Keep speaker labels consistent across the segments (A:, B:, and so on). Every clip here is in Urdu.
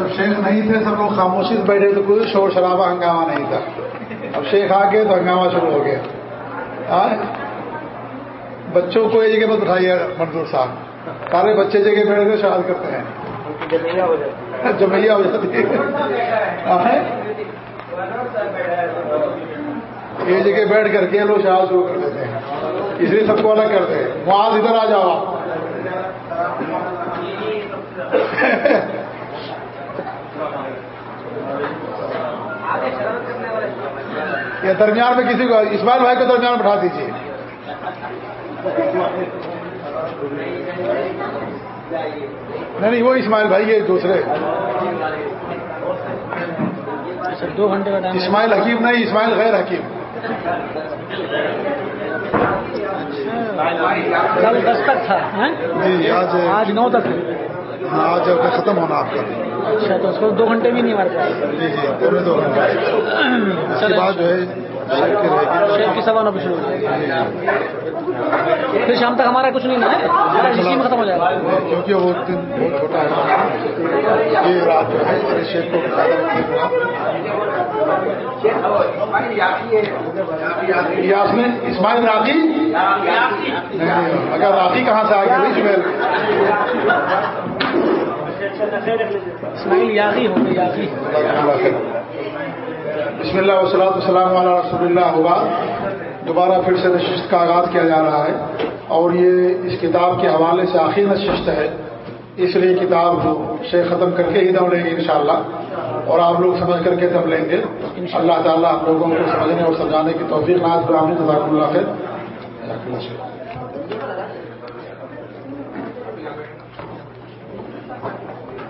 A: جب شیخ نہیں تھے سب لوگ خاموشی سے بیٹھے تو کوئی شور شرابہ ہنگامہ نہیں تھا۔ اب شیخ آ گئے تو ہنگامہ شروع ہو گیا۔ بچوں کو ایک جگہ پر بٹھائیے منظور صاحب۔ سارے بچے جگہ بیٹھ کے شاد کرتے ہیں۔ جمعیہ ہو جاتی ہے۔ یہ جگہ بیٹھ کر کے لوگ شاد شروع کر دیتے ہیں۔ اس لیے سب کو الگ کرتے ہیں وہاں ادھر آ جاؤ یا درمیان میں کسی کو اسماعیل بھائی کو درمیان بٹھا دیجیے نہیں نہیں وہ اسماعیل بھائی یہ دوسرے۔
B: دو گھنٹے کا
A: اسماعیل حکیم نہیں اسماعیل غیر حکیم۔
B: کل دس تک تھا
A: جی آج
B: آج نو تک
A: ہاں آج ختم ہونا آپ کا۔
B: اچھا تو اس کو دو گھنٹے بھی نہیں مار پائے
A: جی جی پورے دو گھنٹے۔ اس کے بعد جو ہے کی
B: سوا نو شروع ہو جائے پھر شام تک ہمارا کچھ نہیں ہے۔ اسی میں ختم ہو جائے گا۔
A: کیونکہ وہ دن بہت چھوٹا ہے۔ یہ رات جو ہے شیخ کو یاسمین اسماعیل راقی؟ اگر راقی کہاں سے آ اسماعیل
B: اسماعیل یاقی ہوں گے یاقی۔
A: بسم اللہ وسلات وسلام علیہ رسول اللہ ہوا۔ دوبارہ پھر سے نشست کا آغاز کیا جا رہا ہے۔ اور یہ اس کتاب کے حوالے سے آخری نشست ہے۔ اس لیے کتاب سے ختم کر کے ہی دم لیں گے انشاءاللہ۔ اور آپ لوگ سمجھ کر کے دم لیں گے۔ اللہ تعالیٰ آپ لوگوں کو سمجھنے اور سمجھانے کی توفیق ناز برامن جزاک اللہ خیر۔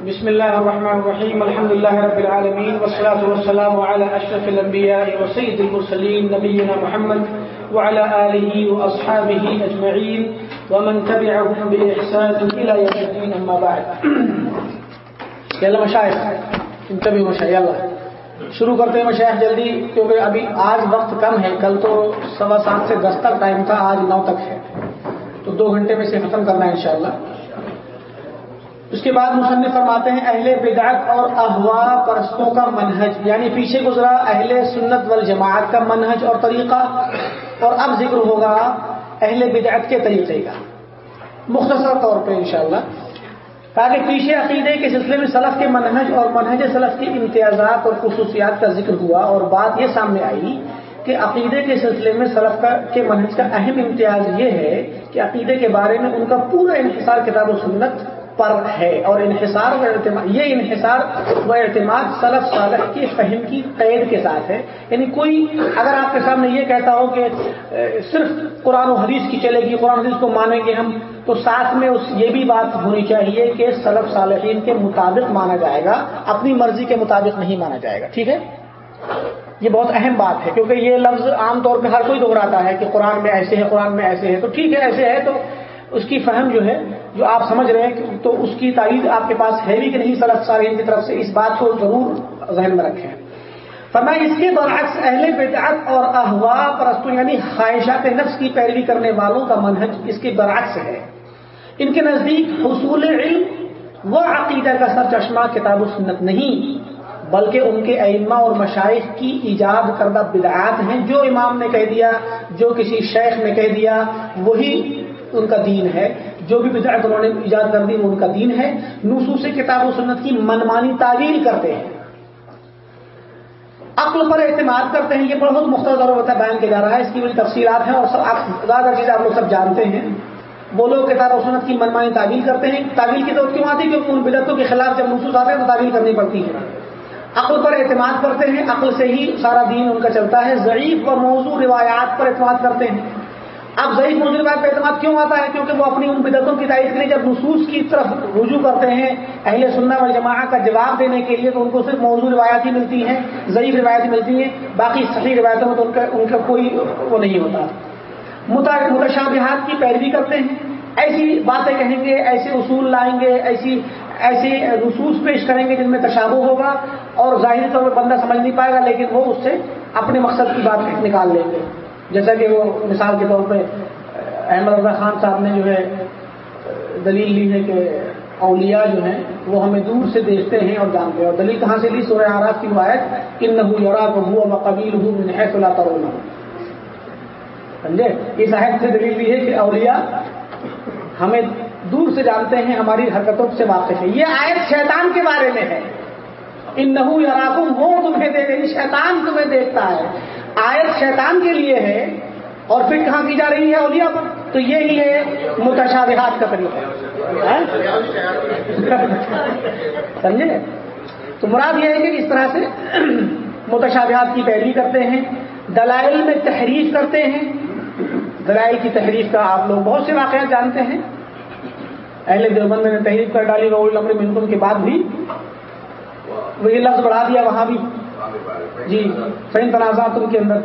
B: بسم الله الرحمن الرحيم، الحمد لله رب العالمين، والصلاة والسلام على أشرف الأنبياء وسيد المرسلين نبينا محمد وعلى آله وأصحابه أجمعين، ومن تبعهم بإحسان إلى يوم الدين، أما بعد. يلا مشايخ، انتبهوا مشايخ، يلا. شروع کرتے ہیں مشايخ جلدی، کیونکہ ابھی آج وقت کم ہے، کل تو سوا سات سے دس تک ٹائم تھا، آج نو تک ہے۔ تو دو گھنٹے میں سے ختم کرنا ہے انشاءاللہ۔ اس کے بعد مصنف فرماتے ہیں اہل بدعت اور احوا پرستوں کا منہج یعنی پیچھے گزرا اہل سنت والجماعت کا منہج اور طریقہ، اور اب ذکر ہوگا اہل بدعت کے طریقے کا۔ مختصر طور پہ انشاءاللہ۔ تاکہ پیچھے عقیدے کے سلسلے میں سلف کے منہج اور منہج سلف کے امتیازات اور خصوصیات کا ذکر ہوا، اور بات یہ سامنے آئی کہ عقیدے کے سلسلے میں سلف کا کے منہج کا اہم امتیاز یہ ہے کہ عقیدے کے بارے میں ان کا پورا انحصار کتاب و سنت پر ہے اور انحصار و اعتماد یہ انحصار و اعتماد سلف صالح کی فہم کی قید کے ساتھ ہے۔ یعنی کوئی اگر آپ کے سامنے یہ کہتا ہو کہ صرف قرآن و حدیث کی چلے گی، قرآن حدیث کو مانیں گے ہم، تو ساتھ میں اس یہ بھی بات ہونی چاہیے کہ سلف صالحین کے مطابق مانا جائے گا۔ اپنی مرضی کے مطابق نہیں مانا جائے گا۔ ٹھیک ہے؟ یہ بہت اہم بات ہے، کیونکہ یہ لفظ عام طور پہ ہر کوئی دہراتا ہے کہ قرآن میں ایسے ہے قرآن میں ایسے ہے تو ٹھیک ہے، ایسے ہے تو اس کی فہم جو ہے، جو آپ سمجھ رہے ہیں تو اس کی تائید آپ کے پاس ہے بھی کہ نہیں سلف صالحین کی طرف سے اس بات کو ضرور ذہن میں رکھیں۔ فرمایا، اس کے برعکس اہل بدعت اور احوا پرستوں یعنی خواہشات نفس کی پیروی کرنے والوں کا منہج اس کے برعکس ہے۔ ان کے نزدیک حصول علم وہ عقیدہ کا سر چشمہ کتاب و سنت نہیں، بلکہ ان کے ائمہ اور مشائق کی ایجاد کردہ بدعات ہیں۔ جو امام نے کہہ دیا، جو کسی شیخ نے کہہ دیا، وہی ان کا دین ہے، جو بھی بدعت انہوں نے ایجاد کر دی، وہ ان کا دین ہے۔ نصوص کتاب و سنت کی منمانی تعویل کرتے ہیں۔ عقل پر اعتماد کرتے ہیں، یہ بہت مختصر ہوتا ہے، بیان کیا جا رہا ہے، اس کی بڑی تفصیلات ہیں اور سب آپ زیادہ چیزیں آپ لوگ سب جانتے ہیں۔ وہ لوگ کتاب و سنت کی منمانی تعویل کرتے ہیں۔ تعویل کی ضرورت کیوں آتی؟ ہے کیونکہ ان بدعتوں کے خلاف جب نصوص آتے ہیں تو تعویل کرنی پڑتی ہے۔ عقل پر اعتماد کرتے ہیں، عقل سے ہی سارا دین ان کا چلتا ہے۔ ضعیف و موضوع روایات پر اعتماد کرتے ہیں۔ اب ضعیف موضوع روایت پہ اعتماد کیوں آتا ہے؟ کیونکہ وہ اپنی ان بدتوں کی تائید کے لیے جب نصوص کی طرف رجوع کرتے ہیں اہل سننا و جماعہ کا جواب دینے کے لیے، تو ان کو صرف موضوع روایات ہی ملتی ہیں ضعیف روایت ملتی ہیں، باقی صحیح روایتوں میں تو ان کا ان کا کوئی وہ نہیں ہوتا۔ متشابہات کی پیروی کرتے ہیں۔ ایسی باتیں کہیں گے، ایسے اصول لائیں گے، ایسی ایسے رسوس پیش کریں گے جن میں تشابہ ہوگا اور ظاہری طور پہ بندہ سمجھ نہیں پائے گا، لیکن وہ اس سے اپنے مقصد کی بات نکال لیں گے۔ جیسا کہ وہ مثال کے طور پہ، احمد رضا خان صاحب نے جو ہے، دلیل لی ہے کہ اولیاء جو ہیں، وہ ہمیں دور سے دیکھتے ہیں اور جانتے ہیں۔ اور دلیل کہاں سے لی؟ سورہ آراف کی روایت ان نبو یورا ببو و قبیل ہوں فلاں ترونا سمجھے؟ اس آیت سے دلیل بھی ہے کہ اولیاء ہمیں دور سے جانتے ہیں، ہماری حرکتوں سے واقف ہے یہ آیت شیطان کے بارے میں ہے۔ ان نحو یا وہ تمہیں دے گئی شیطان تمہیں دیکھتا ہے۔ آیت شیطان کے لیے ہے اور پھر کہاں کی جا رہی ہے اولیاء پر؟ تو یہی ہے متشابہات کا طریقہ۔ سمجھے؟ تو مراد یہ ہے کہ اس طرح سے متشابہات کی پیروی کرتے ہیں، دلائل میں تحریف کرتے ہیں۔ دلائل کی تحریف کا آپ لوگ بہت سے واقعات جانتے ہیں۔ اہل دیوبند نے تحریف کر ڈالی وہ لمبے منٹوں کے بعد بھی وہی لفظ بڑھا دیا وہاں بھی۔ جی فین تنازعات ان کے اندر۔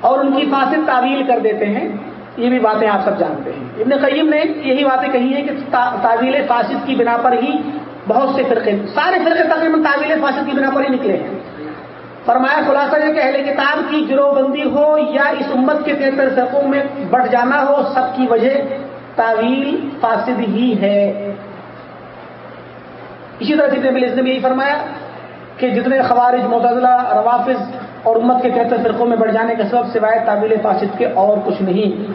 B: اور ان کی فاصل تعویل کر دیتے ہیں، یہ بھی باتیں آپ سب جانتے ہیں۔ ابن قیم نے یہی باتیں کہی ہیں کہ تعویل فاسد کی بنا پر ہی بہت سے فرقے، سارے فرقے تقریباً تعویل فاسد کی بنا پر ہی نکلے ہیں۔ فرمایا، خلاصہ یہ کہ اہل کتاب کی گروہ بندی ہو یا اس امت کے تہتر فرقوں میں بڑھ جانا ہو، سب کی وجہ تعویل فاسد ہی ہے۔ اسی طرح سے نے یہی فرمایا کہ جتنے خوارج متضلہ روافظ اور امت کے تحت فرقوں میں بڑھ جانے کے سبب سوائے تعبیل فاسد کے اور کچھ نہیں۔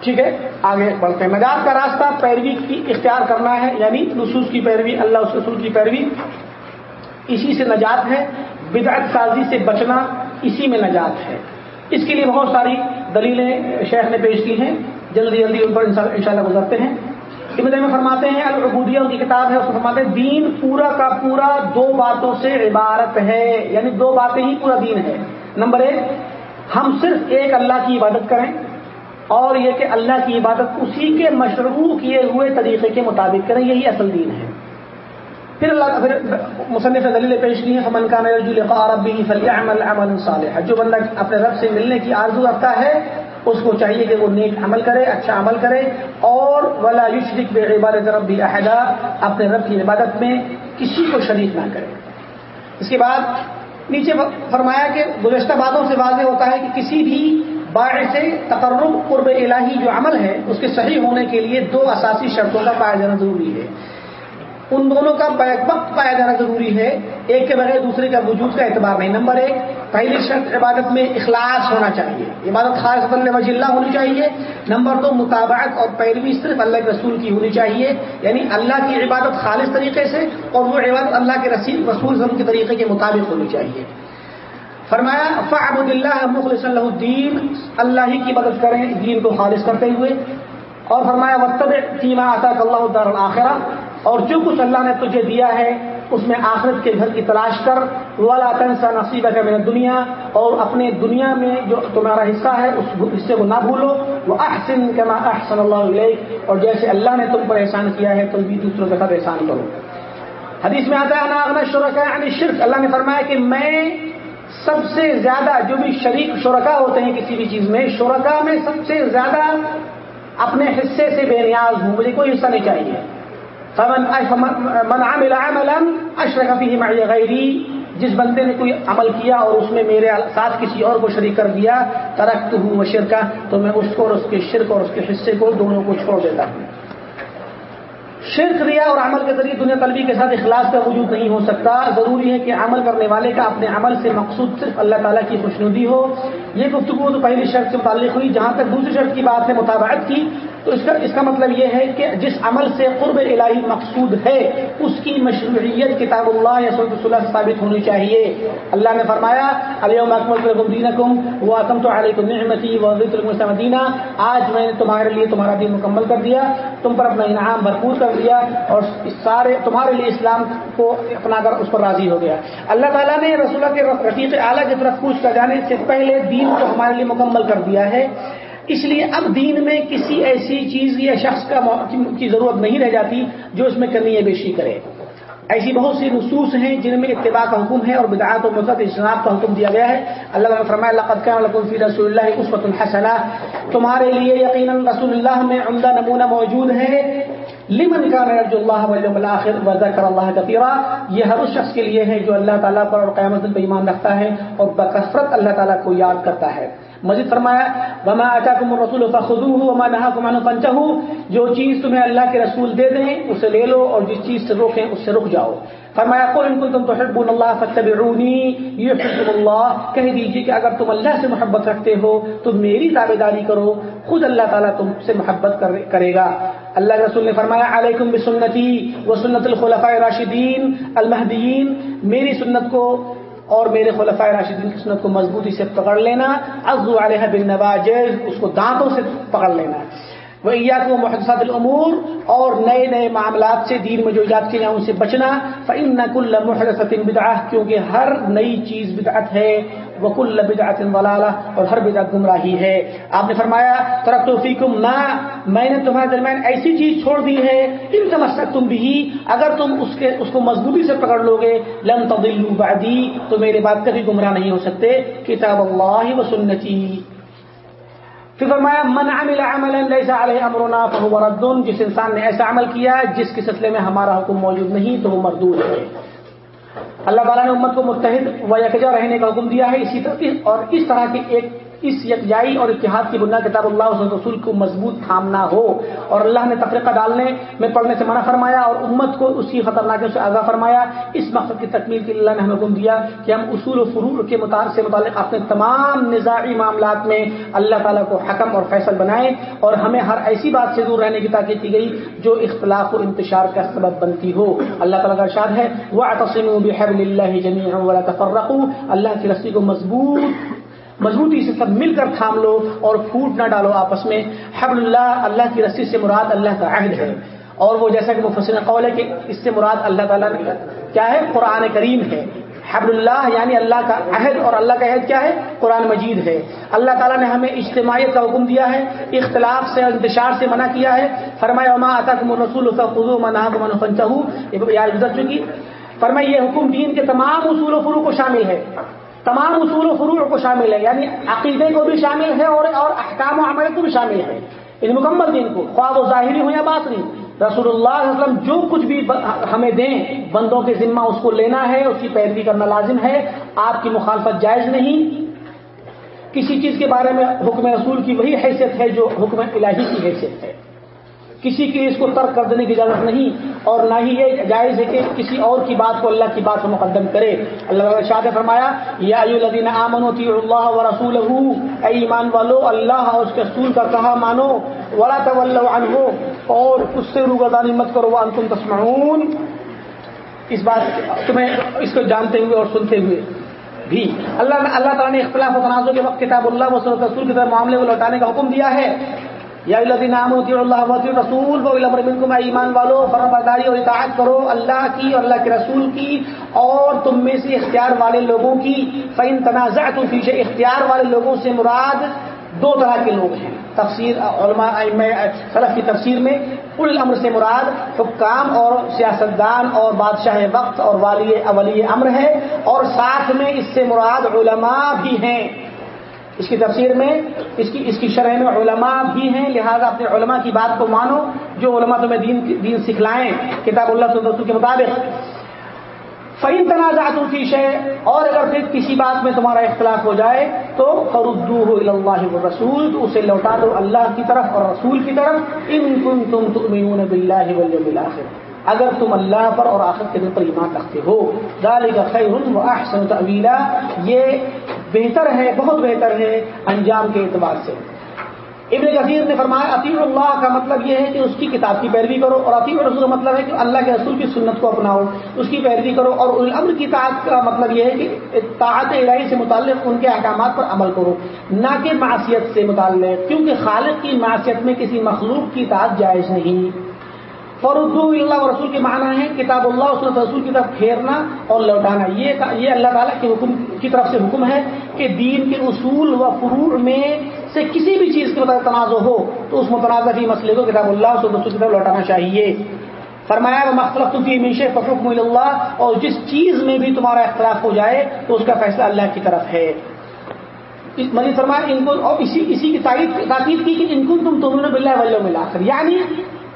B: ٹھیک ہے؟ آگے بڑھتے ہیں۔ نجات کا راستہ پیروی کی اختیار کرنا ہے یعنی نصوص کی پیروی، اللہ اس رسول کی پیروی۔ اسی سے نجات ہے، بدعت سازی سے بچنا اسی میں نجات ہے۔ اس کے لیے بہت ساری دلیلیں شیخ نے پیش کی ہیں، جلدی جلدی ان پر انشاءاللہ گزرتے ہیں۔ میں فرماتے ہیں، العبودیہ ان کی کتاب ہے، اس میں فرماتے ہیں، دین پورا کا پورا دو باتوں سے عبارت ہے یعنی دو باتیں ہی پورا دین ہے۔ نمبر ایک، ہم صرف ایک اللہ کی عبادت کریں اور یہ کہ اللہ کی عبادت اسی کے مشروع کیے ہوئے طریقے کے مطابق کریں، یہی اصل دین ہے۔ پھر اللہ پھر مصنف دلیل پیش کی ہے من کا ربی فلیعمل عمل صالح جو بندہ اپنے رب سے ملنے کی آرزو رکھتا ہے اس کو چاہیے کہ وہ نیک عمل کرے اچھا عمل کرے، اور ولا یشرک بے عبادت رب بھی عہدہ اپنے رب کی عبادت میں کسی کو شریک نہ کرے۔ اس کے بعد نیچے فرمایا کہ گزشتہ باتوں سے واضح ہوتا ہے کہ کسی بھی باعث تقرب قرب الہی جو عمل ہے، اس کے صحیح ہونے کے لیے دو اساسی شرطوں کا پایا جانا ضروری ہے۔ ان دونوں کا بیک وقت پایا جانا ضروری ہے، ایک کے بغیر دوسرے کا وجود کا اعتبار نہیں۔ نمبر ایک، پہلی شرط عبادت میں اخلاص ہونا چاہیے۔ عبادت خاص وجہ اللہ ہونی چاہیے۔ نمبر دو مطابقت اور پیروی صرف اللہ کے رسول کی ہونی چاہیے۔ یعنی اللہ کی عبادت خالص طریقے سے، اور وہ عبادت اللہ کے رسول رسول کے طریقے کے مطابق ہونی چاہیے۔ فرمایا فعبد اللہ مخلص اللہ الدین، اللہ ہی کی مدد کریں دین کو خالص کرتے ہوئے۔ اور فرمایا وقت فیما آتا اللہ دار الآخرہ۔ اور جو کچھ اللہ نے تجھے دیا ہے، اس میں آخرت کے گھر کی تلاش کر۔ والا تنسا نصیبہ کا میرا دنیا اور اپنے دنیا میں جو تمہارا حصہ ہے، اس حصے کو نہ بھولو۔ وہ احسن کما احسن اللہ علیہ اور جیسے اللہ نے تم پر احسان کیا ہے، تم بھی دوسروں کے ساتھ احسان کرو۔ حدیث میں آتا ہے شرکا یعنی شرک اللہ نے فرمایا کہ میں سب سے زیادہ جو بھی شریک شرکا ہوتے ہیں کسی بھی چیز میں شرکا میں سب سے زیادہ اپنے حصے سے بے نیاز ہوں، مجھے کوئی حصہ نہیں چاہیے۔ من عمل عملا اشرک فيه معي غیری جس بندے نے کوئی عمل کیا اور اس میں میرے ساتھ کسی اور کو شریک کر دیا ترقت ہوں وہ شرکا تو میں اس کو اور اس کے شرک اور اس کے حصے کو دونوں کو چھوڑ دیتا ہوں۔ شرک ریا اور عمل کے ذریعے دنیا طلبی کے ساتھ اخلاص کا وجود نہیں ہو سکتا۔ ضروری ہے کہ عمل کرنے والے کا اپنے عمل سے مقصود صرف اللہ تعالیٰ کی خوشنودی ہو۔ یہ گفتگو تو پہلی شرط سے متعلق ہوئی۔ جہاں تک دوسری شرط کی بات ہے مطابقت کی، تو اس کا اس کا مطلب یہ ہے کہ جس عمل سے قرب الہی مقصود ہے، اس کی مشروعیت کتاب اللہ یا سعود اللہ ثابت ہونی چاہیے۔ اللہ نے فرمایا تو نعمتی مدینہ آج میں نے تمہارے لیے تمہارا دین مکمل کر دیا۔ تم پر اپنا انعام بھرپور کر دیا اور سارے تمہارے لیے اسلام کو اپنا کر اس پر راضی ہو گیا۔ اللہ تعالیٰ نے رسول کے رفیق اعلیٰ کی طرف پوچھ کر جانے سے پہلے دین کو ہمارے لیے مکمل کر دیا ہے۔ اس لیے اب دین میں کسی ایسی چیز یا شخص کا کی ضرورت نہیں رہ جاتی جو اس میں کرنی ہے بیشی کرے۔ ایسی بہت سی نصوص ہیں جن میں اتباع کا حکم ہے اور بدعات و مدت اجناب کا حکم دیا گیا ہے۔ اللہ فرمایا فی رسول اللہ عصفت الحسنہ تمہارے لیے یقیناً رسول اللہ میں عمدہ نمونہ موجود ہے۔ لمن کا نرج اللہ وآخر وذکر اللہ کثیرہ یہ ہر اس شخص کے لیے ہے جو اللہ تعالیٰ پر اور قیامت پر ایمان رکھتا ہے اور بکثرت اللہ تعالیٰ کو یاد کرتا ہے۔ مزید فرمایا، وما اچاکم رسول فخو وما نہا کمان پنچہ جو چیز تمہیں اللہ کے رسول دے دیں، اسے لے لو اور جس چیز سے روکیں، اس سے رک جاؤ۔ فرمایا، قل ان کنتم تحبون اللہ فتبعونی یحبکم اللہ کہہ دیجیے کہ اگر تم اللہ سے محبت رکھتے ہو، تو میری تابع داری کرو۔ خود اللہ تعالیٰ تم سے محبت کرے گا۔ اللہ کے رسول نے فرمایا، علیکم بسنتی و سنت الخلفاء راشدین المہدیین، میری سنت کو اور میرے خلفۂ راشدین کی سنت کو مضبوطی سے پکڑ لینا ازو علیہ بن نواز اس کو دانتوں سے پکڑ لینا۔ وہ کو محدثات العمور اور نئے نئے معاملات سے، دین میں جو ایجاد کیے ان سے بچنا۔ فن کل محدثت بدعہ کیونکہ ہر نئی چیز بدعت ہے۔ وہ کل اور ہر بدعت گمراہی ہے۔ آپ نے فرمایا ترق فیکم میں نے تمہارے درمیان ایسی چیز چھوڑ دی ہے، ان سمجھ تم بھی اگر تم اس کے اس کو مضبوطی سے پکڑ لو گے لم تضلوا بعدی، تو میرے بات کبھی گمراہ نہیں ہو سکتے۔ کتاب اللہ و سنتی۔ پھر فرمایا، من عمل عملا ليس عليه امرنا فهو رد جس انسان نے ایسا عمل کیا، جس کے سلسلے میں ہمارا حکم موجود نہیں، تو وہ مردود ہے۔ اللہ تعالیٰ نے امت کو متحد و یکجا رہنے کا حکم دیا ہے، اسی طرح اور اس طرح کے ایک اس یکجائی اور اتحاد کی بنیاد کتاب اللہ رسول کو مضبوط تھامنا ہو اور اللہ نے تفریقہ ڈالنے میں پڑھنے سے منع فرمایا اور امت کو اس کی خطرناکیوں سے آگاہ فرمایا اس مقصد کی تکمیل کے اللہ نے ہمیں حکم دیا کہ ہم اصول و فروع کے متعلق سے متعلق اپنے تمام نظامی معاملات میں اللہ تعالیٰ کو حکم اور فیصل بنائیں اور ہمیں ہر ایسی بات سے دور رہنے کی تاکید کی گئی جو اختلاف و انتشار کا سبب بنتی ہو۔ اللہ تعالیٰ کا ارشاد ہے وہ بحبل اللہ جمی اللہ کی رسی کو مضبوط مضبوطی سے سب مل کر تھام لو اور پھوٹ نہ ڈالو آپس میں۔ حبل اللہ اللہ کی رسی سے مراد اللہ کا عہد ہے۔ اور وہ جیسا کہ مفسر قول ہے کہ اس سے مراد اللہ تعالیٰ نے کیا ہے؟ قرآن کریم ہے۔ حبل اللہ یعنی اللہ کا عہد اور اللہ کا عہد کیا ہے؟ قرآن مجید ہے۔ اللہ تعالیٰ نے ہمیں اجتماعیت کا حکم دیا ہے، اختلاف سے انتشار سے منع کیا ہے۔ فرمایا ما تک رسول خزو منا من فنچہ گزر چکی۔ فرمایا، یہ حکم دین کے تمام اصول و فرو کو شامل ہے۔ تمام اصول و فروع کو شامل ہے یعنی عقیدے کو بھی شامل ہے اور اور احکام و عمل کو بھی شامل ہے۔ ان مکمل دین کو، خواب و ظاہری ہو یا بات نہیں رسول اللہ علیہ وسلم جو کچھ بھی ہمیں دیں، بندوں کے ذمہ اس کو لینا ہے، اس کی پیروی کرنا لازم ہے، آپ کی مخالفت جائز نہیں۔ کسی چیز کے بارے میں حکم رسول کی وہی حیثیت ہے جو حکم الہی کی حیثیت ہے۔ کسی کے اس کو ترک کر دینے کی اجازت نہیں اور نہ ہی یہ جائز ہے کہ کسی اور کی بات کو اللہ کی بات کو مقدم کرے۔ اللہ شاہ فرمایا، یا الدین امن اللہ و رسول اے ایمان والو، اللہ اور اس کے رسول کا کہا مانو، ولا طول عنہ۔ اور اس سے روگردانی مت کرو وہ تم تسمعون۔ اس بات تمہیں اس کو جانتے ہوئے اور سنتے ہوئے بھی۔ اللہ اللہ تعالیٰ نے اختلاف و تنازع کے وقت کتاب اللہ و رسول کی طرح معاملے کو لوٹانے کا حکم دیا ہے۔ یا نام اللہ رسول میں ایمان والو فرم برداری اور اطاعت کرو اللہ کی اور اللہ کے رسول کی اور تم میں سے اختیار والے لوگوں کی۔ فین تنازع تو پیچھے اختیار والے لوگوں سے مراد دو طرح کے لوگ ہیں۔ تفسیر علماء سلف کی تفسیر میں کل امر سے مراد حکام اور سیاستدان اور بادشاہ وقت اور والی اولی امر ہے اور ساتھ میں اس سے مراد علماء بھی ہیں۔ اس کی تفسیر میں، اس کی اس کی شرح میں علماء بھی ہیں، لہذا اپنے علماء کی بات کو مانو، جو علماء تمہیں دین دین سکھلائیں، کتاب اللہ رسول کے مطابق۔ فعین تنازعات کی شے اور اگر پھر کسی بات میں تمہارا اختلاف ہو جائے، تو فردو اللہ رسول تو اسے لوٹا دو اللہ کی طرف اور رسول کی طرف۔ ان کن تم تؤمنون باللہ والیوم الاخر اگر تم اللہ پر اور آخر کے دن پر ایمان رکھتے ہو ذالک خیر و احسن تعویلا یہ بہتر ہے، بہت بہتر ہے انجام کے اعتبار سے۔ ابن کثیر نے فرمایا عطیب اللہ کا مطلب یہ ہے کہ اس کی کتاب کی پیروی کرو، اور عطیب رسول کا مطلب ہے کہ اللہ کے رسول کی سنت کو اپناؤ، اس کی پیروی کرو، اور الامر کی طاعت کا مطلب یہ ہے کہ طاعت الہی سے متعلق ان کے احکامات پر عمل کرو، نہ کہ معاشیت سے متعلق، کیونکہ خالق کی معاشیت میں کسی مخلوق کی طاعت جائز نہیں۔ فردو اللہ و رسول کے معنی ہے کتاب اللہ اس رسول کی طرف پھیرنا اور لوٹانا۔ یہ یہ اللہ تعالیٰ کے حکم کی طرف سے حکم ہے کہ دین کے اصول و فروع میں سے کسی بھی چیز کے مطابق تنازع ہو، تو اس متنازع کی مسئلے کو کتاب اللہ اس رسول کی طرف لوٹانا چاہیے۔ فرمایا وہ مختلف کی میشے فخر اللہ اور جس چیز میں بھی تمہارا اختلاف ہو جائے، تو اس کا فیصلہ اللہ کی طرف ہے۔ مجھے فرمایا، ان کو اور اسی اسی کی تاکید کی کہ ان کو تم تمہیں بلّہ ولو ملا کر یعنی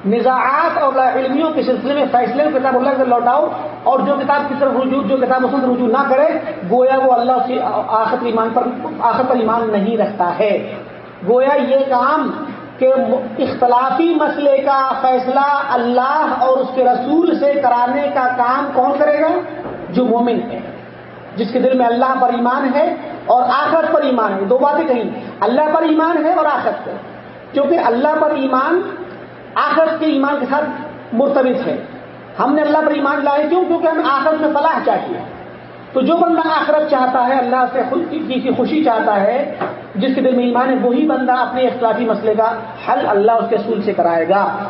B: نظاعات اور علمیوں کے سلسلے میں فیصلے کتاب اللہ سے لوٹاؤ اور جو کتاب کی طرف رجوع جو کتاب اس رجوع نہ کرے، گویا وہ اللہ سے آخر ایمان پر آخر پر ایمان نہیں رکھتا ہے۔ گویا یہ کام کہ اختلافی مسئلے کا فیصلہ اللہ اور اس کے رسول سے کرانے کا کام کون کرے گا؟ جو مومن ہے۔ جس کے دل میں اللہ پر ایمان ہے اور آخرت پر ایمان ہے۔ دو باتیں کہیں۔ اللہ پر ایمان ہے اور آخرت پر۔ کیونکہ اللہ پر ایمان آخرت کے ایمان کے ساتھ مرتبط ہے۔ ہم نے اللہ پر ایمان لائے کیوں؟ کیونکہ ہمیں آخرت میں فلاح چاہیے۔ تو جو بندہ آخرت چاہتا ہے، اللہ سے کی خوشی چاہتا ہے، جس کے دل میں ایمان ہے، وہی بندہ اپنے اختلافی مسئلے کا حل اللہ اس کے اصول سے کرائے گا۔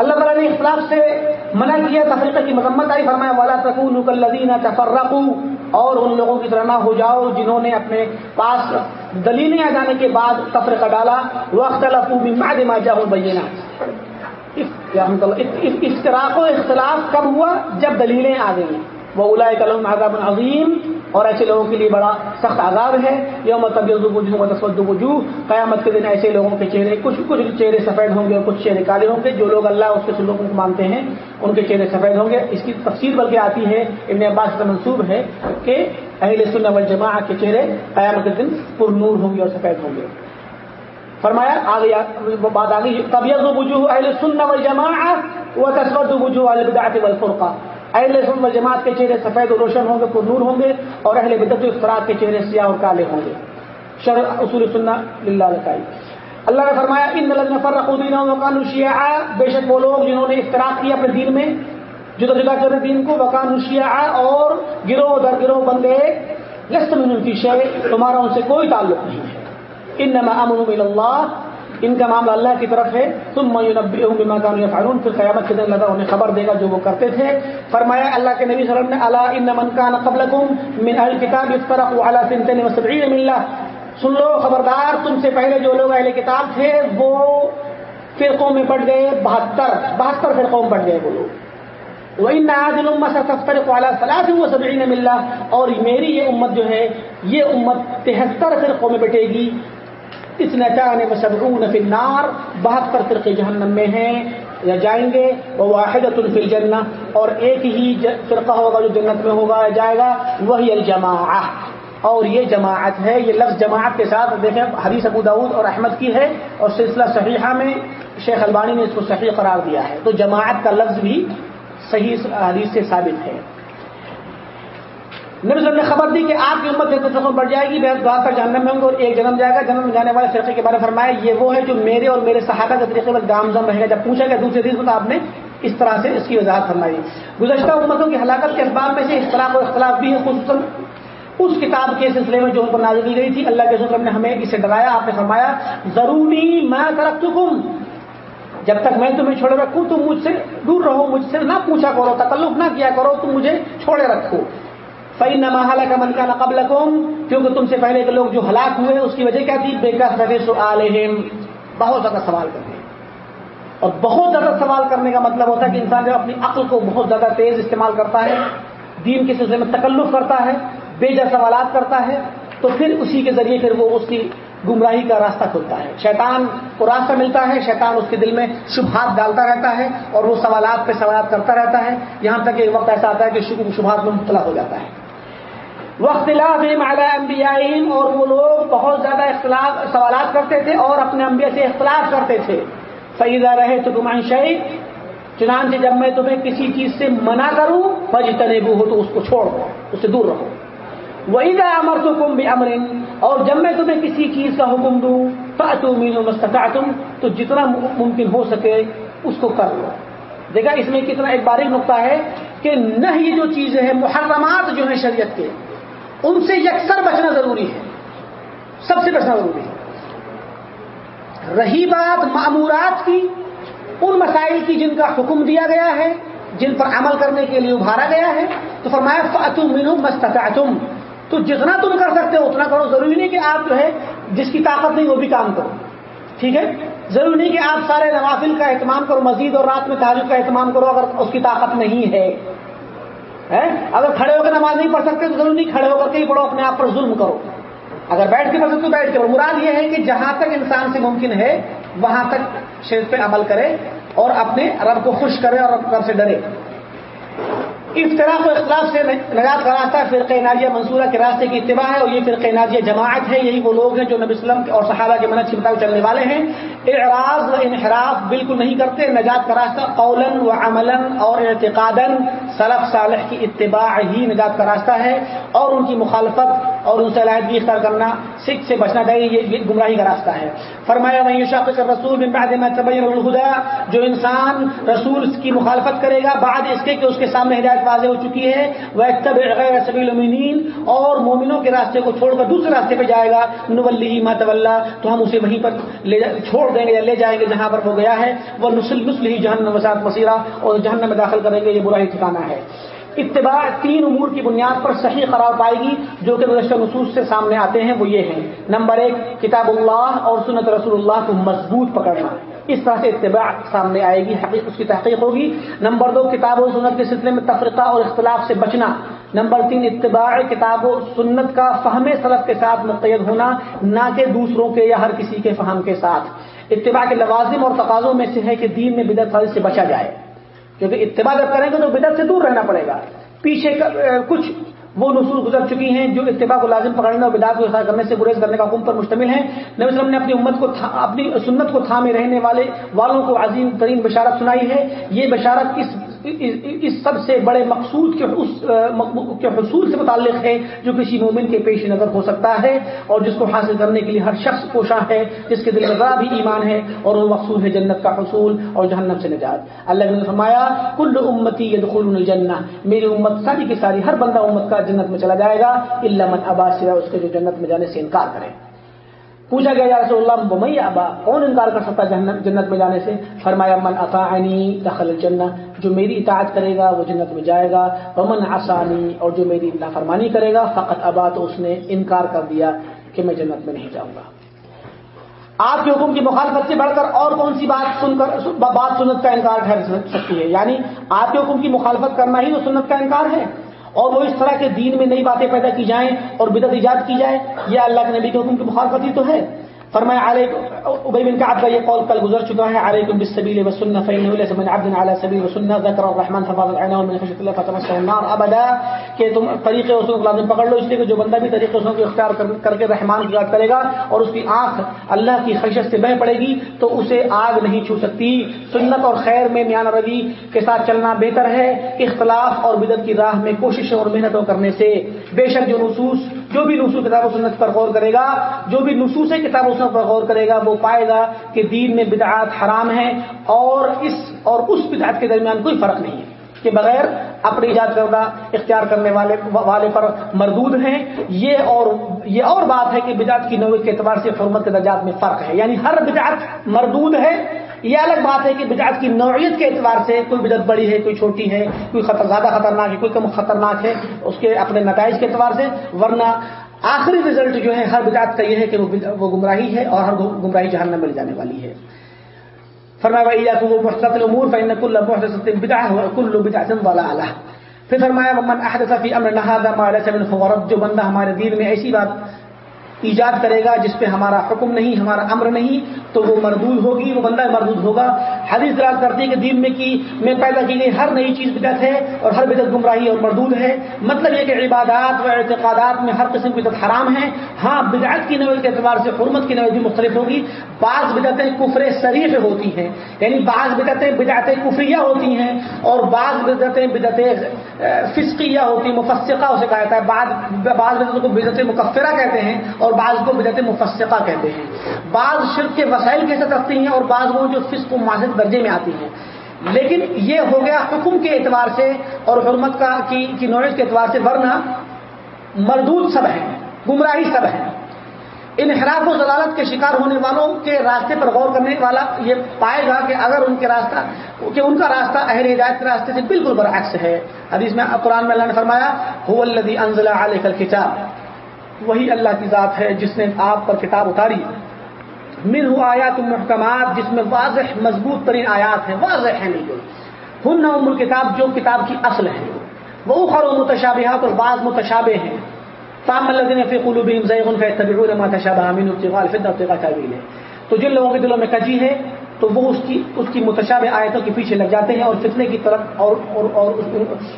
B: اللہ تعالیٰ نے اختلاف سے منع کیا تفریق کی مذمت آئی، فرمایا والا تکون الدین تفرقو اور ان لوگوں کی طرح نہ ہو جاؤ جنہوں نے اپنے پاس دلیلیں آ جانے کے بعد تفرقہ ڈالا۔ وقت ما جاؤ بینا اشتراک و اختلاف کب ہوا؟ جب دلیلیں آ گئیں۔ وہ الا کلم عذاب عظیم اور ایسے لوگوں کے لیے بڑا سخت عذاب ہے۔ یوم طبیعت وجوہ قیامت کے دن ایسے لوگوں کے چہرے، کچھ کچھ چہرے سفید ہوں گے اور کچھ چہرے کالے ہوں گے۔ جو لوگ اللہ اس کے سلوکوں کو مانتے ہیں، ان کے چہرے سفید ہوں گے۔ اس کی تفصیل بلکہ آتی ہے، ابن عباس کا منصوب ہے کہ اہل سنت والجماع کے چہرے قیامت کے دن پر نور ہوں گے اور سفید ہوں گے۔ فرمایا، آگے بات آ گئی طبیعت وجوہ اہل سنت والجماع وہ تصوت وجوہ البدعت والفرقہ اہل سن و جماعت کے چہرے سفید و روشن ہوں گے، پر نور ہوں گے اور اہل بدت افراد کے چہرے سیاہ اور کالے ہوں گے۔ شر اصول سننا للہ لکائی اللہ نے فرمایا، ان نلن فرق الدین وقان شیعہ بے شک وہ لوگ جنہوں نے افطراک کیا اپنے دین میں جدا جدا کر دین کو وقان شیعہ اور گروہ در گروہ بندے لست من کی شے تمہارا ان سے کوئی تعلق نہیں ہے۔ انما امن اللہ ان کا معاملہ اللہ کی طرف ہے۔ تم میونبی فارون پھر قیامت کے دن اللہ انہیں خبر دے گا جو وہ کرتے تھے۔ فرمایا اللہ کے نبی صلی اللہ علیہ وسلم نے اللہ ان من کان قبل من اہل کتاب اس طرح اعلیٰ سنتن وسبعین من سن لو خبردار، تم سے پہلے جو لوگ اہل کتاب تھے، وہ فرقوں میں بڑھ گئے، بہتر بہتر فرقوں میں بڑھ گئے وہ لوگ۔ وہی ناز امت سے صلاح وہ سبعین اور میری یہ امت جو ہے، یہ امت تہتر فرقوں میں بٹے گی۔ اس نچان مصبرون فی النار، بہتر فرقے جہنم میں ہیں، یا جائیں گے وہ واحد الفل جن اور ایک ہی فرقہ ہوگا جو جنت میں ہوگا جائے گا، وہی الجماع اور یہ جماعت ہے، یہ لفظ جماعت کے ساتھ دیکھیں، حدیث ابو داود اور احمد کی ہے، اور سلسلہ صحیحہ میں شیخ البانی نے اس کو صحیح قرار دیا ہے۔ تو جماعت کا لفظ بھی صحیح حدیث سے ثابت ہے۔ نبی صلی نے خبر دی کہ آپ کی امت جیسے سفر بڑھ جائے گی بہت دعا تک جاننے میں ہوں گے اور ایک جنم جائے گا۔ جنم میں جانے والے فرقے کے بارے میں فرمایا، یہ وہ ہے جو میرے اور میرے صحابہ کے طریقے پر گامزم رہے گا۔ جب پوچھا گیا دوسرے دن، تو آپ نے اس طرح سے اس کی وضاحت فرمائی۔ گزشتہ امتوں کی ہلاکت کے اسباب میں سے اختلاف اور اختلاف بھی ہے، خصوصاً اس کتاب کے سلسلے میں جو ان پر نازل کی گئی تھی۔ اللہ کے سلم نے ہمیں اسے ڈرایا۔ آپ نے فرمایا ضروری میں ترق جب تک میں تمہیں چھوڑے رکھوں، تم مجھ سے دور رہو، مجھ سے نہ پوچھا کرو، تکلف نہ کیا کرو، تم مجھے چھوڑے رکھو۔ فی نماحلہ کا من کا نقبل کیونکہ تم سے پہلے کے لوگ جو ہلاک ہوئے اس کی وجہ کیا تھی؟ بے سوالہم بہت زیادہ سوال کرتے اور بہت زیادہ سوال کرنے کا مطلب ہوتا ہے کہ انسان جب اپنی عقل کو بہت زیادہ تیز استعمال کرتا ہے، دین کے سلسلے میں تکلف کرتا ہے، بے جا سوالات کرتا ہے، تو پھر اسی کے ذریعے پھر وہ اس کی گمراہی کا راستہ کھلتا ہے۔ شیطان کو راستہ ملتا ہے، شیطان اس کے دل میں شبہات ڈالتا رہتا ہے اور وہ سوالات پہ سوالات کرتا رہتا ہے۔ یہاں تک ایک وقت ایسا آتا ہے کہ شبہات میں مبتلا ہو جاتا ہے۔ وختلاف امبیائی اور وہ لوگ بہت زیادہ اختلاف سوالات کرتے تھے اور اپنے انبیاء سے اختلاف کرتے تھے۔ سیدہ رہے تو تمہیں شہید چنانچہ جب میں تمہیں کسی چیز سے منع کروں بج تنبو ہو تو اس کو چھوڑ دو، اس سے دور رہو۔ وہی کا امر تو کم بھی امرن اور جب میں تمہیں کسی چیز کا حکم دوں تو مین تم تو جتنا ممکن ہو سکے، اس کو کر لو۔ دیکھا، اس میں کتنا ایک باریک نقطہ ہے کہ نہ یہ جو چیزیں ہیں، محرمات جو ہیں شریعت کے ان سے یکسر بچنا ضروری ہے۔ سب سے بچنا ضروری ہے۔ رہی بات معمورات کی، ان مسائل کی جن کا حکم دیا گیا ہے، جن پر عمل کرنے کے لیے ابھارا گیا ہے، تو فرمایا فاتم مینو مستقم تو جتنا تم کر سکتے ہو، اتنا کرو۔ ضروری نہیں کہ آپ جو ہے، جس کی طاقت نہیں، وہ بھی کام کرو۔ ٹھیک ہے؟ ضروری نہیں کہ آپ سارے نوافل کا اہتمام کرو، مزید اور رات میں تعلق کا اہتمام کرو، اگر اس کی طاقت نہیں ہے۔ اگر کھڑے ہو کر نماز نہیں پڑھ سکتے تو ضرور نہیں کھڑے ہو کر کے ہی پڑھو، اپنے آپ پر ظلم کرو۔ اگر بیٹھ کے پڑھ سکتے تو بیٹھ کے مراد یہ ہے کہ جہاں تک انسان سے ممکن ہے، وہاں تک شریف پہ عمل کرے اور اپنے رب کو خوش کرے اور رب سے ڈرے۔ اختلاف و اختلاف سے نجات کا راستہ فرقہ ناجیہ منصورہ کے راستے کی اتباع ہے اور یہ فرقہ ناجیہ جماعت ہے، یہی وہ لوگ ہیں جو نبی وسلم اور صحابہ کے منت کے چلنے والے ہیں۔ اعراض و انحراف بالکل نہیں کرتے، نجات کا راستہ قولن و عمل اور اعتقادن سلف صالح کی اتباع ہی نجات کا راستہ ہے۔ اور ان کی مخالفت اور ان سے علیحدگی اختیار کرنا، سکھ سے بچنا چاہیے یہ گمراہی کا راستہ ہے۔ فرمایا وہیں شاق رسول الخدا جو انسان رسول کی مخالفت کرے گا، بعد اس کے کہ اس کے سامنے ہدایت ہدایت واضح ہو چکی ہے وہ غیر سبیل المین اور مومنوں کے راستے کو چھوڑ کر دوسرے راستے پہ جائے گا۔ نولی مات تو ہم اسے وہیں پر لے چھوڑ دیں گے یا لے جائیں گے جہاں پر وہ گیا ہے۔ وہ نسل نسل ہی جہنم وسعت مسیرہ اور جہنم میں داخل کریں گے، یہ برا ہی ٹھکانا ہے۔ اتباع تین امور کی بنیاد پر صحیح قرار پائے گی، جو کہ گزشتہ نصوص سے سامنے آتے ہیں، وہ یہ ہیں۔ نمبر ایک، کتاب اللہ اور سنت رسول اللہ کو مضبوط پکڑنا۔ اس طرح سے اتباع سامنے آئے گی، حقیق اس کی تحقیق ہوگی۔ نمبر دو، کتاب و سنت کے سلسلے میں تفرقہ اور اختلاف سے بچنا۔ نمبر تین، اتباع کتاب و سنت کا فہم سلف کے ساتھ متعد ہونا، نہ کہ دوسروں کے یا ہر کسی کے فہم کے ساتھ۔ اتباع کے لوازم اور تقاضوں میں سے ہے کہ دین میں بدت سازی سے بچا جائے۔ کیونکہ اتباع جب کریں گے تو بدعت سے دور رہنا پڑے گا۔ پیچھے کچھ وہ نصوص گزر چکی ہیں جو اتباع کو لازم پکڑنے اور بدعت کو اظہار کرنے سے گریز کرنے کا حکم پر مشتمل ہیں۔ نبی وسلم نے اپنی امت کو اپنی سنت کو تھامے رہنے والے والوں کو عظیم ترین بشارت سنائی ہے۔ یہ بشارت اس اس سب سے بڑے مقصود کے کے حصول سے متعلق ہے جو کسی مومن کے پیش نظر ہو سکتا ہے اور جس کو حاصل کرنے کے لیے ہر شخص کوشاں ہے، جس کے دل میں ذرا بھی ایمان ہے اور وہ مقصود ہے جنت کا حصول اور جہنم سے نجات۔ اللہ نے فرمایا، کل امتی یدخلون الجنہ میری امت ساری کی ساری ہر بندہ امت کا جنت میں چلا جائے گا اللہ من ابا سوا اس کے جو جنت میں جانے سے انکار کرے۔ پوچھا گیا، یا رسول اللہ، بمئی ابا، کون انکار کر سکتا جنت میں جانے سے؟ فرمایا، من اطاعنی دخل الجنہ، جو میری اطاعت کرے گا، وہ جنت میں جائے گا۔ ومن آسانی اور جو میری نافرمانی کرے گا، فقط ابا، تو اس نے انکار کر دیا کہ میں جنت میں نہیں جاؤں گا۔ آپ کے حکم کی مخالفت سے بڑھ کر اور کون سی بات سن کر بات سنت کا انکار ٹھہر سکتی ہے؟ یعنی آپ کے حکم کی مخالفت کرنا ہی تو سنت کا انکار ہے۔ اور وہ اس طرح کے دین میں نئی باتیں پیدا کی جائیں اور بدت ایجاد کی جائے، یہ اللہ کے نبی کے حکم کی مخالفت ہی تو ہے۔ فرمایا ابی بن کعب کا یہ قول کل گزر چکا ہے، علیکم بالسبیل والسنة فإنه ليس من عبد على سبيل والسنة ذكر الرحمن ففاضت عينه من خشية الله فتمسه النار. ابدا، کہ تم طریقے اصول کو لازم پکڑ لو، اس لیے کہ جو بندہ بھی طریقے اصول کو اختیار کر کے رحمان کی یاد کرے گا اور اس کی آنکھ اللہ کی خشیت سے بہ پڑے گی، تو اسے آگ نہیں چھو سکتی. سنت اور خیر میں میان روی کے ساتھ چلنا بہتر ہے، اختلاف اور بدت کی راہ میں کوشش اور محنتوں کرنے سے. بے شک جو نصوص جو بھی نصوص کتاب و سنت پر غور کرے گا، جو بھی نصوص کتاب و سنت پر غور کرے گا، وہ پائے گا کہ دین میں بدعات حرام ہے اور اس اور اس بدعات کے درمیان کوئی فرق نہیں ہے۔ کہ بغیر اپنی ایجاد کردہ اختیار کرنے والے والے پر مردود ہیں۔ یہ اور یہ اور بات ہے کہ بدعت کی نوعیت کے اعتبار سے حرمت کے درجات میں فرق ہے۔ یعنی ہر بدعت مردود ہے۔ یہ الگ بات ہے کہ بدعت کی نوعیت کے اعتبار سے کوئی بدعت بڑی ہے، کوئی چھوٹی ہے، کوئی خطر زیادہ خطرناک ہے، کوئی کم خطرناک ہے۔ اس کے اپنے نتائج کے اعتبار سے۔ ورنہ آخری رزلٹ جو ہے، ہر بدعت کا یہ ہے کہ وہ گمراہی ہے اور ہر گمراہی جہان میں مل جانے والی ہے۔ فرمایا پھر فرمایا من احدث فی امر هذا ما ليس من فورد جو بندہ ہمارے دین میں ایسی بات ایجاد کرے گا، جس پہ ہمارا حکم نہیں، ہمارا امر نہیں، تو وہ مردود ہوگی، وہ بندہ مردود ہوگا۔ حدیث دراز کرتی ہے کہ دین میں کی، میں پیدا کی گئی ہر نئی چیز بدت ہے اور ہر بدت گمراہی اور مردود ہے۔ مطلب یہ کہ عبادات و اعتقادات میں ہر قسم کی بدت حرام ہے۔ ہاں بدعت کی نوعیت کے اعتبار سے حرمت کی نوعیت بھی مختلف ہوگی۔ بعض بدعتیں کفر شریف ہوتی ہیں یعنی بعض بدعتیں بدعت کفریہ ہوتی ہیں اور بعض بدعتیں بدعت فسقیہ ہوتی، مفسقہ اسے کہا جاتا ہے۔ بعض بدعتوں کو بدعت مکفرہ کہتے ہیں اور اور بعض کو بدعت مفسقہ کہتے ہیں۔ بعض شرک کے وسائل کیسے رکھتی ہیں اور بعض وہ جو فسق و معذرت درجے میں آتی ہیں۔ لیکن یہ ہو گیا حکم کے اعتبار سے اور حرمت کا کی, کی نوعیت کے اعتبار سے ورنہ مردود سب ہیں گمراہی سب ہیں۔ انحراف و ضلالت کے شکار ہونے والوں کے راستے پر غور کرنے والا یہ پائے گا کہ اگر ان کے راستہ کہ ان کا راستہ اہل ہدایت کے راستے سے بالکل برعکس ہے۔ حدیث میں قرآن میں اللہ نے فرمایا هو الذي انزل علیہ الکتاب وہی اللہ کی ذات ہے جس نے آپ پر کتاب اتاری من ہو آیات محکمات جس میں واضح مضبوط ترین آیات ہیں واضح ہیں نہیں ہن عمر کتاب جو کتاب کی اصل ہے۔ وہ خر و متشابہات اور بعض متشابہ ہیں۔ تام الدین فی فیتبعون ما تشابہ من ابتغاء الفتنہ ابتغاء تعویل ہے تو جن لوگوں کے دلوں میں کجی ہے تو وہ اس کی اس کی متشاب آیتوں کے پیچھے لگ جاتے ہیں اور فتنے کی طرف اور اور, اور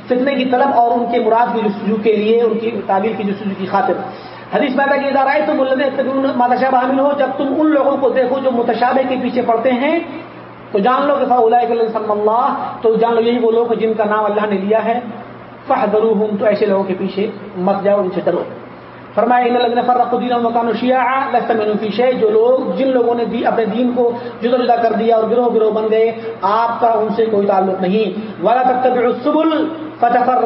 B: فتنے کی طرف اور ان کے مراد کی جستجو کے لیے ان کی تعبیر کی جستجو کی خاطر۔ حدیث پیدا کی ادارہ ہے تم متشاب حامل ہو جب تم ان لوگوں کو دیکھو جو متشابہ کے پیچھے پڑتے ہیں، تو جان لو کہ فلاح اللہ، تو جان لو یہی وہ لوگ جن کا نام اللہ نے لیا ہے۔ فہدرو ہوں تو ایسے لوگوں کے پیچھے مت جاؤ، ان سے ڈرو۔ فرمایا فرق الدین مکان شیعہ جو لوگ، جن لوگوں نے دی اپنے دین کو جدا جدا کر دیا اور گروہ گروہ بن گئے، آپ کا ان سے کوئی تعلق نہیں۔ والا تب سبل فتح فرق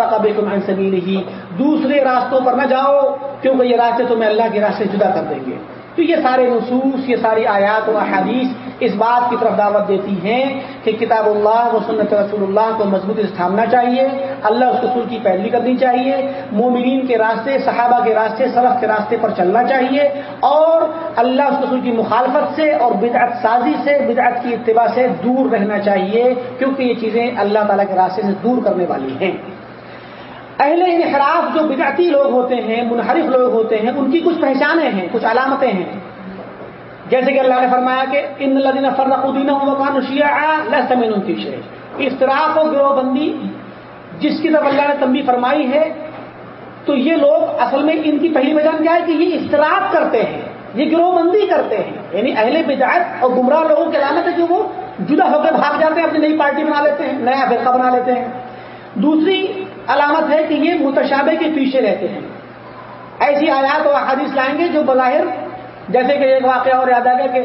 B: عن سبیلہ دوسرے راستوں پر نہ جاؤ، کیونکہ یہ راستے تمہیں اللہ کے راستے جدا کر دیں گے۔ تو یہ سارے نصوص، یہ ساری آیات و احادیث اس بات کی طرف دعوت دیتی ہیں کہ کتاب اللہ و سنت رسول اللہ کو مضبوطی سے تھامنا چاہیے، اللہ اس رسول کی پیروی کرنی چاہیے، مومنین کے راستے، صحابہ کے راستے، سلف کے راستے پر چلنا چاہیے اور اللہ اس رسول کی مخالفت سے اور بدعت سازی سے، بدعت کی اتباع سے دور رہنا چاہیے کیونکہ یہ چیزیں اللہ تعالیٰ کے راستے سے دور کرنے والی ہیں۔ اہل انحراف جو بدعتی لوگ ہوتے ہیں، منحرف لوگ ہوتے ہیں، ان کی کچھ پہچانیں ہیں، کچھ علامتیں ہیں۔ جیسے کہ اللہ نے فرمایا کہ ان لدین فرق الدین مکان لمن ان کی شرح اختراف و گروہ بندی جس کی طرف اللہ نے تمبی فرمائی ہے، تو یہ لوگ اصل میں ان کی پہلی وجہ کیا ہے کہ یہ اختراف کرتے ہیں، یہ گروہ بندی کرتے ہیں۔ یعنی اہل بدعت اور گمراہ لوگوں کی علامت ہے کہ وہ جدا ہو کے بھاگ جاتے ہیں، اپنی نئی پارٹی بنا لیتے ہیں، نیا فرقہ بنا لیتے ہیں۔ دوسری علامت ہے کہ یہ متشابہ کے پیچھے رہتے ہیں۔ ایسی آیات و حادث لائیں گے جو بظاہر جیسے کہ ایک واقعہ اور یاد آ گیا کہ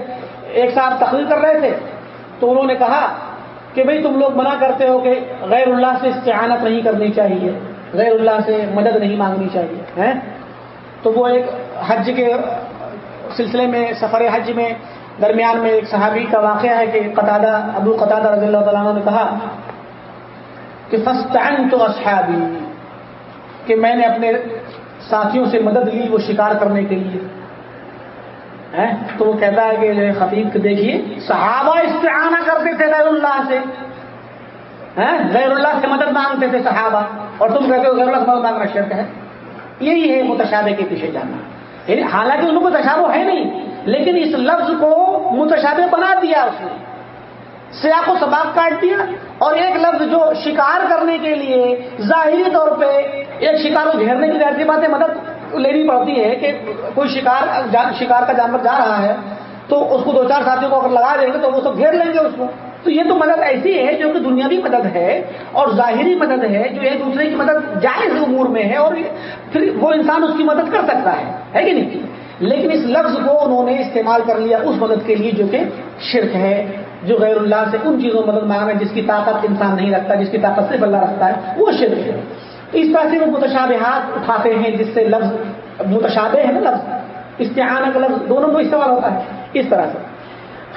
B: ایک صاحب تقریر کر رہے تھے تو انہوں نے کہا کہ بھئی تم لوگ منع کرتے ہو کہ غیر اللہ سے استعانت نہیں کرنی چاہیے، غیر اللہ سے مدد نہیں مانگنی چاہیے تو وہ ایک حج کے سلسلے میں، سفر حج میں درمیان میں ایک صحابی کا واقعہ ہے کہ قطع ابو قطع رضی اللہ تعالیٰ نے کہا کہ فسٹائن تو اصحابی، کہ میں نے اپنے ساتھیوں سے مدد لی وہ شکار کرنے کے لیے۔ تو وہ کہتا ہے کہ خطیب دیکھیے، صحابہ استعانہ کرتے تھے غیر اللہ سے۔ غیر اللہ سے مدد مانگتے تھے صحابہ۔ اور تم کہتے ہو غیر اللہ سے مدد مانگنا شرک ہے؟ یہی ہے متشابہ کے پیچھے جانا۔ یعنی حالانکہ ان کو تشابہ ہے نہیں، لیکن اس لفظ کو متشابہ بنا دیا اس نے۔ سیاق و سباق کاٹ دیا اور ایک لفظ جو شکار کرنے کے لیے ظاہری طور پہ ایک شکار کو گھیرنے کی ظاہر بات ہے، مدد لینی پڑتی ہے کہ کوئی شکار شکار کا جانور جا رہا ہے، تو اس کو دو چار ساتھیوں کو اگر لگا دیں گے تو وہ سب گھیر لیں گے اس کو۔ تو یہ تو مدد ایسی ہے جو کہ دنیاوی مدد ہے اور ظاہری مدد ہے، جو ایک دوسرے کی مدد جائز امور میں ہے اور پھر وہ انسان اس کی مدد کر سکتا ہے۔ ہے کہ نہیں؟ لیکن اس لفظ کو انہوں نے استعمال کر لیا اس مدد کے لیے جو کہ شرک ہے۔ جو غیر اللہ سے ان چیزوں مدد مانگنا جس کی طاقت انسان نہیں رکھتا، جس کی طاقت صرف اللہ رکھتا ہے، وہ شرک ہے۔ اس طرح سے وہ متشابہات اٹھاتے ہیں جس سے لفظ متشابہ ہے نا لفظ۔ استعانہ کا لفظ، دونوں کو استعمال ہوتا ہے۔ اس طرح سے۔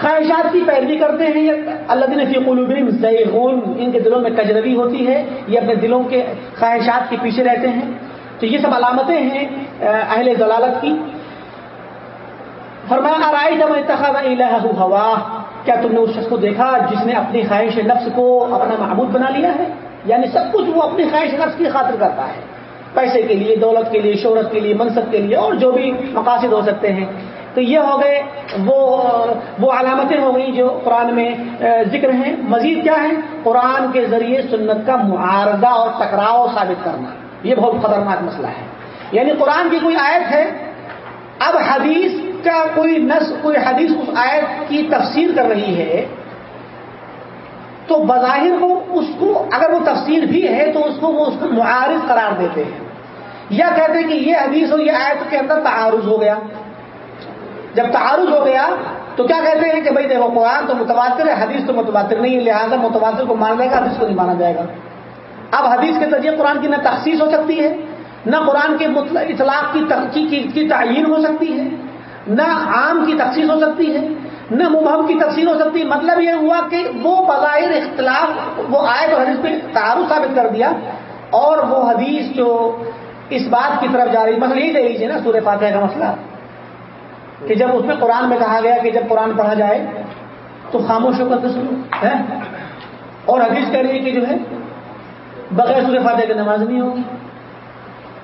B: خواہشات کی پیروی کرتے ہیں اللہ دن فی قلوبہم زیغون، ان کے دلوں میں کجروی ہوتی ہے یہ اپنے دلوں کے خواہشات کے پیچھے رہتے ہیں۔ تو یہ سب علامتیں ہیں اہل ضلالت کی۔ فرمایا آرائی جب انتخاب الہ ہوا؟ کیا تم نے اس شخص کو دیکھا جس نے اپنی خواہش نفس کو اپنا معبود بنا لیا ہے؟ یعنی سب کچھ وہ اپنی خواہش نفس کی خاطر کرتا ہے۔ پیسے کے لیے، دولت کے لیے، شہرت کے لیے، منصب کے لیے اور جو بھی مقاصد ہو سکتے ہیں۔ تو یہ ہو گئے وہ وہ علامتیں ہو گئی جو قرآن میں ذکر ہیں۔ مزید کیا ہے قرآن کے ذریعے سنت کا معارضہ اور ٹکراؤ ثابت کرنا۔ یہ بہت خطرناک مسئلہ ہے۔ یعنی قرآن کی کوئی آیت ہے، اب حدیث کا کوئی نس کوئی حدیث اس آیت کی تفسیر کر رہی ہے، تو بظاہر وہ اس کو، اگر وہ تفسیر بھی ہے تو اس کو وہ اس کو معارض قرار دیتے ہیں۔ یا کہتے ہیں کہ یہ حدیث ہو یہ آیت کے اندر تعارض ہو گیا۔ جب تعارض ہو گیا تو کیا کہتے ہیں کہ بھائی دیکھو، قرآن تو متواتر ہے، حدیث تو متواتر نہیں ہے، لہٰذا متواتر کو مانا جائے گا حدیث کو نہیں مانا جائے گا۔ اب حدیث کے ذریعے قرآن کی نہ تخصیص ہو سکتی ہے، نہ قرآن کے اطلاق کی تعین ہو سکتی ہے۔ نہ عام کی تخصیص ہو سکتی ہے، نہ مبہم کی تفصیل ہو سکتی ہے۔ مطلب یہ ہوا کہ وہ بظاہر اختلاف، وہ آئے تو حدیث پہ تعارف ثابت کر دیا اور وہ حدیث جو اس بات کی طرف جا رہی مسئلہ یہی لے لیجیے نا سورہ فاتحہ کا مسئلہ، کہ جب اس میں قرآن میں کہا گیا کہ جب قرآن پڑھا جائے تو خاموش ہو کر سنو ہے؟ اور حدیث کہہ رہی ہے کہ جو ہے، بغیر سورہ فاتحہ کی نماز نہیں ہوگی۔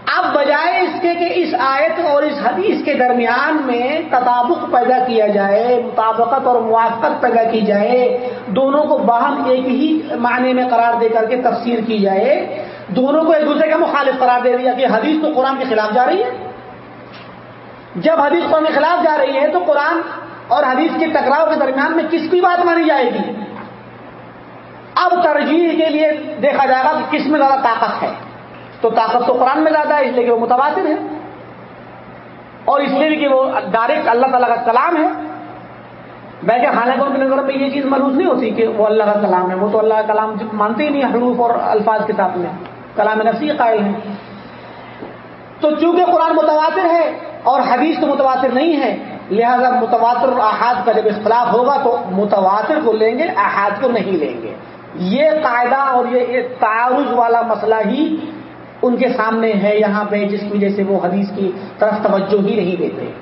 B: اب بجائے اس کے کہ اس آیت اور اس حدیث کے درمیان میں تطابق پیدا کیا جائے، مطابقت اور موافقت پیدا کی جائے، دونوں کو باہم ایک ہی معنی میں قرار دے کر کے تفسیر کی جائے، دونوں کو ایک دوسرے کا مخالف قرار دے دیا کہ حدیث تو قرآن کے خلاف جا رہی ہے۔ جب حدیث قرآن کے خلاف جا رہی ہے تو قرآن اور حدیث کے ٹکراؤ کے درمیان میں کس کی بات مانی جائے گی؟ اب ترجیح کے لیے دیکھا جائے گا کہ کس میں زیادہ طاقت ہے۔ تو طاقت تو قرآن میں زیادہ ہے، اس لیے کہ وہ متواتر ہے۔ اور اس لیے بھی کہ وہ ڈائریکٹ اللہ تعالیٰ کا کلام ہے۔ بلکہ حالانکہ ان کی نظر میں یہ چیز محروض نہیں ہوتی کہ وہ اللہ کا کلام ہے؟ وہ تو اللہ کا کلام مانتے ہی نہیں حروف اور الفاظ کے ساتھ میں۔ کلام نفسی قائل ہے تو چونکہ قرآن متواتر ہے اور حدیث تو متواتر نہیں ہے، لہذا متواتر اور احاد کا جب اختلاف ہوگا تو متواتر کو لیں گے، احاد کو نہیں لیں گے۔ یہ قاعدہ اور یہ تعارض والا مسئلہ ہی ان کے سامنے ہے، یہاں پہ، جس کی وجہ سے وہ حدیث کی طرف توجہ ہی نہیں دیتے۔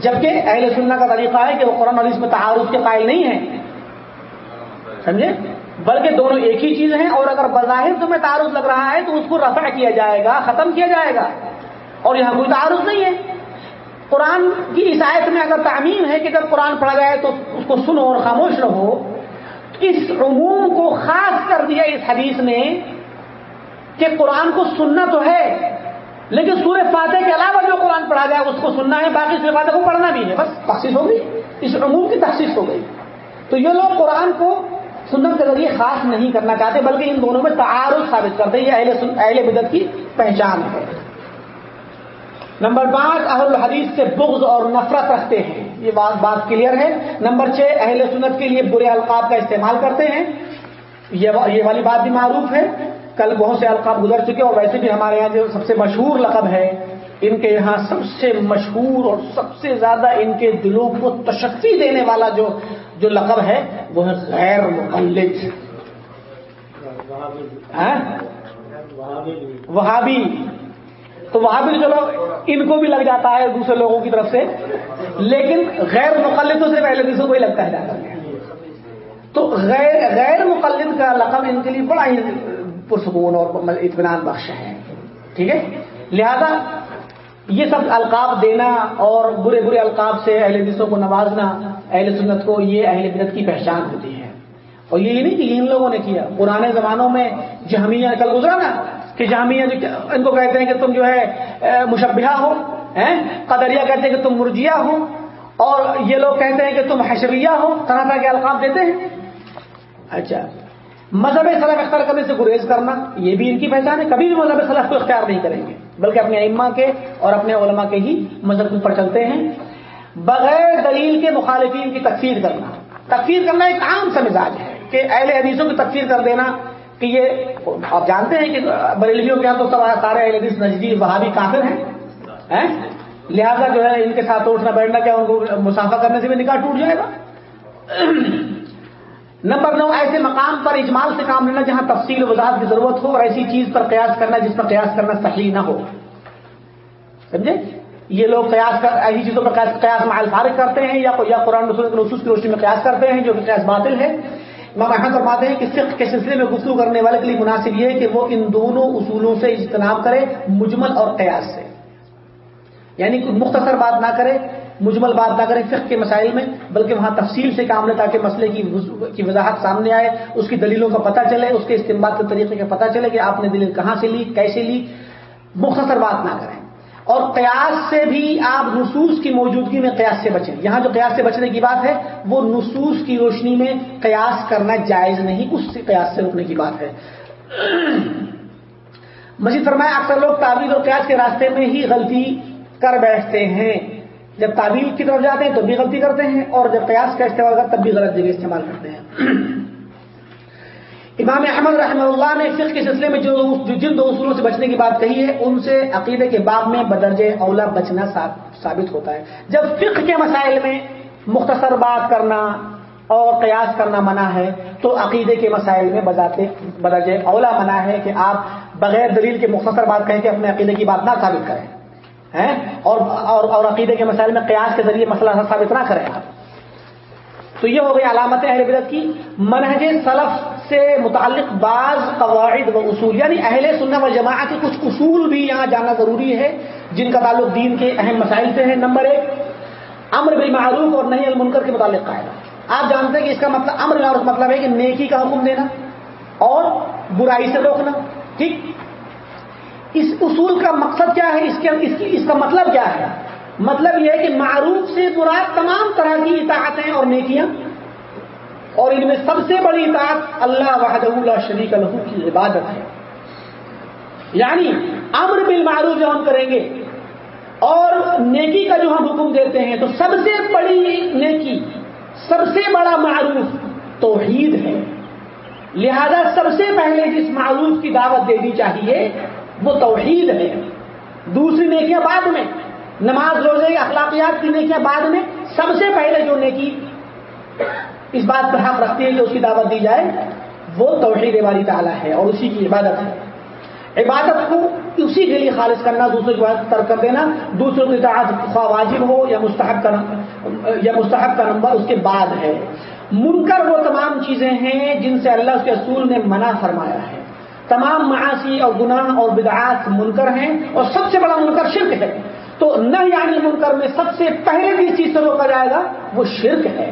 B: جبکہ اہل سننا کا طریقہ ہے کہ وہ قرآن حدیث میں تعارف کے قائل نہیں ہیں۔ سمجھے؟ بلکہ دونوں ایک ہی چیز ہیں، اور اگر بظاہر تمہیں تعارف لگ رہا ہے تو اس کو رفع کیا جائے گا، ختم کیا جائے گا۔ اور یہاں کوئی تعارف نہیں ہے۔ قرآن کی عیسائیت میں اگر تعمیم ہے کہ جب قرآن پڑھا جائے تو اس کو سنو اور خاموش رہو۔ اس عموم کو خاص کر دیا اس حدیث نے کہ قرآن کو سننا تو ہے، لیکن سورہ فاتح کے علاوہ جو قرآن پڑھا جائے اس کو سننا ہے، باقی سورہ فاتح کو پڑھنا بھی ہے، بس تخصیص ہو گئی، اس عموم کی تخصیص ہو گئی۔ تو یہ لوگ قرآن کو سنت کے ذریعے خاص نہیں کرنا چاہتے، بلکہ ان دونوں میں تعارف ثابت کرتے یہ اہل اہل بدت کی پہچان ہے۔ نمبر پانچ، اہل الحدیث سے بغض اور نفرت رکھتے ہیں۔ یہ بات بات کلیئر ہے۔ نمبر چھ، اہل سنت کے لیے برے القاب کا استعمال کرتے ہیں۔ یہ والی بات بھی معروف ہے۔ کل بہت سے القاب گزر چکے اور ویسے بھی ہمارے یہاں جو سب سے مشہور لقب ہے ان کے یہاں سب سے مشہور اور سب سے زیادہ ان کے دلوں کو تشکتی دینے والا جو جو لقب ہے، وہ ہے غیر مقلد۔ ہاں؟ وہابی۔ تو وہاں بھی چلو، ان کو بھی لگ جاتا ہے دوسرے لوگوں کی طرف سے، لیکن غیر مقلدوں سے پہلے دوسروں کو ہی لگتا ہے۔ تو غیر غیر مقلد کا لقب ان کے لیے بڑا ہی پرسکون اور اطمینان بخش ہے۔ ٹھیک ہے؟ لہذا یہ سب القاب دینا اور برے برے القاب سے اہل حدیثوں کو نوازنا، اہل سنت کو یہ اہل بدت کی پہچان ہوتی ہے۔ اور یہ نہیں کہ ان لوگوں نے کیا۔ پرانے زمانوں میں جہمیہ کل گزرا نا کہ جہمیہ ان کو کہتے ہیں کہ تم جو ہے مشبہ ہو قدریہ کہتے ہیں کہ تم مرجیہ ہو، اور یہ لوگ کہتے ہیں کہ تم حشریہ ہو، طرح طرح کے القاب دیتے ہیں۔ اچھا۔ مذہب صلاح اختیار کرنے سے گریز کرنا، یہ بھی ان کی پہچان ہے، کبھی بھی مذہب صلاح کو اختیار نہیں کریں گے۔ بلکہ اپنے ائمہ کے اور اپنے علماء کے ہی مذہب پر چلتے ہیں۔ بغیر دلیل کے مخالفین کی تکفیر کرنا۔ تکفیر کرنا ایک عام سا مزاج ہے کہ اہل حدیثوں کی تکفیر کر دینا کہ یہ آپ جانتے ہیں کہ بریلویوں کے یہاں تو سارے اہل حدیث نزدیک وہابی کافر ہیں؟ لہذا جو ہے ان کے ساتھ اٹھنا بیٹھنا کیا ان کو مسافہ کرنے سے بھی نکاح ٹوٹ جائے گا؟ نمبر نو، ایسے مقام پر اجمال سے کام لینا جہاں تفصیل وضاحت کی ضرورت ہو اور ایسی چیز پر قیاس کرنا جس پر قیاس کرنا صحیح نہ ہو۔ سمجھے؟ یہ لوگ قیاس کر، ایسی چیزوں پر قیاس مائل فارغ کرتے ہیں یا یا قرآن رسول کی روشنی میں قیاس کرتے ہیں جو کہ قیاس باطل ہے۔ ماں یہاں فرماتے ہیں کہ فقہ کے سلسلے میں گفتگو کرنے والے کے لیے مناسب یہ ہے کہ وہ ان دونوں اصولوں سے اجتناب کرے، مجمل اور قیاس سے۔ یعنی مختصر بات نہ کرے مجمل بات نہ کریں فقہ کے مسائل میں، بلکہ وہاں تفصیل سے کام لے تاکہ مسئلے کی وضاحت سامنے آئے، اس کی دلیلوں کا پتہ چلے، اس کے استعمال کے طریقے کا پتہ چلے کہ آپ نے دلیل کہاں سے لی، کیسے لی۔ مختصر بات نہ کریں۔ اور قیاس سے بھی آپ نصوص کی موجودگی میں قیاس سے بچیں۔ یہاں جو قیاس سے بچنے کی بات ہے، وہ نصوص کی روشنی میں قیاس کرنا جائز نہیں، اس سے قیاس سے روکنے کی بات ہے۔ مزید فرمایا، اکثر لوگ تعویذ اور قیاس کے راستے میں ہی غلطی کر بیٹھتے ہیں۔ جب تعبیر کی طرف جاتے ہیں تو بھی غلطی کرتے ہیں اور جب قیاس کا استعمال کرتے تب بھی غلط جگہ استعمال کرتے ہیں۔ امام احمد رحمہ اللہ نے فقہ کے سلسلے میں جو جن دو اصولوں سے بچنے کی بات کہی ہے، ان سے عقیدے کے باب میں بدرج اولا بچنا ثابت ہوتا ہے۔ جب فقہ کے مسائل میں مختصر بات کرنا اور قیاس کرنا منع ہے، تو عقیدے کے مسائل میں بذاتے بدرج اولا منع ہے کہ آپ بغیر دلیل کے مختصر بات کہیں کہ اپنے عقیدے کی بات نہ ثابت کریں۔ اور اور, اور عقیدے کے مسائل میں قیاس کے ذریعے مسئلہ ثابت نہ کریں۔ آپ تو یہ ہو گئی علامت اہل بدت کی منہج سلف سے متعلق بعض قواعد و اصول۔ یعنی اہل سننا و جماعت کے کچھ اصول بھی یہاں جانا ضروری ہے جن کا تعلق دین کے اہم مسائل سے ہے نمبر ایک امر بالمعروف اور نہیں المنکر کے متعلق قاعدہ۔ آپ جانتے ہیں کہ اس کا مطلب امر بالمعروف مطلب ہے کہ نیکی کا حکم دینا اور برائی سے روکنا۔ ٹھیک؟ اس اصول کا مقصد کیا ہے؟ اس کے اس, کی اس کا مطلب کیا ہے؟ مطلب یہ ہے کہ معروف سے مراد تمام طرح کی اطاعتیں اور نیکیاں اور ان میں سب سے بڑی اطاعت اللہ وحدہ اللہ شریک الحو کی عبادت ہے۔ یعنی امر بالمعروف جو ہم کریں گے اور نیکی کا جو ہم حکم دیتے ہیں تو سب سے بڑی نیکی سب سے بڑا معروف توحید ہے۔ لہذا سب سے پہلے جس معروف کی دعوت دینی چاہیے وہ توحید ہے۔ دوسری نیکیاں بعد میں۔ نماز، روزے، اخلاقیات کی نیکیاں بعد میں۔ سب سے پہلے جو نیکی اس بات پر حق رکھتی ہے کہ اس کی دعوت دی جائے، وہ توحید والی تعالیٰ ہے اور اسی کی عبادت ہے۔ عبادت کو اسی کے لیے خالص کرنا، دوسروں کی ترک کر دینا، دوسروں کی اطاعت خواہ واجب ہو یا مستحب کا یا مستحب کا نمبر اس کے بعد ہے۔ منکر وہ تمام چیزیں ہیں جن سے اللہ اس کے اصول نے منع فرمایا ہے۔ تمام معاشی اور گناہ اور بدعات منکر ہیں اور سب سے بڑا منکر شرک ہے۔ تو نہ یعنی منکر میں سب سے پہلے بھی اس چیز سے روکا جائے گا، وہ شرک ہے۔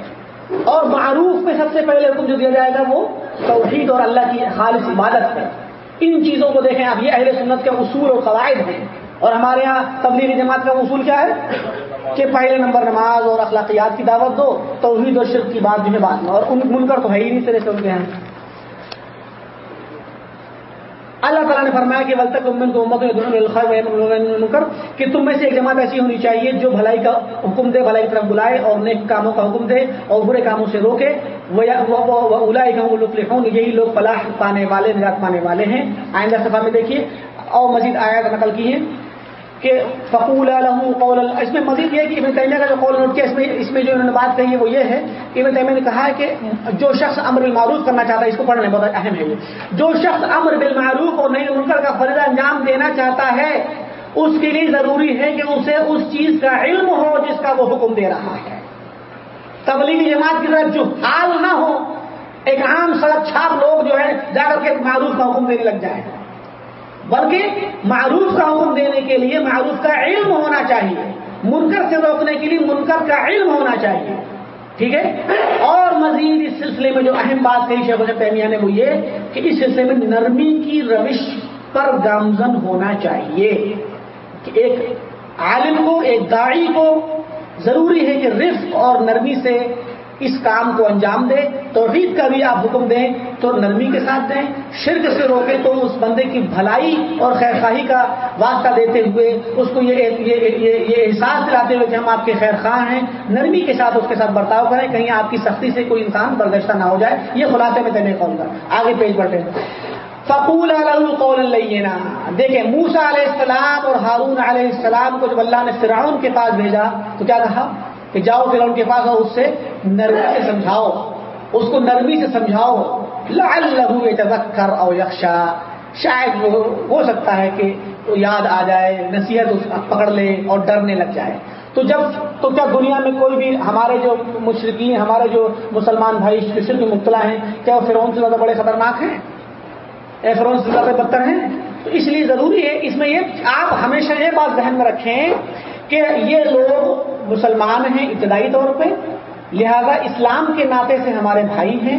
B: اور معروف میں سب سے پہلے حکم جو دیا جائے گا، وہ توحید اور اللہ کی خالص عبادت ہے۔ ان چیزوں کو دیکھیں، اب یہ اہل سنت کے اصول اور قواعد ہیں۔ اور ہمارے یہاں تبلیغی جماعت کا اصول کیا ہے؟ کہ پہلے نمبر نماز اور اخلاقیات کی دعوت دو، توحید اور شرک کی بات جو ہے بات میں اور ان من کر تو ہے ہی نہیں طرح سے ان کے ہیں۔ اللہ تعالیٰ نے فرمایا کہ ولطک کر کہ تم میں سے ایک جماعت ایسی ہونی چاہیے جو بھلائی کا حکم دے، بھلائی کی طرف بلائے اور نیک کاموں کا حکم دے اور برے کاموں سے روکے۔ یہی لوگ فلاح پانے والے، نجات پانے والے ہیں۔ آئندہ صفحہ میں دیکھیے۔ اور مزید آیات نقل کی ہے کہ فقول قول اس میں مزید یہ کہ ابن تیمیہ کا جو قول نوٹ کیا اس میں اس میں جو انہوں نے بات کہی ہے وہ یہ ہے کہ ابن تیمیہ نے کہا ہے کہ جو شخص امر بالمعروف کرنا چاہتا ہے، اس کو پڑھنے بہت اہم ہے جو شخص امر بالمعروف اور نئی منکر کا فرض انجام دینا چاہتا ہے، اس کے لیے ضروری ہے کہ اسے اس چیز کا علم ہو جس کا وہ حکم دے رہا ہے۔ تبلیغی جماعت کی طرف جو حال نہ ہو، ایک عام سڑک چھاپ لوگ جو ہے جا کر کے معروف کا حکم دینے لگ جائے۔ بلکہ معروف کا حکم دینے کے لیے معروف کا علم ہونا چاہیے۔ منکر سے روکنے کے لیے منکر کا علم ہونا چاہیے۔ ٹھیک ہے؟ اور مزید اس سلسلے میں جو اہم بات کہی شیخ پیمیا نے وہ یہ کہ اس سلسلے میں نرمی کی روش پر گامزن ہونا چاہیے۔ کہ ایک عالم کو، ایک داڑھی کو ضروری ہے کہ رفق اور نرمی سے اس کام کو انجام دے، توحید کا بھی آپ حکم دیں، تو نرمی کے ساتھ دیں، شرک سے روکیں تو اس بندے کی بھلائی اور خیر خواہی کا واسطہ دیتے ہوئے اس کو یہ احساس دلاتے ہوئے کہ ہم آپ کے خیر خواہ ہیں۔ نرمی کے ساتھ اس کے ساتھ برتاؤ کریں، کہیں آپ کی سختی سے کوئی انسان برداشتہ نہ ہو جائے۔ یہ خلاصے میں دینے کون کر آگے پیج بڑھتے فقول قول دیکھیں موسا علیہ السلام اور ہارون علیہ السلام کو جب اللہ نے فرعون کے پاس بھیجا، تو کیا کہا؟ کہ جاؤ پھر ان کے پاس اور اس سے نرمی سے سمجھاؤ، اس کو نرمی سے سمجھاؤ۔ لہو کر او یکشا شاید وہ ہو سکتا ہے کہ یاد آ جائے، نصیحت پکڑ لے اور ڈرنے لگ جائے۔ تو جب، تو کیا دنیا میں کوئی بھی ہمارے جو مشرقین ہمارے جو مسلمان بھائی شرک میں مبتلا ہیں، کیا وہ فرعون سے زیادہ بڑے خطرناک ہیں؟ اے فرعون سے زیادہ بدتر ہیں؟ تو اس لیے ضروری ہے، اس میں یہ آپ ہمیشہ یہ بات ذہن میں رکھیں کہ یہ لوگ مسلمان ہیں ابتدائی طور پہ، لہذا اسلام کے ناطے سے ہمارے بھائی ہیں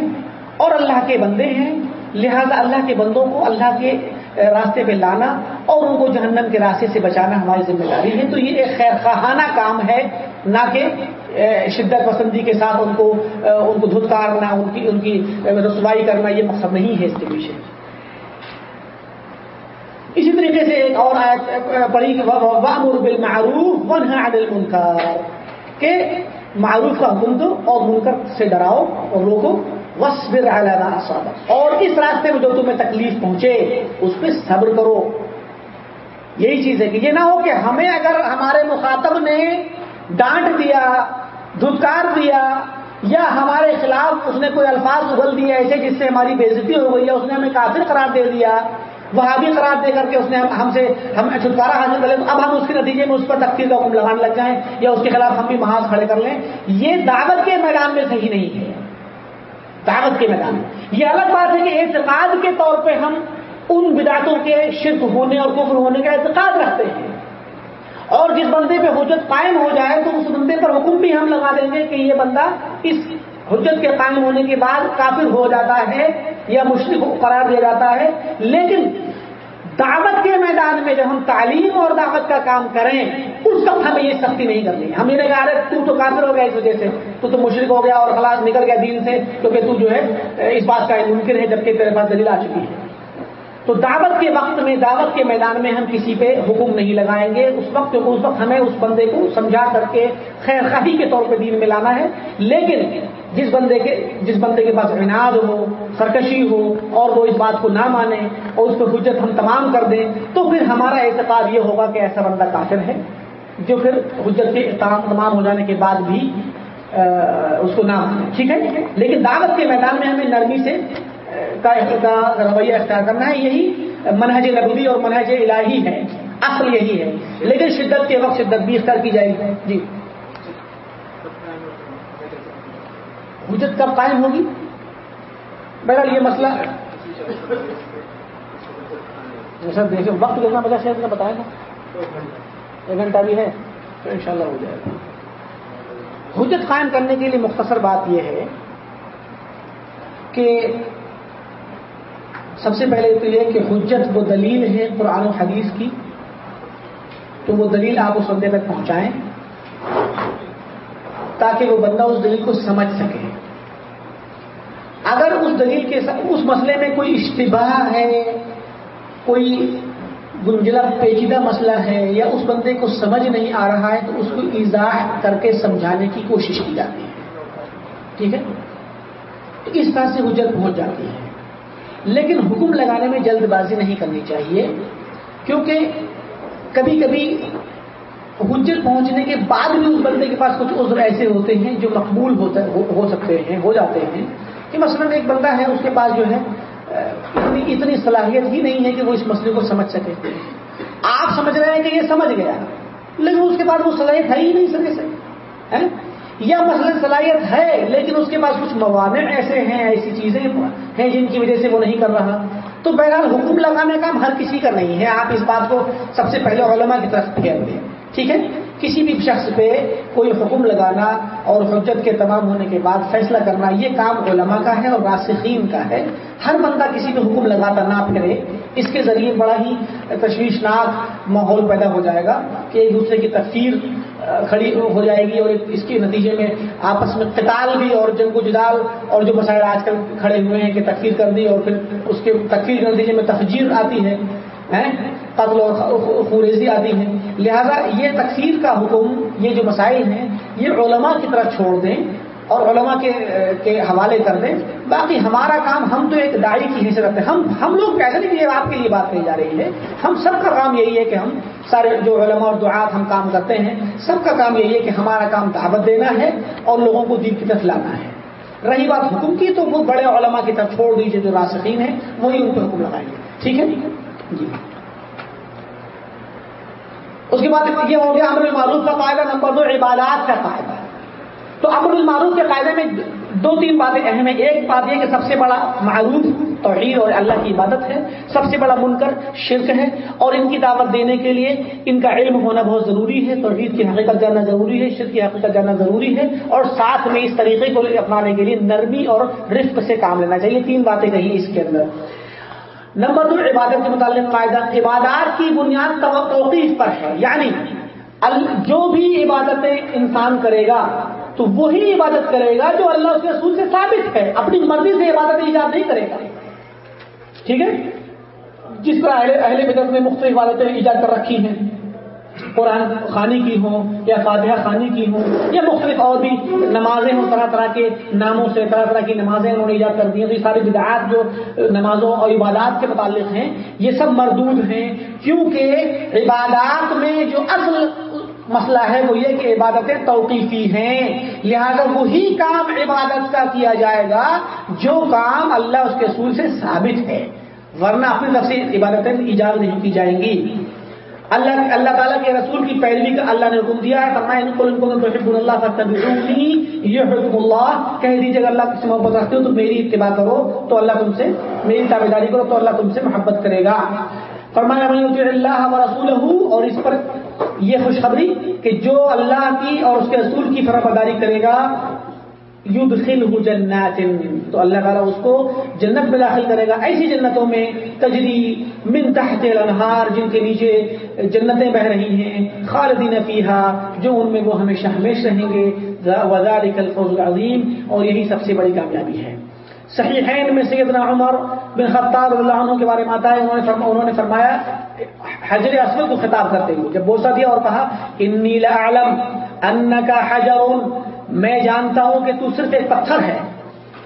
B: اور اللہ کے بندے ہیں، لہذا اللہ کے بندوں کو اللہ کے راستے پہ لانا اور ان کو جہنم کے راستے سے بچانا ہماری ذمہ داری ہے۔ تو یہ ایک خیر خواہانہ کام ہے، نہ کہ شدت پسندی کے ساتھ ان کو ان کو دھتکارنا، ان کی ان کی رسوائی کرنا، یہ مقصد نہیں ہے اس کے پیچھے۔ اسی طریقے سے ایک اور آیت پڑھی بالمعروف ونہا عن المنکر کہ معروف کا حکم دو اور منکر سے ڈراؤ اور روکو۔ وصبر علی ما اصابك اور اس راستے میں جو تمہیں تکلیف پہنچے، اس پہ صبر کرو۔ یہی چیز ہے کہ یہ نہ ہو کہ ہمیں اگر ہمارے مخاطب نے ڈانٹ دیا، دھتکار دیا، یا ہمارے خلاف اس نے کوئی الفاظ اگل دیے ایسے جس سے ہماری بےزتی ہو گئی، یا اس نے ہمیں کافر قرار دے دیا وہاں بھی قرار دے کر کے اس نے ہم سے ہم چھٹکارا حاصل کر لیں اب ہم اس کے نتیجے میں اس پر تقسیم کا حکم لگانے لگ جائیں یا اس کے خلاف ہم بھی محاذ کھڑے کر لیں۔ یہ دعوت کے میدان میں صحیح نہیں ہے۔ دعوت کے میدان میں۔ یہ الگ بات ہے کہ اعتقاد کے طور پہ ہم ان بدعتوں کے شرک ہونے اور کفر ہونے کا اعتقاد رکھتے ہیں۔ اور جس بندے پہ حجت قائم ہو جائے تو اس بندے پر حکم بھی ہم لگا دیں گے کہ یہ بندہ اس حجت کے قائم ہونے کے بعد کافر ہو جاتا ہے یا مشرق قرار دیا جاتا ہے۔ لیکن دعوت کے میدان میں جب ہم تعلیم اور دعوت کا کام کریں، اس وقت ہمیں یہ سختی نہیں کرنی۔ ہم یہ کہا رہے، تو تو کافر ہو گیا اس وجہ سے، تو تو مشرق ہو گیا اور خلاص نکل گیا دین سے، کیونکہ تو جو ہے، اس بات کا ممکن ہے، جبکہ تیرے پاس دلیل آ چکی ہے۔ تو دعوت کے وقت میں، دعوت کے میدان میں ہم کسی پہ حکم نہیں لگائیں گے۔ اس وقت اس وقت ہمیں اس بندے کو سمجھا کر کے خیر خواہی کے طور پہ دین میں لانا ہے۔ لیکن جس بندے کے جس بندے کے پاس عناد ہو، سرکشی ہو، اور وہ اس بات کو نہ مانے اور اس پہ حجت ہم تمام کر دیں، تو پھر ہمارا اعتقاد یہ ہوگا کہ ایسا بندہ کافر ہے، جو پھر حجت کے تمام ہو جانے کے بعد بھی اس کو نہ مانے۔ ٹھیک ہے؟ لیکن دعوت کے میدان میں ہمیں نرمی سے کا رویہ اختیار کرنا ہے، یہی منہج نبوی اور منہج الہی ہے، اصل یہی ہے۔ لیکن شدت کے وقت شدت بھی اختیار کی جائے گی۔ جی۔ حجت کب قائم ہوگی؟ بہرحال یہ مسئلہ سر دیکھیں وقت کتنا بچا شاید نے بتایا تھا۔ ایک گھنٹہ بھی ہے، تو ان شاء اللہ ہو جائے گا۔ حجت قائم کرنے کے لیے مختصر بات یہ ہے کہ سب سے پہلے تو یہ کہ حجت وہ دلیل ہے قرآن و حدیث کی، تو وہ دلیل آپ اس بندے تک پہنچائیں تاکہ وہ بندہ اس دلیل کو سمجھ سکے۔ اگر اس دلیل کے اس مسئلے میں کوئی اشتباہ ہے، کوئی گنجلا پیچیدہ مسئلہ ہے یا اس بندے کو سمجھ نہیں آ رہا ہے، تو اس کو ایزاح کر کے سمجھانے کی کوشش کی جاتی ہے۔ ٹھیک ہے؟ تو اس طرح سے حجت پہنچ جاتی ہے۔ لیکن حکم لگانے میں جلد بازی نہیں کرنی چاہیے، کیونکہ کبھی کبھی حجت پہنچنے کے بعد بھی اس بندے کے پاس کچھ عذر ایسے ہوتے ہیں جو مقبول ہوتا ہو سکتے ہیں، ہو جاتے ہیں۔ کہ مثلا ایک بندہ ہے، اس کے پاس جو ہے، اتنی اتنی صلاحیت ہی نہیں ہے کہ وہ اس مسئلے کو سمجھ سکے۔ آپ سمجھ رہے ہیں کہ یہ سمجھ گیا۔ لیکن اس کے پاس وہ صلاحیت ہے ہی نہیں سکے سے یا مثلا صلاحیت ہے، لیکن اس کے پاس کچھ موانع ایسے ہیں، ایسی چیزیں ہیں جن کی وجہ سے وہ نہیں کر رہا۔ تو بہرحال حکم لگانے کا ہر کسی کا نہیں ہے۔ آپ اس بات کو سب سے پہلے علماء کی طرف پھیر دیں ٹھیک ہے؟ کسی بھی شخص پہ کوئی حکم لگانا اور حجت کے تمام ہونے کے بعد فیصلہ کرنا، یہ کام علماء کا ہے اور راسخین کا ہے۔ ہر بندہ کسی پہ حکم لگاتا نہ پھرے اس کے ذریعے بڑا ہی تشویشناک ماحول پیدا ہو جائے گا کہ ایک دوسرے کی تفسیر کھڑی ہو جائے گی اور اس کے نتیجے میں آپس میں قتال بھی اور جنگ و جدال اور جو مسائل آج کل کھڑے ہوئے ہیں کہ تکفیر کر دی اور پھر اس کے تکفیر کے نتیجے میں تفجیر آتی ہے قتل اور خوریزی آتی ہے لہذا یہ تکفیر کا حکم، یہ جو مسائل ہیں، یہ علماء کی طرف چھوڑ دیں اور علماء کے کے حوالے کر دیں۔ باقی ہمارا کام، ہم تو ایک دائی کی حیثیت رکھتے ہیں ہم ہم لوگ کیسے نہیں کہ آپ کے لیے بات کہی جا رہی ہے۔ ہم سب کا کام یہی ہے کہ ہم سارے جو علماء اور دعات ہم کام کرتے ہیں، سب کا کام یہی ہے کہ ہمارا کام دعوت دینا ہے اور لوگوں کو دین کی طرف لانا ہے۔ رہی بات حکم کی، تو وہ بڑے علماء کی طرف چھوڑ دیجیے جو راسقین ہیں، وہی ان کو حکم لگائیں گے۔ ٹھیک ہے؟ جی۔ اس کے بعد یہ ہو گیا امر المعروف کا قاعدہ نمبر دو، عبادات کا قاعدہ۔ تو امر المعروف کے قاعدے میں دو تین باتیں اہم ہیں۔ ایک بات یہ کہ سب سے بڑا معروف توحید اور اللہ کی عبادت ہے، سب سے بڑا منکر شرک ہے، اور ان کی دعوت دینے کے لیے ان کا علم ہونا بہت ضروری ہے۔ توحید کی حقیقت جاننا ضروری ہے، شرک کی حقیقت جاننا ضروری ہے، اور ساتھ میں اس طریقے کو اپنانے کے لیے نرمی اور رفق سے کام لینا چاہیے۔ تین باتیں کہیں اس کے اندر۔ نمبر دو، عبادت کے متعلق قاعدہ، عبادات کی بنیاد توقیف پر ہے۔ یعنی جو بھی عبادتیں انسان کرے گا، تو وہی عبادت کرے گا جو اللہ اس کے رسول سے ثابت ہے۔ اپنی مرضی سے عبادت ایجاد نہیں کرے گا۔ ٹھیک ہے؟ جس طرح اہل اہل بدت نے مختلف عبادتیں ایجاد کر رکھی ہیں۔ قرآن خانی کی ہوں یا فاتحہ خانی کی ہوں یا مختلف اور بھی نمازیں ہوں، طرح طرح کے ناموں سے، طرح طرح کی نمازیں انہوں نے ایجاد کر دی ہیں۔ تو یہ ساری بدعات جو نمازوں اور عبادات کے متعلق ہیں، یہ سب مردود ہیں۔ کیونکہ عبادات میں جو اصل مسئلہ ہے وہ یہ کہ عبادتیں توقیفی ہیں۔ لہذا وہی کام عبادت کا کیا جائے گا، جو کام اللہ اس کے سور سے ثابت ہے۔ ورنہ اپنی طرف سے عبادتیں ایجاد نہیں کی جائیں گی۔ اللہ اللہ تعالیٰ کے رسول کی پیروی کا اللہ نے حکم دیا ہے۔ فرمایا، ان کو ان کو حب اللہ فتبعونی یہ حکم اللہ۔ کہہ دیجیے اگر اللہ سے محبت رکھتے ہو تو میری اتباع کرو، تو اللہ تم سے میری تابے داری کرو، تو اللہ تم سے محبت کرے گا۔ فرمایا میں اللہ و رسول اور اس پر یہ خوشخبری کہ جو اللہ کی اور اس کے رسول کی فرق بداری کرے گا یدخلہ جنات. تو اللہ تعالیٰ اس کو جنت میں داخل کرے گا. ایسی جنتوں میں تجری من تحت الانہار، جن کے نیچے جنتیں بہ رہی ہیں، خالدین فیہا، جو ان میں وہ ہمیشہ ہمیش رہیں گے. وذالک الفوز العظیم اور یہی سب سے بڑی کامیابی ہے. صحیحین میں سیدنا عمر بن خطاب اللہ عنہ کے بارے میں آتا ہے. انہوں نے فرمایا، حجر اسود کو خطاب کرتے ہوئے، جب بوسا دیا اور کہا، انی لعلم انکا حجر میں جانتا ہوں کہ تو صرف ایک پتھر ہے۔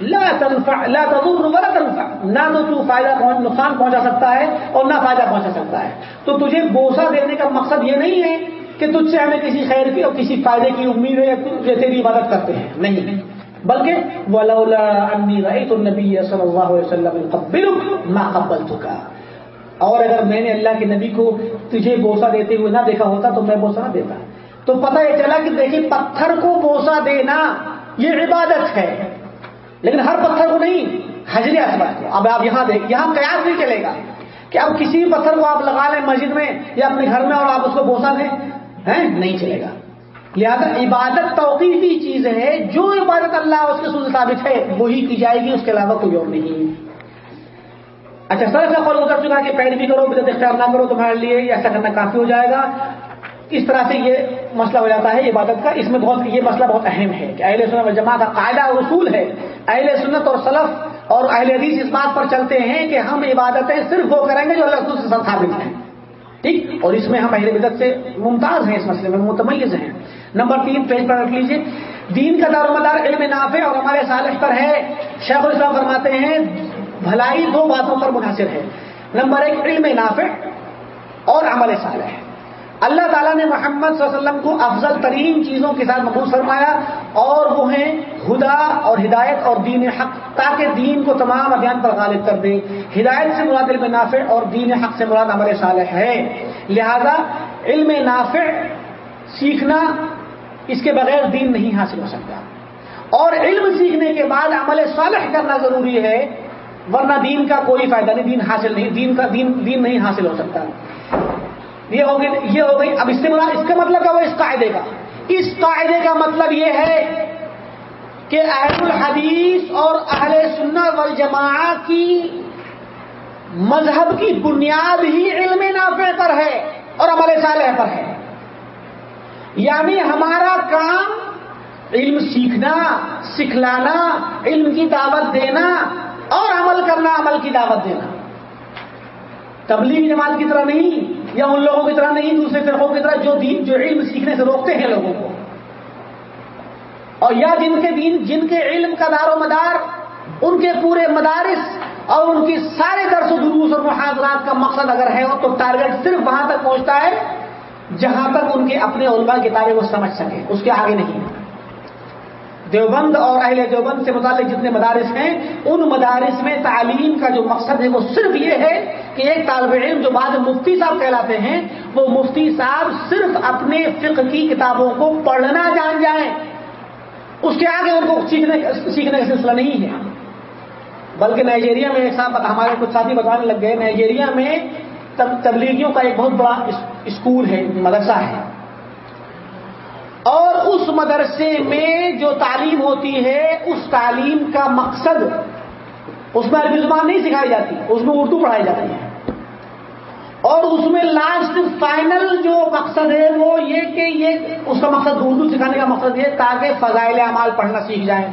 B: لا تنفع لا تضر ولا تنفع۔ نہ تو تو فائدہ نقصان پہنچا سکتا ہے اور نہ فائدہ پہنچا سکتا ہے۔ تو تجھے بوسا دینے کا مقصد یہ نہیں ہے کہ تجھ سے ہمیں کسی خیر کی اور کسی فائدے کی امید ہے یا تیری عبادت کرتے ہیں۔ نہیں۔ بلکہ ولولا انی رأیت النبی صلی اللہ علیہ وسلم قبلک ما قبلتک اور اگر میں نے اللہ کے نبی کو تجھے بوسا دیتے ہوئے نہ دیکھا ہوتا تو میں بوسا نہ دیتا۔ تو پتہ یہ چلا کہ دیکھیے پتھر کو بوسا دینا یہ عبادت ہے۔ لیکن ہر پتھر کو نہیں، حجر اسود کو۔ اب آپ یہاں دیکھ، یہاں قیاس نہیں چلے گا کہ اب کسی پتھر کو آپ لگا لیں مسجد میں یا اپنے گھر میں اور آپ اس کو بوسا دیں نہیں چلے گا۔ لہٰذا عبادت توقیفی چیز ہے، جو عبادت اللہ اس کے سوز ثابت ہے، وہی کی جائے گی، اس کے علاوہ کوئی اور نہیں۔ اچھا سر ایسا فالو کر چکا کہ پیروی کرو بدت اختیار نہ کرو تمہارے لیے، ایسا کرنا کافی ہو جائے گا۔ اس طرح سے یہ مسئلہ ہو جاتا ہے، عبادت کا۔ اس میں بہت یہ مسئلہ بہت اہم ہے کہ اہل سنت جماع کا قاعدہ اصول ہے۔ اہل سنت اور سلف اور اہل حدیث اس بات پر چلتے ہیں کہ ہم عبادتیں صرف وہ کریں گے جو اللہ سے ثابت ہیں۔ ٹھیک؟ اور اس میں ہم اہل بدت سے ممتاز ہیں، اس مسئلے میں متمیز ہیں۔ نمبر تین، پیج پر رکھ لیجیے دین کا دار و مدار علم نافع اور ہمارے صالح پر ہے۔ شیخ الاسلام فرماتے ہیں، بھلائی دو باتوں پر منحصر ہے۔ نمبر ایک، علم نافع اور عمل صالح۔ اللہ تعالیٰ نے محمد صلی اللہ علیہ وسلم کو افضل ترین چیزوں کے ساتھ محفوظ فرمایا اور وہ ہیں خدا اور ہدایت اور دین حق، تاکہ دین کو تمام ابھیان پر غالب کر دے ہدایت سے مراد علم نافع اور دین حق سے مراد عمل صالح ہے۔ لہذا علم نافع سیکھنا اس کے بغیر دین نہیں حاصل ہو سکتا۔ اور علم سیکھنے کے بعد عمل صالح کرنا ضروری ہے، ورنہ دین کا کوئی فائدہ نہیں، دین حاصل نہیں، دین کا دین دین نہیں حاصل ہو سکتا۔ یہ ہو گئی یہ ہو گئی اب اس سے مراد اس کا مطلب کیا وہ اس قاعدے کا۔ اس قاعدے کا مطلب یہ ہے کہ اہل الحدیث اور اہل سننا والجماع کی مذہب کی بنیاد ہی علم نافع پر ہے اور عمل صالح پر ہے۔ یعنی ہمارا کام علم سیکھنا، سکھلانا، علم کی دعوت دینا اور عمل کرنا، عمل کی دعوت دینا۔ تبلیغ جماعت کی طرح نہیں۔ یا ان لوگوں کی طرح نہیں، دوسرے فرقوں کی طرح جو دین، جو علم سیکھنے سے روکتے ہیں لوگوں کو۔ اور یا جن کے دین، جن کے علم کا دار و مدار، ان کے پورے مدارس اور ان کی سارے درس و دروس اور محاذرات کا مقصد اگر ہے، تو ٹارگیٹ صرف وہاں تک پہنچتا ہے جہاں تک ان کے اپنے علماء کتابیں وہ سمجھ سکیں، اس کے آگے نہیں۔ دیوبند اور اہل دیوبند سے متعلق جتنے مدارس ہیں، ان مدارس میں تعلیم کا جو مقصد ہے، وہ صرف یہ ہے کہ ایک طالب علم جو بعد مفتی صاحب کہلاتے ہیں، وہ مفتی صاحب صرف اپنے فقہ کی کتابوں کو پڑھنا جان جائیں اس کے آگے ان کو سیکھنے سیکھنے کا سلسلہ نہیں ہے۔ بلکہ نائجیریا میں ایک صاحب، ہمارے کچھ ساتھی بتانے لگ گئے، نائجیریا میں تبلیغیوں کا ایک بہت بڑا اسکول ہے، مدرسہ ہے۔ اور اس مدرسے میں جو تعلیم ہوتی ہے، اس تعلیم کا مقصد اس میں عربی زبان نہیں سکھائی جاتی، اس میں اردو پڑھائی جاتی ہے۔ اور اس میں لاسٹ فائنل جو مقصد ہے، وہ یہ کہ یہ اس کا مقصد اردو سکھانے کا مقصد یہ تاکہ فضائل اعمال پڑھنا سیکھ جائیں۔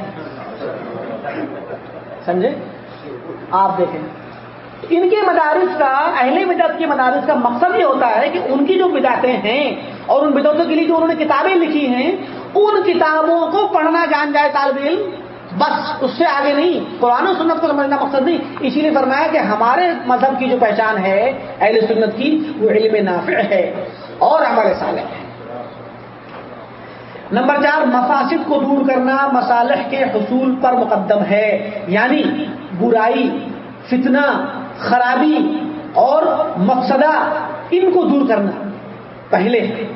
B: سمجھے؟ آپ دیکھیں۔ ان کے مدارس کا، اہل بدعت کے مدارس کا مقصد یہ ہوتا ہے کہ ان کی جو بدعتیں ہیں اور ان بدعتوں کے لیے جو انہوں نے کتابیں لکھی ہیں ان کتابوں کو پڑھنا جان جائے طالب علم، بس اس سے آگے نہیں۔ قرآن و سنت کو سمجھنا مقصد نہیں۔ اسی لیے فرمایا کہ ہمارے مذہب کی جو پہچان ہے، اہل سنت کی، وہ علم نافع ہے اور ہمارے سالے ہے۔ نمبر چار، مفاسد کو دور کرنا مصالح کے حصول پر مقدم ہے۔ یعنی برائی، فتنہ، خرابی اور مقصدہ ان کو دور کرنا۔ پہلے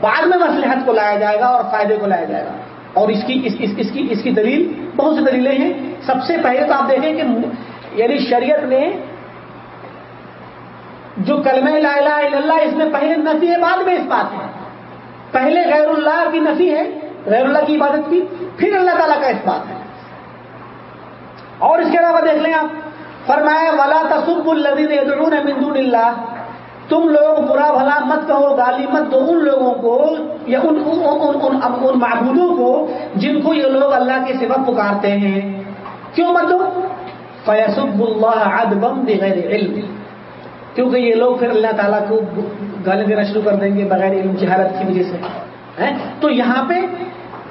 B: بعد میں مصلحت کو لایا جائے گا اور فائدے کو لایا جائے گا۔ اور اس کی اس, اس, اس کی اس کی دلیل بہت سی دلیلیں ہیں۔ سب سے پہلے تو آپ دیکھیں کہ یعنی شریعت نے جو کلمہ لا الہ الا اللہ اس میں پہلے نفی ہے بعد میں اس بات ہے۔ پہلے غیر اللہ کی نفی ہے غیر اللہ کی عبادت کی پھر اللہ تعالیٰ کا اس بات ہے۔ اور اس کے علاوہ دیکھ لیں آپ فرمایا ولا تصب الدین اللہ تم لوگ برا بھلا مت کہو، گالی مت دو ان لوگوں کو یا ان ان معبودوں کو جن کو یہ لوگ اللہ کے سوا پکارتے ہیں۔ کیوں مت دو؟ فیسب اللہ ادبم بغیر علم۔ کیونکہ یہ لوگ پھر اللہ تعالیٰ کو گالی دینا شروع کر دیں گے بغیر علم، جہالت کی وجہ سے۔ تو یہاں پہ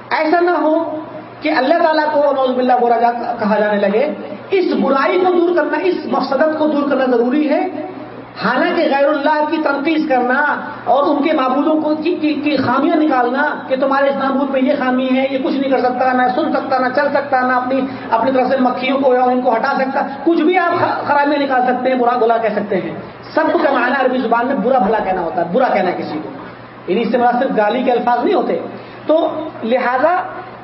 B: ایسا نہ ہو کہ اللہ تعالیٰ کو نوز باللہ برا کہا جانے لگے۔ اس برائی کو دور کرنا، اس مقصدت کو دور کرنا ضروری ہے۔ حالانکہ غیر اللہ کی تنقید کرنا اور ان کے معبودوں کو کی, کی, کی خامیاں نکالنا کہ تمہارے اس معبود میں یہ خامی ہے یہ کچھ نہیں کر سکتا نہ سن سکتا نہ چل سکتا نہ اپنی اپنی طرف سے مکھیوں کو یا ان کو ہٹا سکتا۔ کچھ بھی آپ خرابیاں نکال سکتے ہیں برا بلا کہہ سکتے ہیں۔ سب کا معنی عربی زبان میں برا بھلا کہنا ہوتا ہے برا کہنا کسی کو۔ یعنی اس سے صرف گالی کے الفاظ نہیں ہوتے۔ تو لہذا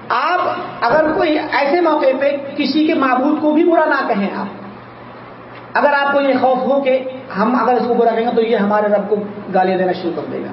B: آپ اگر کوئی ایسے موقع پہ کسی کے معبود کو بھی برا نہ کہیں آپ اگر آپ کو یہ خوف ہو کہ ہم اگر اس کو برا کہیں گے تو یہ ہمارے رب کو گالیاں دینا شروع کر دے گا۔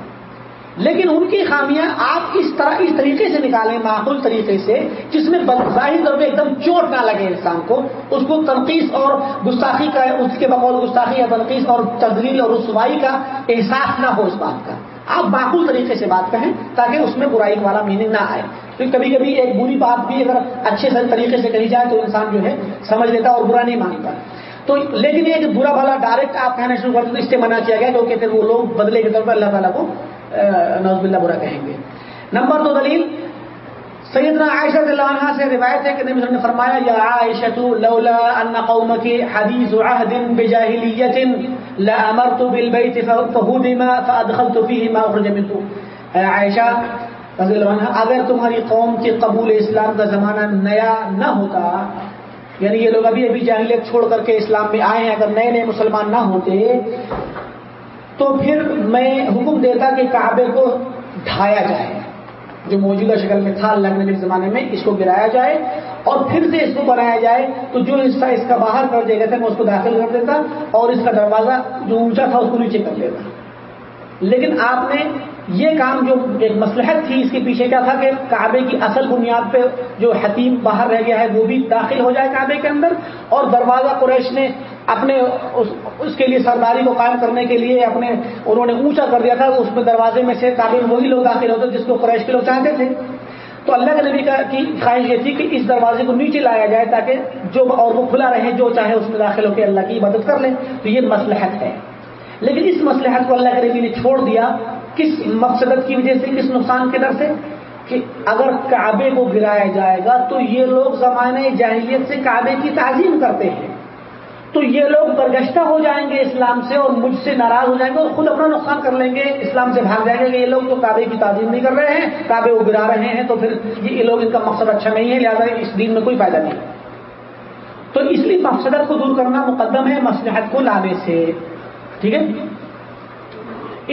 B: لیکن ان کی خامیاں آپ اس طرح اس طریقے سے نکالیں، معقول طریقے سے، جس میں ظاہر طور پہ ایک دم چوٹ نہ لگے انسان کو، اس کو تنقید اور گستاخی کا، اس کے بقول گستاخی یا تنقید اور تدلیل اور رسوائی کا احساس نہ ہو اس بات کا۔ آپ معقول طریقے سے بات کہیں تاکہ اس میں برائی والا میننگ نہ آئے۔ کیونکہ کبھی کبھی ایک بری بات بھی اگر اچھے طریقے سے کہی جائے تو انسان جو ہے سمجھ لیتا اور برا نہیں مانتا۔ تو لیکن یہ کہ برا بھلا ڈائریکٹ آپ کہنا شروع کر دیں اس سے منع کیا گیا کیونکہ پھر وہ لوگ بدلے کے طور پر اللہ تعالیٰ کو نوز باللہ برا کہیں گے۔ نمبر دو دلیل، سیدنا عائشہ رضی اللہ عنہ سے روایت ہے کہ نبی صلی اللہ علیہ وسلم نے فرمایا، یا عائشہ لولا ان قومك حدیث عہد بجاہلیت لامرت بالبيت فهدم فادخلت فيه ما اخرج منه عائشہ رضی اللہ عنہ، اگر تمہاری قوم کے قبول اسلام کا زمانہ نیا نہ ہوتا یعنی یہ لوگ ابھی ابھی جاہلیت چھوڑ کر کے اسلام میں آئے ہیں، اگر نئے نئے مسلمان نہ ہوتے، تو پھر میں حکم دیتا کہ کعبے کو ڈھایا جائے۔ جو موجودہ شکل میں تھا اللہ کے زمانے میں، اس کو گرایا جائے اور پھر سے اس کو بنایا جائے۔ تو جو حصہ اس کا باہر کر دے گا تھا، میں اس کو داخل کر دیتا اور اس کا دروازہ جو اونچا تھا، اس کو نیچے کر لیتا لیکن آپ نے یہ کام جو ایک مسلحت تھی اس کے پیچھے کیا تھا کہ کعبے کی اصل بنیاد پہ جو حتیم باہر رہ گیا ہے وہ بھی داخل ہو جائے کعبے کے اندر اور دروازہ قریش نے اپنے اس کے لیے سرداری کو قائم کرنے کے لیے اپنے انہوں نے اونچا کر دیا تھا اس میں دروازے میں سے کعبے میں وہی لوگ داخل ہوتے جس کو قریش کے لوگ چاہتے تھے۔ تو اللہ کے نبی کی خواہش یہ تھی کہ اس دروازے کو نیچے لایا جائے تاکہ جو اور وہ کھلا رہے، جو چاہے اس میں داخل ہو کے اللہ کی مدد کر لیں تو یہ مسلحت ہے۔ لیکن اس مسلحت کو اللہ کے نبی نے چھوڑ دیا۔ کس مقصد کی وجہ سے، کس نقصان کے در سے؟ کہ اگر کعبے کو گرایا جائے گا تو یہ لوگ زمانے جاہلیت سے کعبے کی تعظیم کرتے ہیں۔ تو یہ لوگ برگشتہ ہو جائیں گے اسلام سے اور مجھ سے ناراض ہو جائیں گے اور خود اپنا نقصان کر لیں گے۔ اسلام سے بھاگ جائیں گے کہ یہ لوگ تو کعبے کی تعظیم نہیں کر رہے ہیں، کعبے کو گرا رہے ہیں، تو پھر یہ لوگ ان کا مقصد اچھا نہیں ہے، لہٰذا اس دین میں کوئی فائدہ نہیں۔ تو اس لیے مقصدت کو دور کرنا مقدم ہے مسلحت کو لانے سے۔ ٹھیک ہے؟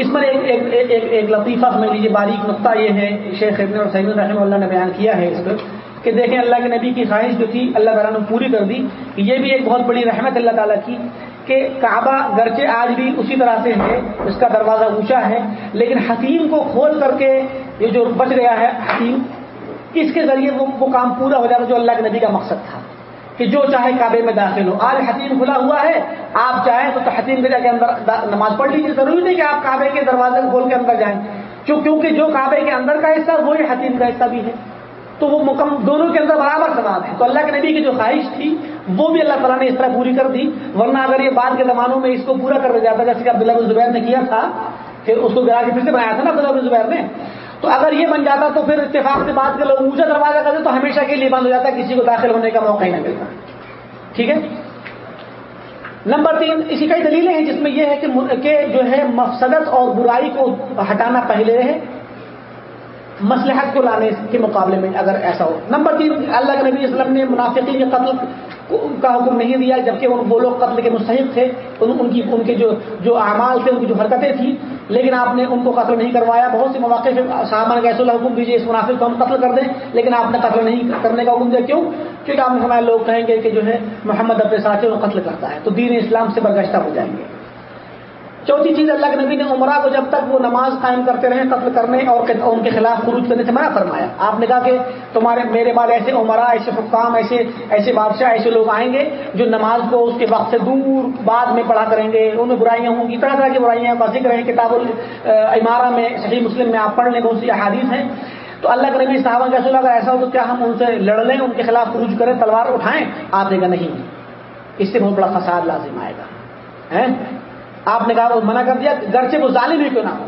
B: اس پر ایک ایک, ایک, ایک, ایک لطیفہ سمجھ لیجیے باریک نقطہ یہ ہے شیخ ابن اور سعید الرحمۃ اللہ نے بیان کیا ہے اس پر کہ دیکھیں اللہ کے نبی کی خواہش جو تھی اللہ تعالیٰ نے پوری کر دی۔ یہ بھی ایک بہت بڑی رحمت اللہ تعالیٰ کی کہ کعبہ گرچہ آج بھی اسی طرح سے ہے اس کا دروازہ اونچا ہے لیکن حکیم کو کھول کر کے یہ جو بچ گیا ہے حکیم اس کے ذریعے وہ وہ کام پورا ہو جاتا جو اللہ کے نبی کا مقصد تھا۔ کہ جو چاہے کعبے میں داخل ہو۔ آج حتیم کھلا ہوا ہے۔ آپ چاہیں تو حتیم کے جا کے اندر نماز پڑھ لیجیے ضروری نہیں کہ آپ کعبے کے دروازے کھول کے اندر جائیں۔ کیونکہ جو کعبے کے اندر کا حصہ وہی حتیم کا حصہ بھی ہے۔ تو وہ مکم دونوں کے اندر برابر سوال ہے۔ تو اللہ کے نبی کی جو خواہش تھی، وہ بھی اللہ تعالیٰ نے اس طرح پوری کر دی۔ ورنہ اگر یہ بعد کے زمانوں میں اس کو پورا کر دیا جاتا، جیسے کہ عبداللہ زبیر نے کیا تھا، پھر اس کو گرا کے پھر سے بنایا تھا نا عبداللہ زبیر نے۔ تو اگر یہ بن جاتا تو پھر اتفاق سے بات کے لوگ اونچا دروازہ کرتے تو ہمیشہ کے لیے بند ہو جاتا کسی کو داخل ہونے کا موقع ہی نہ ملتا۔ ٹھیک ہے؟ نمبر تین، اسی کئی دلیلیں ہیں جس میں یہ ہے کہ جو ہے مفسدت اور برائی کو ہٹانا پہلے ہے مسلحت کو لانے کے مقابلے میں، اگر ایسا ہو۔ نمبر تین، اللہ کے نبی وسلم نے منافقین کے قتل کا حکم نہیں دیا، جبکہ وہ لوگ قتل کے مستحق تھے، ان کی ان کے جو جو اعمال تھے، ان کی جو حرکتیں تھیں، لیکن آپ نے ان کو قتل نہیں کروایا۔ بہت سے مواقع پہ صحابہ نے اللہ حکم دیجیے اس منافق کو ہم قتل کر دیں، لیکن آپ نے قتل نہیں کرنے کا حکم دیا۔ کیوں؟ کیونکہ آپ نے ہمارے لوگ کہیں گے کہ جو ہے، محمد اپنے ساتھ کو قتل کرتا ہے، تو دین اسلام سے برگشتہ ہو جائیں گے۔ چوتھی چیز اللہ کے نبی نے عمرہ کو جب تک وہ نماز قائم کرتے رہے، قتل کرنے اور ان کے خلاف خروج کرنے سے منع فرمایا۔ آپ نے کہا کہ تمہارے میرے بعد ایسے عمرہ، ایسے حکام، ایسے ایسے بادشاہ، ایسے لوگ آئیں گے جو نماز کو اس کے وقت سے دور بعد میں پڑھا کریں گے۔ ان میں برائیاں ہوں گی۔ طرح طرح کی برائیاں کا ذکر ہے۔ کتاب العمارہ میں، صحیح مسلم میں آپ پڑھ لیں بہت سی احادیث ہیں۔ تو اللہ کے نبی صاحبہ کیسے لگا ایسا ہو تو کیا ہم ان سے لڑ لیں، ان کے خلاف خروج کریں، تلوار اٹھائیں؟ آپ نے کہا نہیں۔ اس سے بہت بڑا فساد لازم آئے گا۔ آپ نے کہا وہ منع کر دیا گرچہ وہ ظالم ہی کیوں نہ ہو؟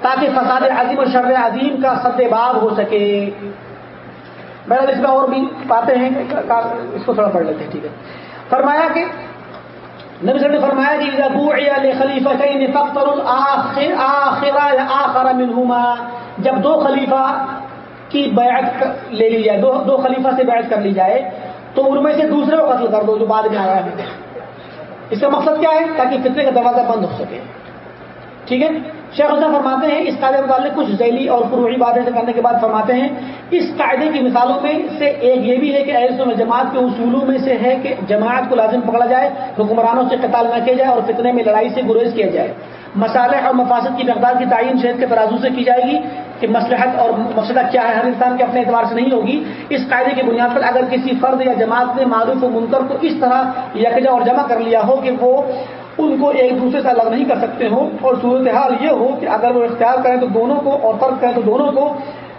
B: تاکہ فساد عظیم اور شر عظیم کا سد باب ہو سکے۔ بہرحال اس میں اور بھی باتیں ہیں، اس کو تھوڑا پڑھ لیتے ہیں، ٹھیک ہے۔ فرمایا کہ نبی صلی اللہ علیہ نے فرمایا کہ خلیفہ آخر منہما۔ جب دو خلیفہ کی بیعت لے لی جائے، دو دو خلیفہ سے بیعت کر لی جائے، تو ان میں سے دوسرے کو قتل کر دو جو بعد میں آیا ہے۔ اس کا مقصد کیا ہے؟ تاکہ فتنے کا دروازہ بند ہو سکے۔ ٹھیک ہے؟ شیخ حسن فرماتے ہیں، اس قاعدے والے کچھ ذیلی اور فروعی باتیں کرنے کے بعد فرماتے ہیں۔ اس قاعدے کی مثالوں میں سے ایک یہ بھی ہے کہ ایسے میں جماعت کے اصولوں میں سے ہے کہ جماعت کو لازم پکڑا جائے، حکمرانوں سے قتال نہ کیا جائے اور فتنے میں لڑائی سے گریز کیا جائے۔ مسالح اور مفاصد کی مقدار کی تعین شہد کے ترازو سے کی جائے گی۔ کہ مسلحت اور مسئلہ کیا ہے، ہر انسان کے اپنے اعتبار سے نہیں ہوگی۔ اس قاعدے کی بنیاد پر اگر کسی فرد یا جماعت نے معروف و منکر کو اس طرح یکجا اور جمع کر لیا ہو کہ وہ ان کو ایک دوسرے سے الگ نہیں کر سکتے ہوں اور صورتحال یہ ہو کہ اگر وہ اختیار کریں تو دونوں کو اور ترک کریں تو دونوں کو،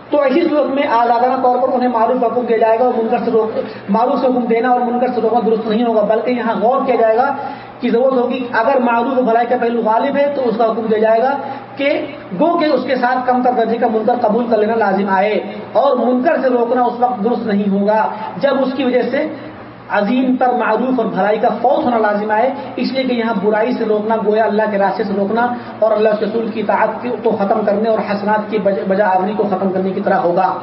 B: تو ایسی صورت میں آزادانہ طور پر انہیں معروف حکم دیا جائے گا اور منکر سے روک معروف سے حکم دینا اور منکر سے روکنا درست نہیں ہوگا، بلکہ یہاں غور کیا جائے گا کی ضرورت ہوگی۔ اگر معروف بھلائی کا پہلو غالب ہے تو اس کا حکم دیا جائے گا کہ گو کہ اس کے ساتھ کم تر درجے کا منکر قبول کر لینا لازم آئے اور منکر سے روکنا اس وقت درست نہیں ہوگا۔ جب اس کی وجہ سے عظیم تر معروف اور بھلائی کا فوت ہونا لازم آئے اس لیے کہ یہاں برائی سے روکنا، گویا اللہ کے راستے سے روکنا اور اللہ کے رسول کی طاعت کو ختم کرنے اور حسنات کی بجا آوری کو ختم کرنے کی طرح ہوگا۔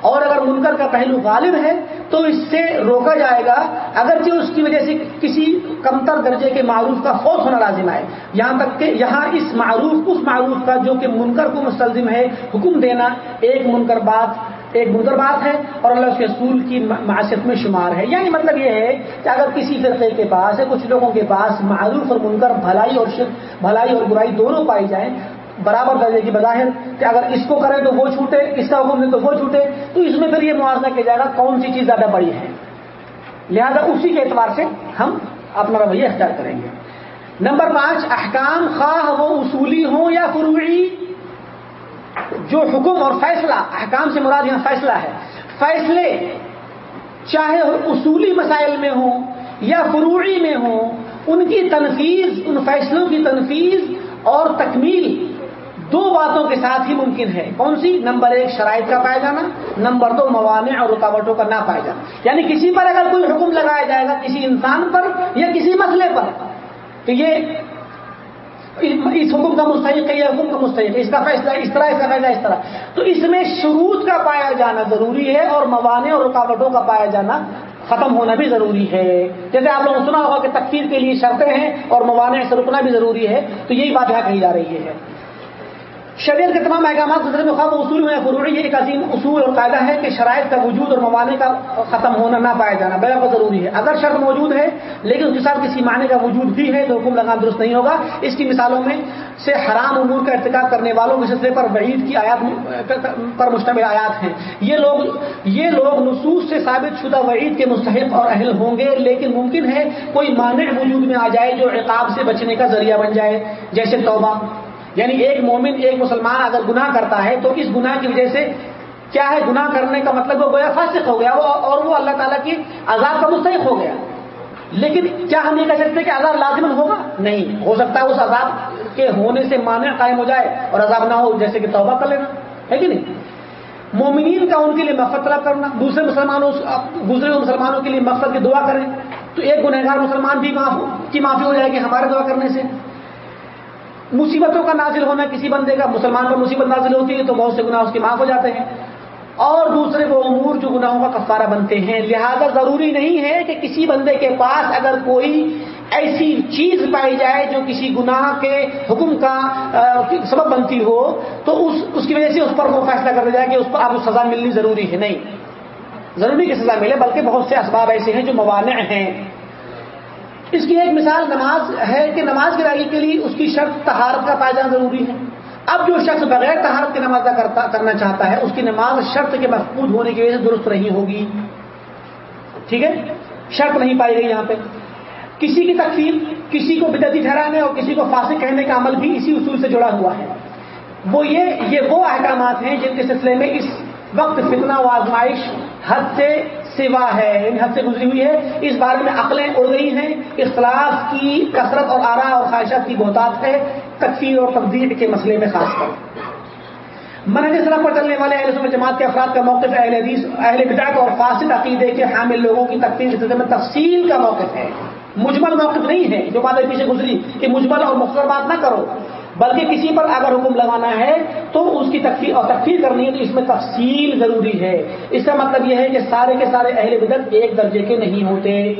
B: اور اگر منکر کا پہلو غالب ہے، تو اس سے روکا جائے گا۔ اگرچہ اس کی وجہ سے کسی کمتر درجے کے معروف کا فوت ہونا لازم آئے یہاں تک کہ یہاں اس معروف اس معروف کا جو کہ منکر کو مستلزم ہے، حکم دینا ایک منکر بات ایک منکر بات ہے اور اللہ کے رسول کی معاشرت میں شمار ہے۔ یعنی مطلب یہ ہے کہ اگر کسی فرقے کے پاس ہے کچھ لوگوں کے پاس معروف اور منکر بھلائی اور بھلائی اور برائی دونوں پائی جائیں برابر درجے کی بظاہر کہ اگر اس کو کرے تو وہ چھوٹے، اس کا حکم دے تو وہ چھوٹے، تو اس میں پھر یہ موازنہ کیا جائے گا کون سی چیز زیادہ بڑی ہے۔ لہذا اسی کے اعتبار سے ہم اپنا رویہ اختیار کریں گے۔ نمبر پانچ، احکام خواہ وہ اصولی ہوں یا فروعی۔ جو حکم اور فیصلہ، احکام سے مراد یہاں فیصلہ ہے۔ فیصلے چاہے اصولی مسائل میں ہوں یا فروعی میں ہوں، ان کی تنفیذ، ان فیصلوں کی تنفیذ اور تکمیل دو باتوں کے ساتھ ہی ممکن ہے۔ کون سی؟ نمبر ایک، شرائط کا پایا جانا نمبر دو، موانع اور رکاوٹوں کا نہ پایا جانا یعنی کسی پر اگر کوئی حکم لگایا جائے گا کسی انسان پر یا کسی مسئلے پر، تو یہ اس حکم کا مستحق ہے، یہ حکم کا مستحق ہے، اس کا فیصلہ اس طرح، اس کا فیصلہ اس طرح۔ تو اس میں شروط کا پایا جانا ضروری ہے اور موانع اور رکاوٹوں کا پایا جانا ختم ہونا بھی ضروری ہے۔ جیسے آپ لوگوں نے سنا ہوگا کہ تکفیر کے لیے شرطیں ہیں اور موانع سے رکنا بھی ضروری ہے۔ تو یہی بات یہاں کہی جا رہی ہے۔ شریعت کے تمام احکامات دوسرے میں خواب اصول میں فروری یہ ایک عظیم اصول اور قاعدہ ہے کہ شرائط کا وجود اور موانے کا ختم ہونا، نہ پایا جانا، بے کو ضروری ہے۔ اگر شرط موجود ہے، لیکن اس کے ساتھ کسی معنی کا وجود بھی ہے تو حکم لگانا درست نہیں ہوگا۔ اس کی مثالوں میں سے حرام امور کا ارتکاب کرنے والوں کے سلسلے پر وعید کی آیات پر مشتمل آیات ہیں۔ یہ لوگ یہ لوگ نصوص سے ثابت شدہ وعید کے مستحق اور اہل ہوں گے، لیکن ممکن ہے کوئی مانع وجود میں آ جائے جو عقاب سے بچنے کا ذریعہ بن جائے، جیسے توبہ۔ یعنی ایک مومن ایک مسلمان اگر گناہ کرتا ہے تو اس گناہ کی وجہ سے کیا ہے؟ گناہ کرنے کا مطلب وہ گویا فاسق ہو گیا اور وہ اللہ تعالیٰ کی عذاب کا مستحق ہو گیا۔ لیکن کیا ہم یہ کہہ سکتے کہ عذاب لازمن ہوگا؟ نہیں، ہو سکتا ہے اس عذاب کے ہونے سے مانع قائم ہو جائے اور عذاب نہ ہو، جیسے کہ توبہ کر لینا، ہے کہ نہیں؟ مومنین کا ان کے لیے مقصد طلب کرنا، دوسرے مسلمانوں دوسرے مسلمانوں کے لیے مقصد کی دعا کریں، تو ایک گنہگار مسلمان بھی کی معافی ہو جائے گی ہمارے دعا کرنے سے۔ مصیبتوں کا نازل ہونا کسی بندے کا، مسلمان پر مصیبت نازل ہوتی ہے تو بہت سے گناہ اس کے معاف ہو جاتے ہیں۔ اور دوسرے وہ امور جو گناہوں کا کفارہ بنتے ہیں۔ لہذا ضروری نہیں ہے کہ کسی بندے کے پاس اگر کوئی ایسی چیز پائی جائے جو کسی گناہ کے حکم کا سبب بنتی ہو، تو اس اس کی وجہ سے اس پر وہ فیصلہ کر دیا جائے کہ اس پر آپ کو سزا ملنی ضروری ہے۔ نہیں، ضروری کہ سزا ملے، بلکہ بہت سے اسباب ایسے ہیں جو موانع ہیں۔ اس کی ایک مثال نماز ہے کہ نماز کی کے لیے اس کی شرط تہارت کا پائجان ضروری ہے۔ اب جو شخص بغیر تہارت کی نماز کرنا چاہتا ہے، اس کی نماز شرط کے محفوظ ہونے کی وجہ سے درست نہیں ہوگی۔ ٹھیک ہے؟ شرط نہیں پائی گئی یہاں پہ۔ کسی کی تکفیر، کسی کو بدتی ٹھہرانے اور کسی کو فاسق کہنے کا عمل بھی اسی اصول سے جڑا ہوا ہے۔ وہ یہ یہ وہ احکامات ہیں جن کے سلسلے میں اس وقت فتنہ و آزمائش حد سے سوا ہے یعنی حد سے گزری ہوئی ہے۔ اس بارے میں عقلیں اڑ رہی ہیں۔ اختلاف کی کثرت اور آرا اور خواہشات کی بہتات ہے، تکفیر اور تبدیل کے مسئلے میں خاص کر منہج اسلام پر چلنے والے اہل جماعت کے افراد کا موقف اہل حدیث، اہل بدعت اور فاسد عقیدے کے حامل لوگوں کی تقسیم کے سلسلے میں تفصیل کا موقف ہے۔ مجمل موقف نہیں ہے، جو باتیں پیچھے گزری، کہ مجمل اور مختصر بات نہ کرو۔ بلکہ کسی پر اگر حکم لگانا ہے تو اس کی تکفیر اور تکفیر کرنی ہے تو اس میں تفصیل ضروری ہے۔ اس کا مطلب یہ ہے کہ سارے کے سارے اہل بدت ایک درجے کے نہیں ہوتے۔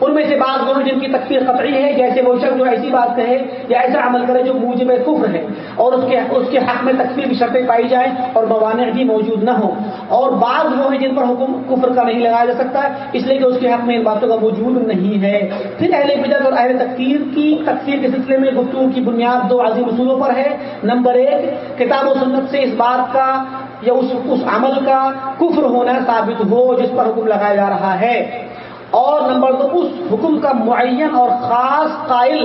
B: ان میں سے بعض لوگ جن کی تکفیر قطعی ہے، جیسے وہ شخص جو ایسی بات کہے یا ایسا عمل کرے جو موجب کفر ہے اور اس کے اس کے حق میں تکفیر کی شرطیں پائی جائیں اور موانع بھی موجود نہ ہوں۔ اور بعض وہ ہیں جن پر حکم کفر کا نہیں لگایا جا سکتا، اس لیے کہ اس کے حق میں ان باتوں کا موجود نہیں ہے۔ پھر اہل بدت اور اہل تکفیر کی تکفیر کے سلسلے میں گفتگو کی بنیاد دو عظیم اصولوں پر ہے۔ نمبر ایک، کتاب و سنت سے اس بات کا یا اس اس عمل کا کفر ہونا ثابت ہو، جس پر حکم لگایا جا رہا ہے۔ اور نمبر دو، اس حکم کا معین اور خاص قائل،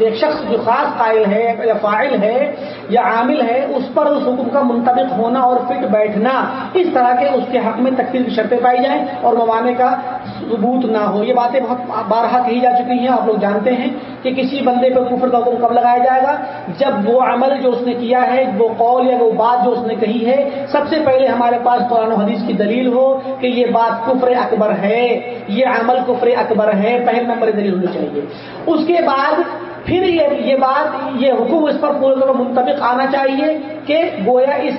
B: ایک شخص جو خاص قائل ہے یا فائل ہے یا عامل ہے، اس پر اس حکم کا منطبق ہونا اور فٹ بیٹھنا، اس طرح کے اس کے حق میں تقسیم کی شرطیں پائی جائیں اور موانے کا ثبوت نہ ہو۔ یہ باتیں بہت بارہا کہی جا چکی ہیں، آپ لوگ جانتے ہیں کہ کسی بندے پہ کفر کا حکم کب لگایا جائے گا؟ جب وہ عمل جو اس نے کیا ہے، وہ قول یا وہ بات جو اس نے کہی ہے، سب سے پہلے ہمارے پاس قرآن و حدیث کی دلیل ہو کہ یہ بات کفر اکبر ہے، یہ عمل کفر اکبر ہے پہلے نمبر دلیل ہونی چاہیے۔ اس کے بعد پھر یہ بات یہ حکم اس پر پورے طور منطبق آنا چاہیے کہ گویا اس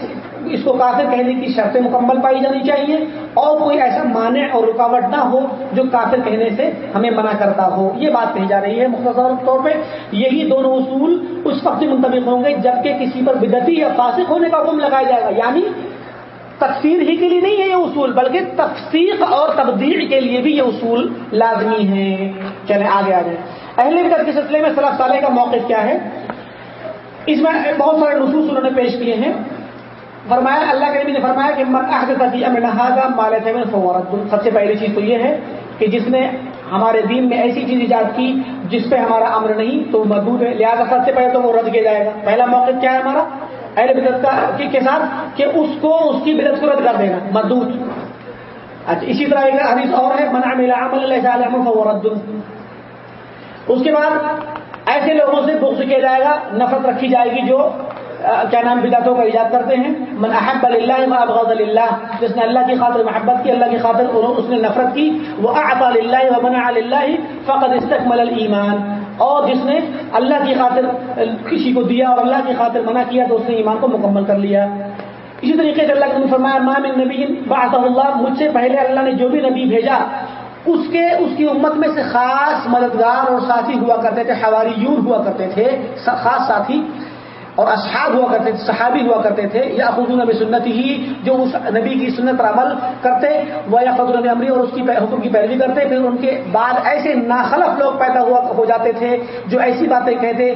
B: اس کو کافر کہنے کی شرطیں مکمل پائی جانی چاہیے اور کوئی ایسا مانع اور رکاوٹ نہ ہو جو کافر کہنے سے ہمیں منع کرتا ہو۔ یہ بات کہی جا رہی ہے مختصر طور پہ۔ یہی دونوں اصول اس وقت منطبق ہوں گے جبکہ کسی پر بدتی یا فاسق ہونے کا حکم لگایا جائے گا۔ یعنی تفسیر ہی کے لیے نہیں ہے یہ اصول، بلکہ تفسیق اور تبدیل کے لیے بھی یہ اصول لازمی ہیں۔ چلیں آگے آ جائیں۔ اہل بدت کے سلسلے میں صلاح صالح کا موقف کیا ہے؟ اس میں بہت سارے نصوص انہوں نے پیش کیے ہیں۔ فرمایا، اللہ کے نبی نے فرمایا کہ من نہاگا مال تھے سب سے پہلی چیز تو یہ ہے کہ جس نے ہمارے دین میں ایسی چیز ایجاد کی جس پہ ہمارا امر نہیں تو مردود ہے۔ لہٰذا سب سے پہلے تو وہ رد کیا جائے گا۔ پہلا موقع کیا ہے ہمارا؟ اہل بدت کا کے ساتھ کہ اس کو اس کی بدت کو رد کر دینا، مردود۔ اچھا اسی طرح ایک حدیث اور ہے منا ملا عمل اللہ رد. اس کے بعد ایسے لوگوں سے بغض کیا جائے گا، نفرت رکھی جائے گی جو کیا نام، بدعتوں کا ایجاد کرتے ہیں۔ من احب اللہ ابغض اللہ جس نے اللہ کی خاطر محبت کی، اللہ کی خاطر اس نے نفرت کی، وہ اعطا اللہ و منع اللہ فقط استقمل الایمان اور جس نے اللہ کی خاطر کسی کو دیا اور اللہ کی خاطر منع کیا تو اس نے ایمان کو مکمل کر لیا۔ اسی طریقے سے اللہ نے فرمایا مام نبی بعث اللہ، مجھ سے پہلے اللہ نے جو بھی نبی بھیجا، اس کے، اس کی امت میں سے خاص مددگار اور ساتھی ہوا کرتے تھے حواری یور ہوا کرتے تھے، خاص ساتھی۔ اور اصحاب ہوا کرتے تھے، صحابی ہوا کرتے تھے یا خود نبی سنت ہی جو اس نبی کی سنت پر عمل کرتے وہ یا خود نبی عمری اور اس کی حکم کی پیروی کرتے، پھر ان کے بعد ایسے ناخلف لوگ پیدا ہوا ہو جاتے تھے، جو ایسی باتیں کہتے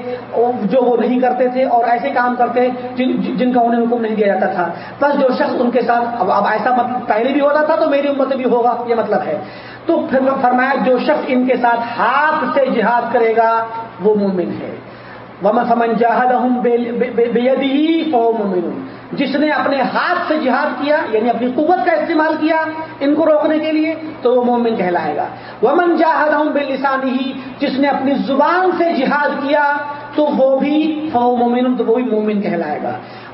B: جو وہ نہیں کرتے تھے اور ایسے کام کرتے جن جن کا انہیں حکم نہیں دیا جاتا تھا۔ بس جو شخص ان کے ساتھ اب اب ایسا پہلے بھی ہوتا تھا تو میری امت بھی ہوگا، یہ مطلب ہے۔ تو پھر فرمایا، جو شخص ان کے ساتھ ہاتھ سے جہاد کرے گا، وہ مومن ہے۔ ومن جہاد جس نے اپنے ہاتھ سے جہاد کیا یعنی اپنی قوت کا استعمال کیا ان کو روکنے کے لیے، تو وہ مومن کہلائے گا۔ ومن جاہد ہوں بے ہی جس نے اپنی زبان سے جہاد کیا، تو وہ بھی فو مومن تو وہ بھی مومن کہلائے گا۔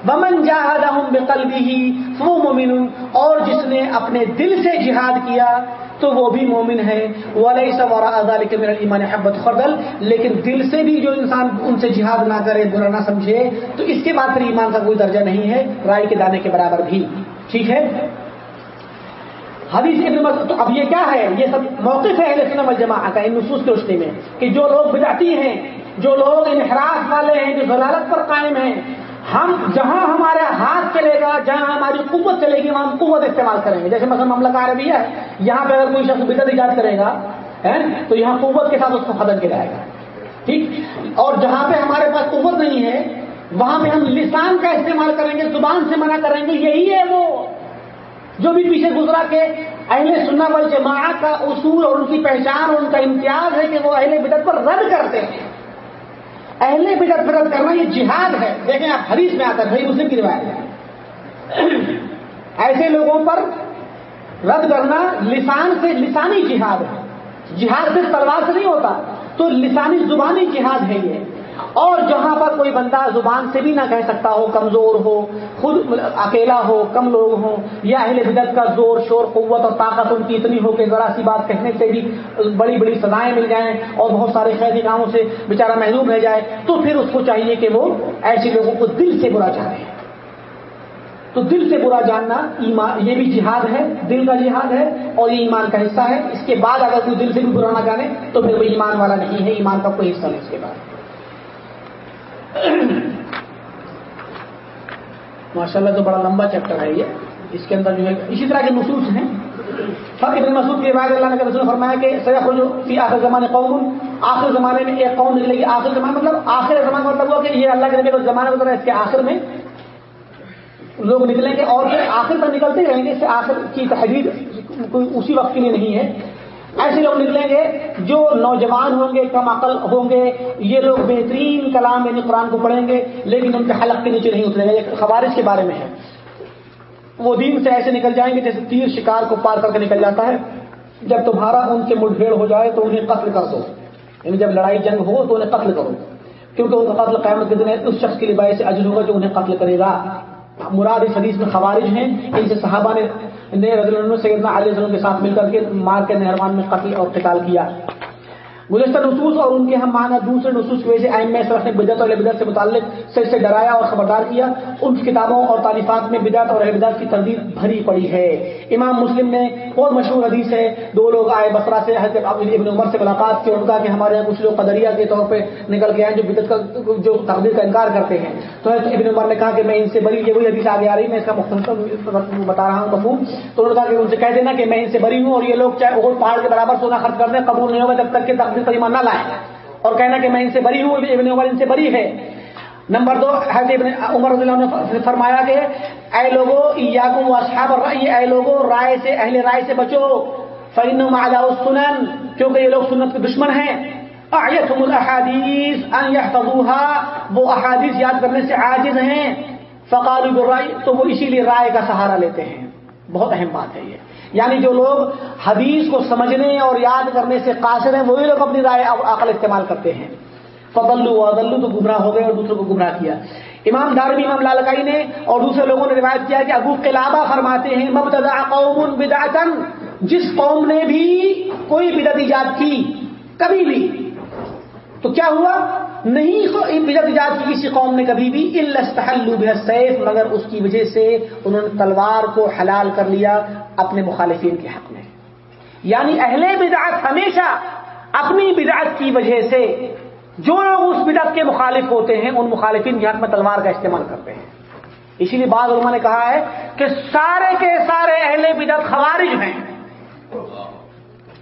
B: ومن جاہد ہوں بے قلبی فو مومن اور جس نے اپنے دل سے جہاد کیا تو وہ بھی مومن ہے ولی سب اور آزاد کے میرا ایمان حبت خردل لیکن دل سے بھی جو انسان ان سے جہاد نہ کرے، برا نہ سمجھے، تو اس کے بعد پھر ایمان کا کوئی درجہ نہیں ہے، رائے کے دانے کے برابر بھی۔ ٹھیک ہے؟ حدیث ابن تو اب یہ کیا ہے؟ یہ سب موقف ہے اہل سنم الجماع کا، ان نصوص کی روشنی میں، کہ جو لوگ بجاتی ہیں، جو لوگ انحراف والے ہیں، جو ضلالت پر قائم ہیں ہم جہاں ہمارے ہاتھ چلے گا، جہاں ہماری قوت چلے گی، وہاں ہم قوت استعمال کریں گے۔ جیسے مثلا مملک عربی ہے، یہاں پہ اگر کوئی شخص بدت ایجاد کرے گا تو یہاں قوت کے ساتھ اس کو ختم کیا جائے گا۔ ٹھیک؟ اور جہاں پہ ہمارے پاس قوت نہیں ہے، وہاں پہ ہم لسان کا استعمال کریں گے، زبان سے منع کریں گے، یہی ہے وہ۔ جو بھی پیچھے گزرا کے اہل سننا بل جماعت کا اصول اور ان کی پہچان اور ان کا امتیاز ہے کہ وہ اہل بدت پر رد کرتے ہیں۔ اہل بدت بدت کرنا یہ جہاد ہے۔ دیکھیں آپ حدیث میں آتا ہے بھائی مسلم کی روایت ہے۔ ایسے لوگوں پر رد کرنا لسان سے لسانی جہاد ہے۔ جہاد صرف تلوار سے نہیں ہوتا، تو لسانی زبانی جہاد ہے یہ۔ اور جہاں پر کوئی بندہ زبان سے بھی نہ کہہ سکتا ہو، کمزور ہو، خود اکیلا ہو، کم لوگ ہوں، یا اہل بدت کا زور، شور، قوت اور طاقت ان کی اتنی ہو کہ ذرا سی بات کہنے سے بھی بڑی بڑی سزائیں مل جائیں اور بہت سارے قیدی کاموں سے بیچارہ محروم رہ جائے، تو پھر اس کو چاہیے کہ وہ ایسے لوگوں کو دل سے برا جانے۔ تو دل سے برا جاننا ایمان، یہ بھی جہاد ہے، دل کا جہاد ہے اور یہ ایمان کا حصہ ہے۔ اس کے بعد اگر کوئی دل سے بھی برا نہ جانے تو پھر وہ ایمان والا نہیں ہے، ایمان کا کوئی حصہ نہیں اس کے بعد۔ ماشاء اللہ تو بڑا لمبا چیپٹر ہے یہ۔ اس کے اندر جو ہے، اسی طرح کے نصوص ہیں۔ سب ابن مسعود کے بعد اللہ نے رسول فرمایا کہ سیاح جو فی آخر زمانے قوم آخر زمانے میں ایک قوم نکلے گی۔ آخر زمانے مطلب آخر زمانے مطلب ہوا کہ یہ اللہ کے نبی زمانے میں اس کے آخر میں لوگ نکلیں گے اور پھر آخر تک نکلتے رہیں گے۔ اس سے آخر کی تحریر کوئی اسی وقت کے لیے نہیں ہے۔ ایسے لوگ نکلیں گے جو نوجوان ہوں گے، کم عقل ہوں گے، یہ لوگ بہترین کلام یعنی قرآن کو پڑھیں گے، لیکن ان کے حلق کے نیچے نہیں اترے گا یہ خوارش کے بارے میں ہے۔ وہ دین سے ایسے نکل جائیں گے جیسے تیر شکار کو پار کر کے نکل جاتا ہے۔ جب تمہارا ان سے مٹ بھیڑ ہو جائے تو انہیں قتل کر دو۔ یعنی جب لڑائی جنگ ہو تو انہیں قتل کرو۔ کیونکہ ان کا قتل قیامت کے دن اس شخص کے لیے باعث اجر ہوگا جو انہیں قتل کرے گا۔ مراد اس حدیث میں خوارج ہیں۔ ان سے صحابہ نے رضی اللہ سیدنا علیہ وسلم کے ساتھ مل کر کے مار کے نہروان میں قتل اور قتال کیا۔ گزشتہ نصوص اور ان کے ہم مانا دوسرے نصوص کی وجہ سے ایم ایس نے بدعت اور بدعت سے متعلق سے سے ڈرایا اور خبردار کیا۔ ان کتابوں اور تعلیفات میں بدعت اور بدعت کی تردید بھری پڑی ہے۔ امام مسلم میں اور مشہور حدیث ہے، دو لوگ آئے بسرا سے، حضرت ابن عمر سے ملاقات کی اور کہا کہ ہمارے یہاں کچھ لوگ قدریہ کے طور پہ نکل کے آئے جو بدعت کا جو تقدیر کا انکار کرتے ہیں۔ تو حضرت ابن عمر نے کہا کہ میں ان سے بری یہ وہی حدیث آگے آ رہی میں اس کا مختلف بتا رہا ہوں، مفہوم۔ تو انہوں نے کہا کہ ان سے کہہ دینا کہ میں ان سے بری ہوں اور یہ لوگ چاہے وہ پہاڑ کے برابر سونا خرچ کر دیں، قبول نہیں ہوگا جب تک کہ تقدیر پر نہ لائیں اور کہنا کہ میں ان سے بری ہوں ابن عمر ان سے بری ہے۔ نمبر دو، حضرت ابن عمر رضی اللہ نے فرمایا کہ اے لوگوں یاقوم اصحاب الرأی، اے لوگوں رائے سے، اہل رائے سے بچو۔ فإن معلا السنن کیونکہ یہ لوگ سنت کے دشمن ہیں۔ اعیتهم الاحادیث ان يحفظوها، وہ احادیث یاد کرنے سے عاجز ہیں۔ فقالوا بالرأی تو وہ اسی لیے رائے کا سہارا لیتے ہیں۔ بہت اہم بات ہے یہ۔ یعنی جو لوگ حدیث کو سمجھنے اور یاد کرنے سے قاصر ہیں، وہی لوگ اپنی رائے اور عقل استعمال کرتے ہیں۔ فضلو ودلو تو گمراہ ہو گئے اور دوسروں کو گمراہ کیا۔ امام دارمی امام لالکائی نے اور دوسرے لوگوں نے روایت کیا کہ ابو قلابہ فرماتے ہیں مبتدا قوم بدعتن، جس قوم نے بھی کوئی بدعت ایجاد کی، کبھی بھی۔ تو کیا ہوا؟ نہیں بدعت ایجاد کی کسی قوم نے کبھی بھی الستحلوا سیف مگر اس کی وجہ سے انہوں نے تلوار کو حلال کر لیا اپنے مخالفین کے حق میں۔ یعنی اہل بدعت ہمیشہ اپنی بدعت کی وجہ سے جو لوگ اس بدعت کے مخالف ہوتے ہیں، ان مخالفین کے حق میں تلوار کا استعمال کرتے ہیں۔ اسی لیے بعض علماء نے کہا ہے کہ سارے کے سارے اہل بدعت خوارج ہیں۔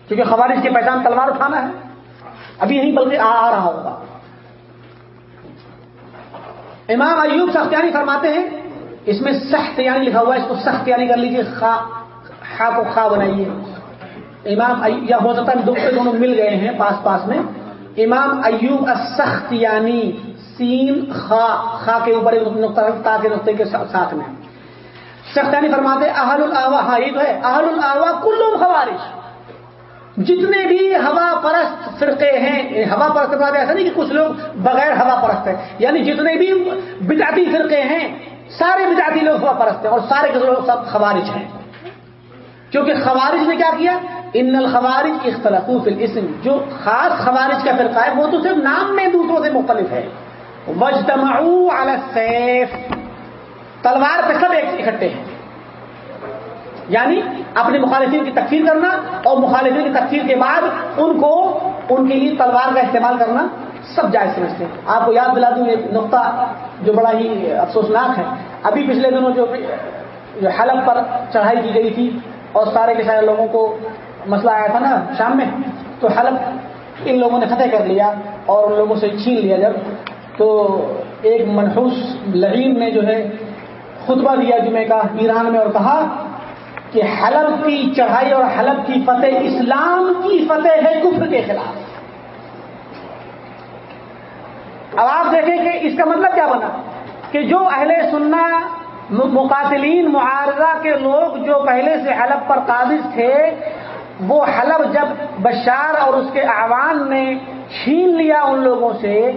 B: کیونکہ خوارج کی پہچان تلوار اٹھانا ہے۔ ابھی یہیں بلکہ آ رہا ہوگا۔ امام ایوب سختیانی فرماتے ہیں، اس میں سخت یعنی لکھا ہوا ہے، اس کو سخت یعنی کر لیجیے خا کو خا بنائیے۔ امام یا ہو سکتا ہے دونوں مل گئے ہیں پاس پاس میں۔ امام ایوب السخت یعنی سین، خا خا کے اوپر تا کے نقطے کے ساتھ میں۔ سخت یعنی فرماتے اہل الوا ہاں یہ تو ہے، اہل الوا کلو خوارش جتنے بھی ہوا پرست فرقے ہیں یعنی ہوا پرست ایسا نہیں کہ کچھ لوگ بغیر ہوا پرست ہیں۔ یعنی جتنے بھی بجاتی فرقے ہیں، سارے بجاتی لوگ ہوا پرست ہیں اور سارے کے لوگ سب خوارج ہیں۔ کیونکہ خوارج نے کیا کیا؟ ان الخوارج اختلاف الاسم۔ جو خاص خوارج کا فرقہ ہے، وہ تو صرف نام میں دوسروں سے مختلف ہے۔ وجتمعوا علی السیف تلوار پہ سب ایک اکٹھے ہیں۔ یعنی اپنے مخالفین کی تکفیر کرنا اور مخالفین کی تکفیر کے بعد ان کو ان کے لیے تلوار کا استعمال کرنا سب جائز سمجھتے ہیں۔ آپ کو یاد دلا دوں ایک نقطہ جو بڑا ہی افسوسناک ہے۔ ابھی پچھلے دنوں جو حلب پر چڑھائی کی گئی تھی اور سارے کے سارے لوگوں کو مسئلہ آیا تھا نا شام میں، تو حلب ان لوگوں نے فتح کر لیا اور ان لوگوں سے چھین لیا۔ جب تو ایک منحوس لعیم نے جو ہے خطبہ دیا جمعے کا ایران میں اور کہا کہ حلب کی چڑھائی اور حلب کی فتح اسلام کی فتح ہے کفر کے خلاف۔ اب آپ دیکھیں کہ اس کا مطلب کیا بنا؟ کہ جو اہل سننا مقاتلین معارضہ کے لوگ جو پہلے سے حلب پر قابض تھے وہ حلب جب بشار اور اس کے اعوان نے چھین لیا ان لوگوں سے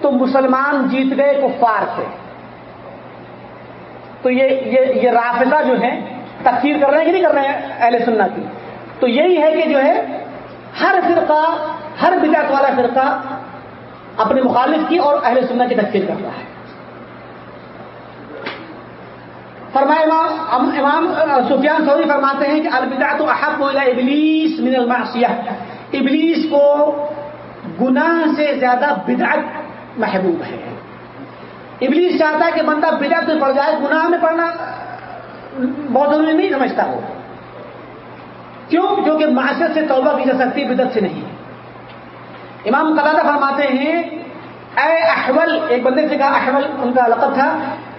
B: تو مسلمان جیت گئے کفار سے تو یہ یہ, یہ رافضہ جو ہے تقسیر کر رہے ہیں کہ نہیں کر رہے ہیں اہل سننا کی؟ تو یہی ہے کہ جو ہے، ہر فرقہ، ہر بدعت والا فرقہ اپنے مخالف کی اور اہل سننا کی تقسیر کر رہا ہے۔ فرمایا امام امام سفیان سوری فرماتے ہیں کہ البدا تو احب و ابلیس من المعصیہ۔ ابلیس کو گناہ سے زیادہ بدعت محبوب ہے۔ ابلیس چاہتا ہے کہ بندہ بدعت میں پڑ جائے، گناہ میں پڑنا بہت ضروری نہیں سمجھتا وہ۔ کیوں؟ کیونکہ معاشرت سے توبہ کی جا سکتی بدت سے نہیں۔ امام قدادہ فرماتے ہیں، اے احول، ایک بندے سے کہا، احول، ان کا لقب تھا،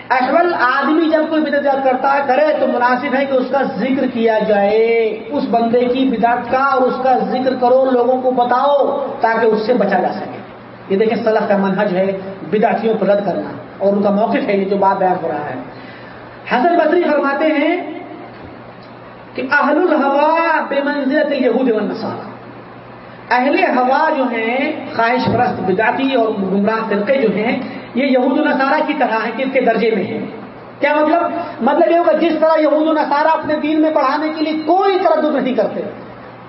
B: احول، آدمی جب کوئی بدت کرتا ہے، کرے تو مناسب ہے کہ اس کا ذکر کیا جائے۔ اس بندے کی بدعت کا اور اس کا ذکر کرو، لوگوں کو بتاؤ، تاکہ اس سے بچا جا سکے۔ یہ دیکھیں صلاح کا منحج ہے بدعتیوں پر رد کرنا، اور ان کا موقف ہے، یہ جو بات بیان ہو رہا ہے۔ حسن بصری فرماتے ہیں کہ اہل الحوا بے منزلت یہود نسارا اہل ہوا جو ہیں، خواہش پرست بداتی اور گمراہ فرقے جو ہیں، یہ یہود النصارہ کی طرح ہیں، کس کے درجے میں ہیں؟ کیا مطلب؟ مطلب یہ ہوگا جس طرح یہود النصارہ اپنے دین میں پڑھانے کے لیے کوئی تردد نہیں کرتے۔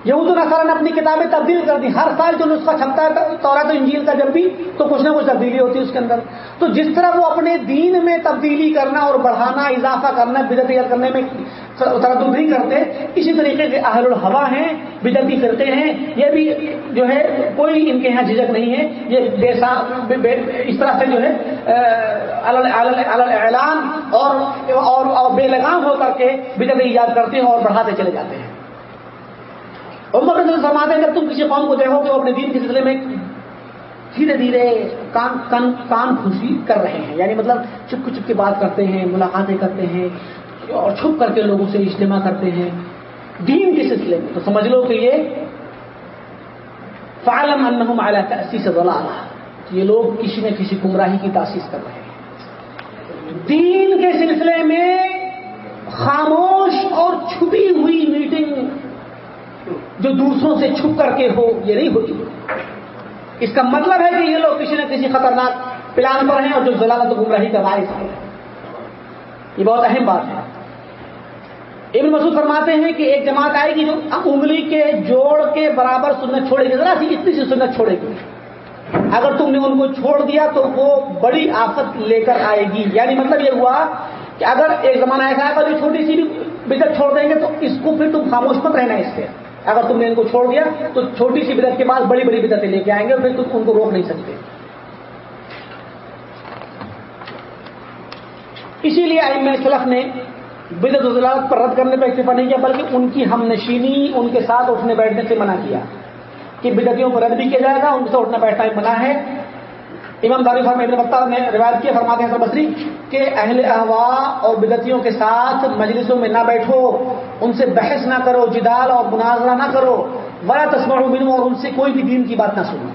B: یہود النصارہ نے اپنی کتابیں تبدیل کر دی۔ ہر سال جو نسخہ چھپتا ہے تورا تو انجیل کا جب بھی تو کچھ نہ کچھ تبدیلی ہوتی ہے اس کے اندر۔ تو جس طرح وہ اپنے دین میں تبدیلی کرنا اور بڑھانا، اضافہ کرنا بدت کرنے میں تردد نہیں کرتے، اسی طریقے سے اہل الحوا ہیں بدتی فرقے ہیں۔ یہ بھی جو ہے کوئی ان کے یہاں جھجک نہیں ہے۔ یہ بے اس طرح سے جو ہے اعلان اور بے لگام ہو کر کے بدت ایجاد کرتے ہیں اور بڑھاتے چلے جاتے ہیں۔ عمر رضی فرماتے ہیں، جب تم کسی قوم کو دیکھو کہ وہ اپنے دین کے سلسلے میں دھیرے دھیرے کان کان کان خوشی کر رہے ہیں۔ یعنی مطلب چپ چپ کے بات کرتے ہیں، ملاقاتیں کرتے ہیں اور چھپ کر کے لوگوں سے اجتماع کرتے ہیں۔ دین کے سلسلے میں تو سمجھ لو کہ یہ فعالم انہم علی تاسیس ضلالہ یہ لوگ کسی نہ کسی گمراہی کی تاسیس کر رہے ہیں۔ دین کے سلسلے میں خاموش اور چھپی ہوئی میٹنگ جو دوسروں سے چھپ کر کے ہو، یہ نہیں ہوتی۔ اس کا مطلب ہے کہ یہ لوگ کسی نہ کسی خطرناک پلان پر ہیں اور جو ضلالت گمراہی کا باعث ہے۔ یہ بہت اہم بات ہے۔ ابن مسعود فرماتے ہیں کہ ایک جماعت آئے گی جو انگلی کے جوڑ کے برابر سنت چھوڑے گی۔ ذرا سی اتنی سی سنت چھوڑے گی۔ اگر تم نے ان کو چھوڑ دیا تو وہ بڑی آفت لے کر آئے گی۔ یعنی مطلب یہ ہوا کہ اگر ایک زمانہ ایسا ہے جو چھوٹی سی بھی بدت چھوڑ دیں گے تو اس کو پھر تم خاموش مت رہنا اس سے۔ اگر تم نے ان کو چھوڑ دیا تو چھوٹی سی بدت کے بعد بڑی بڑی بدتیں لے کے آئیں گے اور پھر تم ان کو روک نہیں سکتے۔ اسی لیے آئم سلف نے بدت وزلات پر رد کرنے پہ اکتفا نہیں کیا، بلکہ ان کی ہم نشینی ان کے ساتھ اٹھنے بیٹھنے سے منع کیا کہ بدتیوں کو رد بھی کیا جائے گا، ان سے اٹھنا بیٹھنا منع ہے۔ امام داری فرم ابن بتا نے روایت کیا، فرماتے ہیں بصری کہ اہل احوا اور بدتیوں کے ساتھ مجلسوں میں نہ بیٹھو، ان سے بحث نہ کرو، جدال اور مناظرہ نہ کرو بڑا تسمر بنو اور ان سے کوئی بھی دین کی بات نہ سنو۔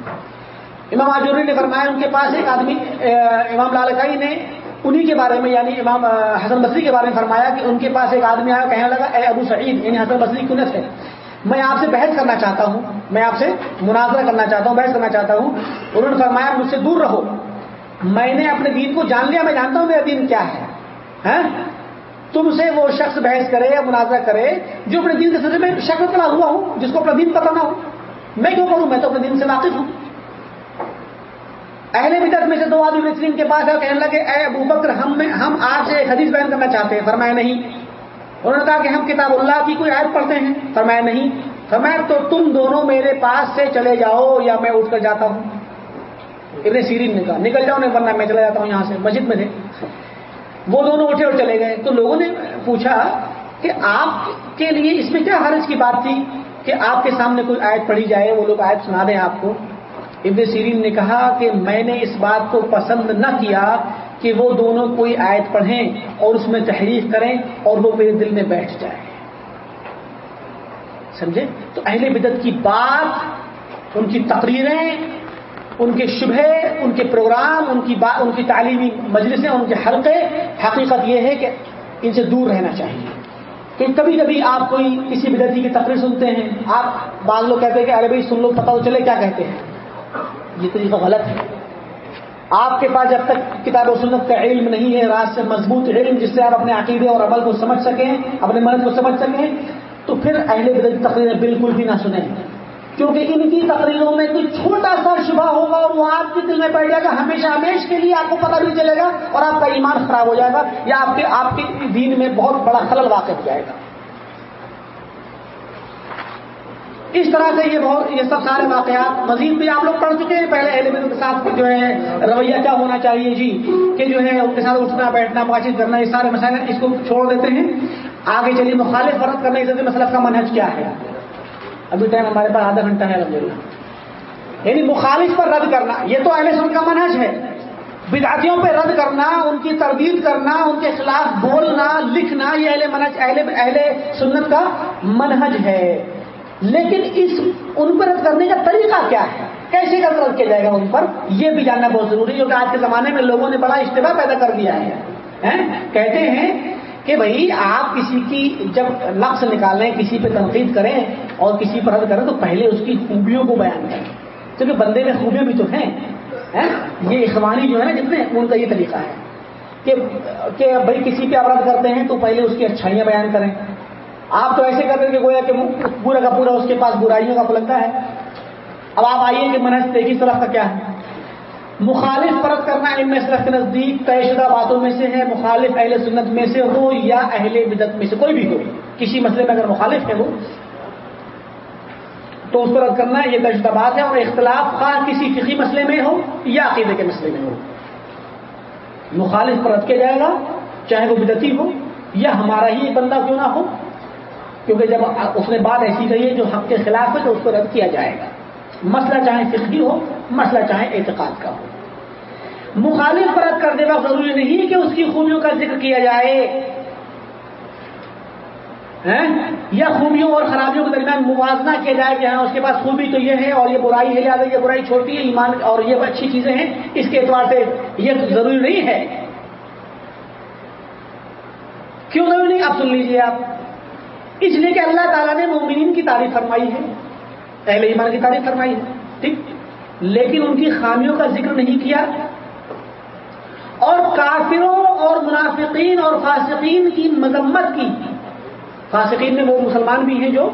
B: امام آجوری نے فرمایا، ان کے پاس ایک آدمی امام لالکائی نے انہی کے بارے میں یعنی امام حسن بصری کے بارے میں فرمایا کہ ان کے پاس ایک آدمی آیا، کہنے لگا، اے ابو سعید یعنی حسن بصری کنت ہے میں آپ سے بحث کرنا چاہتا ہوں، میں آپ سے مناظرہ کرنا چاہتا ہوں، بحث کرنا چاہتا ہوں۔ انہوں نے فرمایا مجھ سے دور رہو۔ میں نے اپنے دین کو جان لیا، میں جانتا ہوں میرا دین کیا ہے۔ ہاں؟ تم سے وہ شخص بحث کرے یا مناظرہ کرے جو اپنے دین کے سلسلے میں شکل پڑا ہوا ہوں جس کو اپنا دین پتہ نہ ہو۔ میں کیوں کروں؟ میں تو اپنے دین سے واقف ہوں۔ اہل بدت میں سے دو آدمی مسلم کے پاس ہے کہنے لگے، اے ابو بکر، ہم میں ہم آپ سے ایک حدیث بیان کرنا چاہتے ہیں۔ فرمایا، نہیں۔ انہوں نے کہا کہ ہم کتاب اللہ کی کوئی آیت پڑھتے ہیں؟ فرمایا نہیں۔ فرمایا تو تم دونوں میرے پاس سے چلے جاؤ یا میں اٹھ کر جاتا ہوں۔ ابن سیرین نے کہا، نکل جاؤ نہیں ورنہ میں چلا جاتا ہوں یہاں سے، مسجد میں تھے۔ وہ دونوں اٹھے اور چلے گئے۔ تو لوگوں نے پوچھا کہ آپ کے لیے اس میں کیا حرج کی بات تھی کہ آپ کے سامنے کوئی آیت پڑھی جائے؟ وہ لوگ آیت سنا دیں آپ کو۔ ابن سیرین نے کہا کہ میں نے اس بات کو پسند نہ کیا کہ وہ دونوں کوئی آیت پڑھیں اور اس میں تحریف کریں اور وہ میرے دل میں بیٹھ جائے۔ سمجھے؟ تو اہل بدت کی بات، ان کی تقریریں، ان کے شبہ ان کے پروگرام، ان کی بات ان کی تعلیمی مجلسیں، ان کے حلقے، حقیقت یہ ہے کہ ان سے دور رہنا چاہیے۔ کہ کبھی کبھی آپ کوئی کسی بدرتی کی تقریر سنتے ہیں، آپ بعض لوگ کہتے ہیں کہ ارے بھائی سن لو، پتہ چلے کیا کہتے ہیں۔ یہ طریقہ غلط ہے۔ آپ کے پاس جب تک کتاب و سنت کا علم نہیں ہے، راز سے مضبوط علم جس سے آپ اپنے عقیدے اور عمل کو سمجھ سکیں، اپنے مرض کو سمجھ سکیں، تو پھر اہل بدر تقریریں بالکل بھی نہ سنیں۔ کیونکہ ان کی تقریروں میں کوئی چھوٹا سا شبہ ہوگا اور وہ آپ کے دل میں بیٹھ جائے گا، ہمیشہ ہمیش کے لیے آپ کو پتہ نہیں چلے گا اور آپ کا ایمان خراب ہو جائے گا یا آپ کے آپ کے دین میں بہت بڑا خلل واقع ہو جائے گا۔ اس طرح سے یہ بہت یہ سب سارے واقعات مزید بھی آپ لوگ پڑھ چکے ہیں۔ پہلے اہل کے ساتھ جو ہے رویہ کیا ہونا چاہیے جی؟ کہ جو ہے ان کے ساتھ اٹھنا، بیٹھنا، بات چیت کرنا، یہ سارے مسائل اس کو چھوڑ دیتے ہیں۔ آگے چلیے، مخالف فرق کرنے کے مسئلہ کا منحج کیا ہے؟ ابھی ٹائم ہمارے پاس آدھا گھنٹہ ہے الحمد للہ یعنی مخالف پر رد کرنا، یہ تو اہل سن کا منحج ہے۔ بدعتیوں پہ رد کرنا، ان کی تردید کرنا، ان کے خلاف بولنا، لکھنا، یہ اہل منہج، اہل اہل سنت کا منہج ہے۔ لیکن اس ان پر رد کرنے کا طریقہ کیا ہے؟ کیسے کا رد کیا جائے گا ان پر؟ یہ بھی جاننا بہت ضروری ہے، کیونکہ آج کے زمانے میں لوگوں نے بڑا اشتباہ پیدا کر دیا ہے۔ کہتے ہیں کہ بھائی، آپ کسی کی جب نقص نکالیں، کسی پہ تنقید کریں اور کسی پر رد کریں، تو پہلے اس کی خوبیوں کو بیان کریں۔ کیونکہ بندے میں خوبیاں بھی تو ہیں۔ یہ اخوانی جو ہے نا، جتنے ان کا یہ طریقہ ہے کہ بھائی، کسی پہ آپ رد کرتے ہیں تو پہلے اس کی اچھائیاں بیان کریں۔ آپ تو ایسے کرتے کہ گویا کہ پورا کا پورا اس کے پاس برائیوں کا پلنگا ہے۔ اب آپ آئیے کہ منج تیزی طرف کا کیا ہے۔ مخالف فرق کرنا ان میں کے نزدیک، طے شدہ باتوں میں سے ہے، مخالف اہل سنت میں سے ہو یا اہل بدت میں سے، کوئی بھی ہو، کسی مسئلے میں اگر مخالف ہے وہ، تو اس پر رد کرنا یہ طے شدہ بات ہے اور اختلاف خاص کسی فقی مسئلے میں ہو یا عقیدے کے مسئلے میں ہو۔ مخالف پر رد کیا جائے گا، چاہے وہ بدتی ہو یا ہمارا ہی بندہ کیوں نہ ہو کیونکہ جب اس نے بات ایسی کہی ہے جو حق کے خلاف ہے تو اس کو رد کیا جائے گا۔ مسئلہ چاہے فقہی ہو، مسئلہ چاہے اعتقاد کا ہو۔ مخالف رد کر دینا ضروری نہیں کہ اس کی خوبیوں کا ذکر کیا جائے۔ ہاں؟ یا خوبیوں اور خرابیوں کے درمیان موازنہ کیا جائے کہ ہاں اس کے پاس خوبی تو یہ ہے اور یہ برائی ہے، لہٰذا یہ برائی چھوٹی ہے، ایمان اور یہ اچھی چیزیں ہیں۔ اس کے اعتبار سے یہ ضروری نہیں ہے۔ کیوں ضروری نہیں؟ آپ سن لیجیے آپ۔ اس لیے کہ اللہ تعالیٰ نے مومنین کی تعریف فرمائی ہے، اہل ایمان کی تعریف فرمائی ہے، ٹھیک؟ لیکن ان کی خامیوں کا ذکر نہیں کیا۔ اور کافروں اور منافقین اور فاسقین کی مذمت کی۔ فاسقین میں وہ مسلمان بھی ہیں جو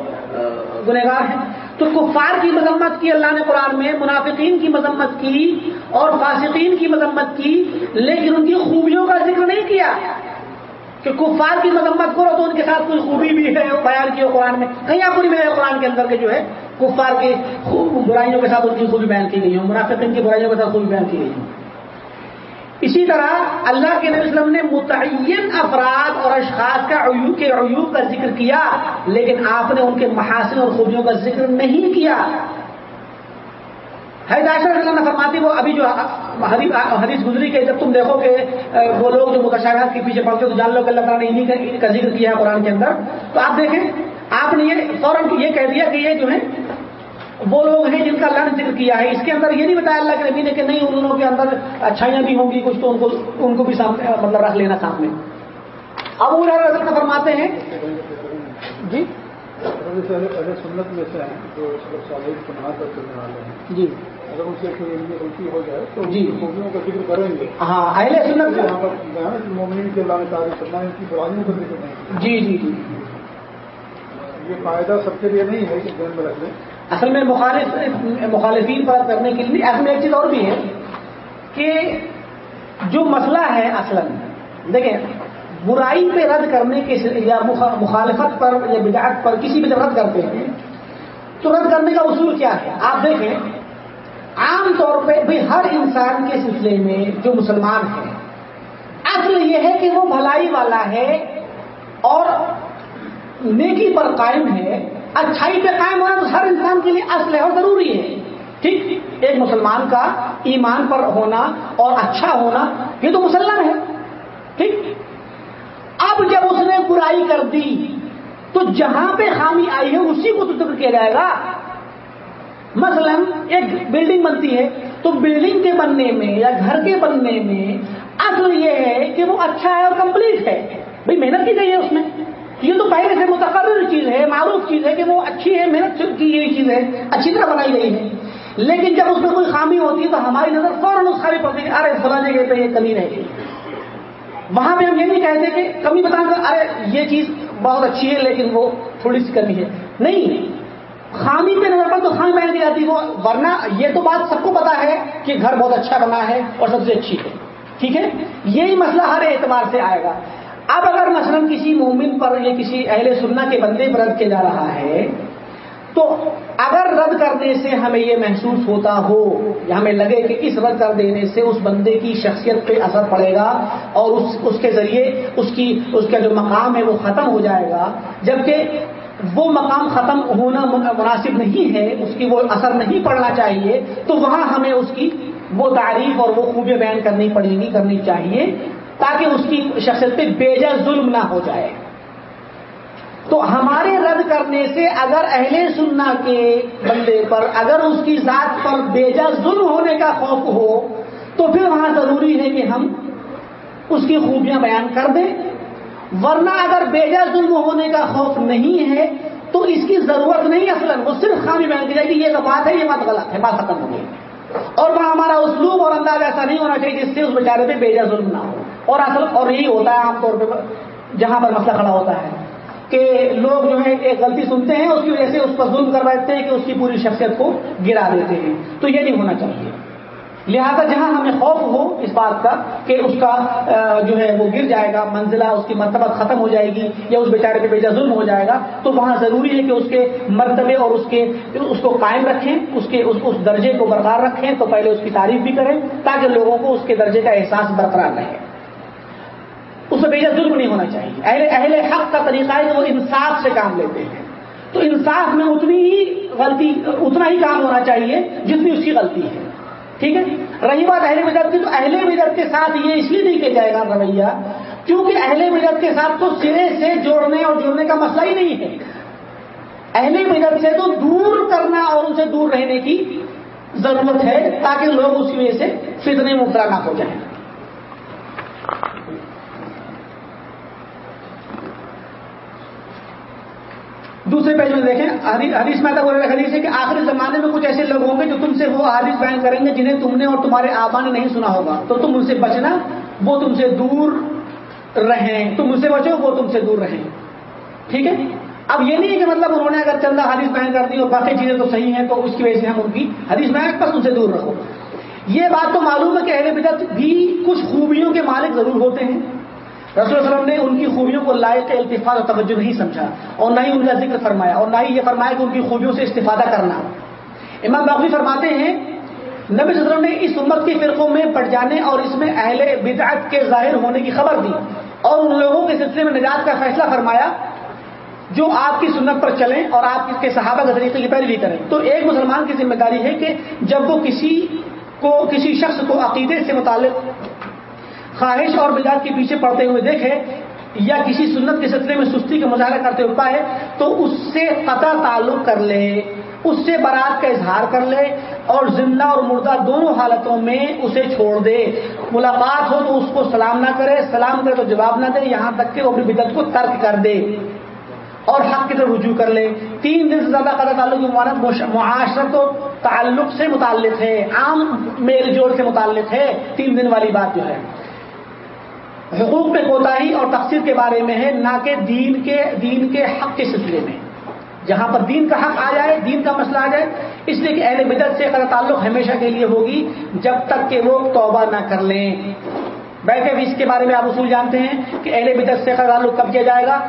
B: گنہگار ہیں۔ تو کفار کی مذمت کی، اللہ نے قرآن میں منافقین کی مذمت کی اور فاسقین کی مذمت کی، لیکن ان کی خوبیوں کا ذکر نہیں کیا۔ کہ کفار کی مذمت کرو تو ان کے ساتھ کوئی خوبی بھی ہے بیان کی قرآن میں؟ کہیں آپ پوری میرے قرآن کے اندر کے جو ہے کفار کی برائیوں کے ساتھ ان کی خوبی بیان کی گئی ہوں منافقین کی برائیوں کے ساتھ خوبی بیان کی گئی ہوں اسی طرح اللہ کے نبی وسلم نے متعین افراد اور اشخاص کا عیوب کے عیوب کا ذکر کیا، لیکن آپ نے ان کے محاسن اور خوبیوں کا ذکر نہیں کیا۔ اللہ فرماتی وہ ابھی جو حدیث گزری کے جب تم دیکھو کہ وہ لوگ جو متشاہد کے پیچھے پڑتے تو جان لو کہ اللہ تعالیٰ نے انہیں کا ذکر کیا ہے قرآن کے اندر۔ تو آپ دیکھیں آپ نے یہ فوراً یہ کہہ دیا کہ یہ جو ہے وہ لوگ ہیں جن کا اللہ نے ذکر کیا ہے۔ اس کے اندر یہ نہیں بتایا اللہ کے نبی نے کہ نہیں ان لوگوں کے اندر اچھائیاں بھی ہوں گی کچھ تو ان کو ان کو بھی سامنے مطلب رکھ لینا سامنے۔ اب وہ حضرت فرماتے ہیں جی؟
A: سنت میں سے
B: جی۔
A: اگر ان سے کوئی غلطی ہو جائے تو
B: جی
A: خوبیوں کا ذکر کریں گے۔
B: ہاں اہل سنت
A: یہاں پر مومنین کے اللہ نے تعریف کرنا ہے ان کی برائیوں کا ذکر نہیں۔
B: جی جی جی۔
A: یہ فائدہ سب کے لیے نہیں ہے کہ ذہن میں رکھ لیں
B: اصل میں مخالف مخالفین پر کرنے کے لیے اصل میں ایک چیز اور بھی ہے کہ جو مسئلہ ہے اصل دیکھیں برائی پہ رد کرنے کے یا مخالفت پر یا بدعت پر کسی بھی رد کرتے ہیں تو رد کرنے کا اصول کیا ہے؟ آپ دیکھیں عام طور پہ بھی ہر انسان کے سلسلے میں جو مسلمان ہے اصل یہ ہے کہ وہ بھلائی والا ہے اور نیکی پر قائم ہے، اچھائی پہ قائم ہونا تو ہر انسان کے لیے اصل ہے اور ضروری ہے۔ ٹھیک، ایک مسلمان کا ایمان پر ہونا اور اچھا ہونا، یہ تو مسلمان ہے۔ ٹھیک، اب جب اس نے برائی کر دی، تو جہاں پہ خامی آئی ہے، اسی کو تو کیا جائے گا۔ مثلا ایک بلڈنگ بنتی ہے، تو بلڈنگ کے بننے میں یا گھر کے بننے میں اصل یہ ہے کہ وہ اچھا ہے اور کمپلیٹ ہے۔ بھائی محنت کی گئی ہے اس میں۔ یہ تو پہلے سے متقرر چیز ہے، معروف چیز ہے کہ وہ اچھی ہے، محنت کی گئی چیز ہے، اچھی طرح بنائی گئی ہے۔ لیکن جب اس میں کوئی خامی ہوتی ہے تو ہماری نظر فوراً اس خامی پڑتی ہے ارے فلاں جگہ پہ یہ کمی رہ گئی وہاں پہ ہم یہ نہیں کہتے کہ کمی بتا ارے یہ چیز بہت اچھی ہے لیکن وہ تھوڑی سی کمی ہے۔ نہیں خامی پہ نظر پر تو خامی پہن دی جاتی وہ، ورنہ یہ تو بات سب کو پتا ہے کہ گھر بہت اچھا بنا ہے اور سب سے اچھی ہے۔ ٹھیک ہے؟ یہی مسئلہ ہر اعتبار سے آئے گا۔ اب اگر مثلا کسی مومن پر یا کسی اہل سننا کے بندے پر رد کیا جا رہا ہے، تو اگر رد کرنے سے ہمیں یہ محسوس ہوتا ہو یا ہمیں لگے کہ اس رد کر دینے سے اس بندے کی شخصیت پہ اثر پڑے گا اور اس اس کے ذریعے اس کی، اس کا جو مقام ہے وہ ختم ہو جائے گا، جبکہ وہ مقام ختم ہونا مناسب نہیں ہے، اس کی وہ اثر نہیں پڑنا چاہیے، تو وہاں ہمیں اس کی وہ تعریف اور وہ خوبیاں بیان کرنی پڑے گی، کرنی چاہیے، تاکہ اس کی شخصیت پہ بیجا ظلم نہ ہو جائے۔ تو ہمارے رد کرنے سے اگر اہل سننا کے بندے پر اگر اس کی ذات پر بیجا ظلم ہونے کا خوف ہو، تو پھر وہاں ضروری ہے کہ ہم اس کی خوبیاں بیان کر دیں۔ ورنہ اگر بیجا ظلم ہونے کا خوف نہیں ہے، تو اس کی ضرورت نہیں اصل وہ صرف خامی بیان کی جائے گی یہ تو بات ہے، یہ بات غلط ہے، بات ختم ہو گئی۔ اور وہاں ہمارا اسلوب اور انداز ایسا نہیں ہونا چاہیے جس سے اس بیچارے پہ بیجا ظلم نہ ہو۔ اور اصل، اور یہی ہوتا ہے عام طور پہ، جہاں پر مسئلہ کھڑا ہوتا ہے کہ لوگ جو ہے ایک غلطی سنتے ہیں، اس کی وجہ سے اس پر ظلم کر بیٹھتے ہیں کہ اس کی پوری شخصیت کو گرا دیتے ہیں۔ تو یہ نہیں ہونا چاہیے۔ لہذا جہاں ہمیں خوف ہو اس بات کا کہ اس کا جو ہے وہ گر جائے گا، منزلہ اس کی مرتبہ ختم ہو جائے گی یا اس بیچارے پہ بیجا ظلم ہو جائے گا، تو وہاں ضروری ہے کہ اس کے مرتبے اور اس کے، اس کو قائم رکھیں، اس کے، اس اس درجے کو برقرار رکھیں، تو پہلے اس کی تعریف بھی کریں تاکہ لوگوں کو اس کے درجے کا احساس برقرار رہے۔ اس میں بیجا ظلم نہیں ہونا چاہیے۔ اہل اہل حق کا طریقہ ہے کہ وہ انصاف سے کام لیتے ہیں۔ تو انصاف میں اتنی ہی غلطی، اتنا ہی کام ہونا چاہیے جتنی اس کی غلطی ہے۔ ٹھیک ہے؟ رہی بات اہل مدد کی، تو اہل مدد کے ساتھ یہ اس لیے نہیں کیا جائے گا رویہ کیونکہ اہل مدد کے ساتھ تو سرے سے جوڑنے اور جڑنے کا مسئلہ ہی نہیں ہے۔ اہل مدد سے تو دور کرنا اور ان سے دور رہنے کی ضرورت ہے تاکہ لوگ اس کی وجہ سے فتنے مبتلا نہ ہو جائیں۔ دوسرے پیج میں دیکھیں، حدیث میں بولے حدیث ہے کہ آخری زمانے میں کچھ ایسے لوگ ہوں گے جو تم سے وہ حادث بیان کریں گے جنہیں تم نے اور تمہارے آبا نے نہیں سنا ہوگا۔ تو تم ان سے بچنا، وہ تم سے دور رہیں۔ تم ان سے بچو، وہ تم سے دور رہیں۔ ٹھیک ہے؟ اب یہ نہیں ہے کہ مطلب انہوں نے اگر چندہ حادث بیان کر دی اور باقی چیزیں تو صحیح ہیں، تو اس کی وجہ سے ہم ان کی حدیث بیان پر ان سے دور رکھو یہ بات تو معلوم ہے کہ اہل بدت بھی کچھ خوبیوں کے مالک ضرور ہوتے ہیں۔ رسول اللہ وسلم نے ان کی خوبیوں کو لائق التفاظ اور توجہ نہیں سمجھا اور نہ ہی ان کا ذکر فرمایا اور نہ ہی یہ فرمایا کہ ان کی خوبیوں سے استفادہ کرنا۔ امام باقی فرماتے ہیں، نبی صلی اللہ علیہ وسلم نے اس امت کے فرقوں میں پڑ جانے اور اس میں اہل بدعت کے ظاہر ہونے کی خبر دی اور ان لوگوں کے سلسلے میں نجات کا فیصلہ فرمایا جو آپ کی سنت پر چلیں اور آپ کے صحابہ کے طریقے کی پیروی کریں۔ تو ایک مسلمان کی ذمہ داری ہے کہ جب وہ کسی کو، کسی شخص کو عقیدے سے متعلق خواہش اور مزاج کے پیچھے پڑتے ہوئے دیکھے یا کسی سنت کے سلسلے میں سستی کا مظاہرہ کرتے ہوئے پائے، تو اس سے قطع تعلق کر لے، اس سے برات کا اظہار کر لے اور زندہ اور مردہ دونوں حالتوں میں اسے چھوڑ دے۔ ملاقات ہو تو اس کو سلام نہ کرے، سلام کرے تو جواب نہ دے، یہاں تک کہ وہ اپنی بدت کو ترک کر دے اور حق کی طرف رجوع کر لے۔ تین دن سے زیادہ قطع تعلق کی معاشرت و تعلق سے متعلق ہے، عام میل جوڑ سے متعلق ہے۔ تین دن والی بات جو ہے۔ حقوق میں کوتاہی اور تقسیم کے بارے میں ہے، نہ کہ دین کے دین کے حق کے سلسلے میں۔ جہاں پر دین کا حق آ جائے، دین کا مسئلہ آ جائے، اس لیے کہ اہل بدت سے قطع تعلق ہمیشہ کے لیے ہوگی، جب تک کہ وہ توبہ نہ کر لیں۔ بیٹھے بھی اس کے بارے میں آپ اصول جانتے ہیں کہ اہل بدت سے قطع تعلق کب کیا جائے گا؟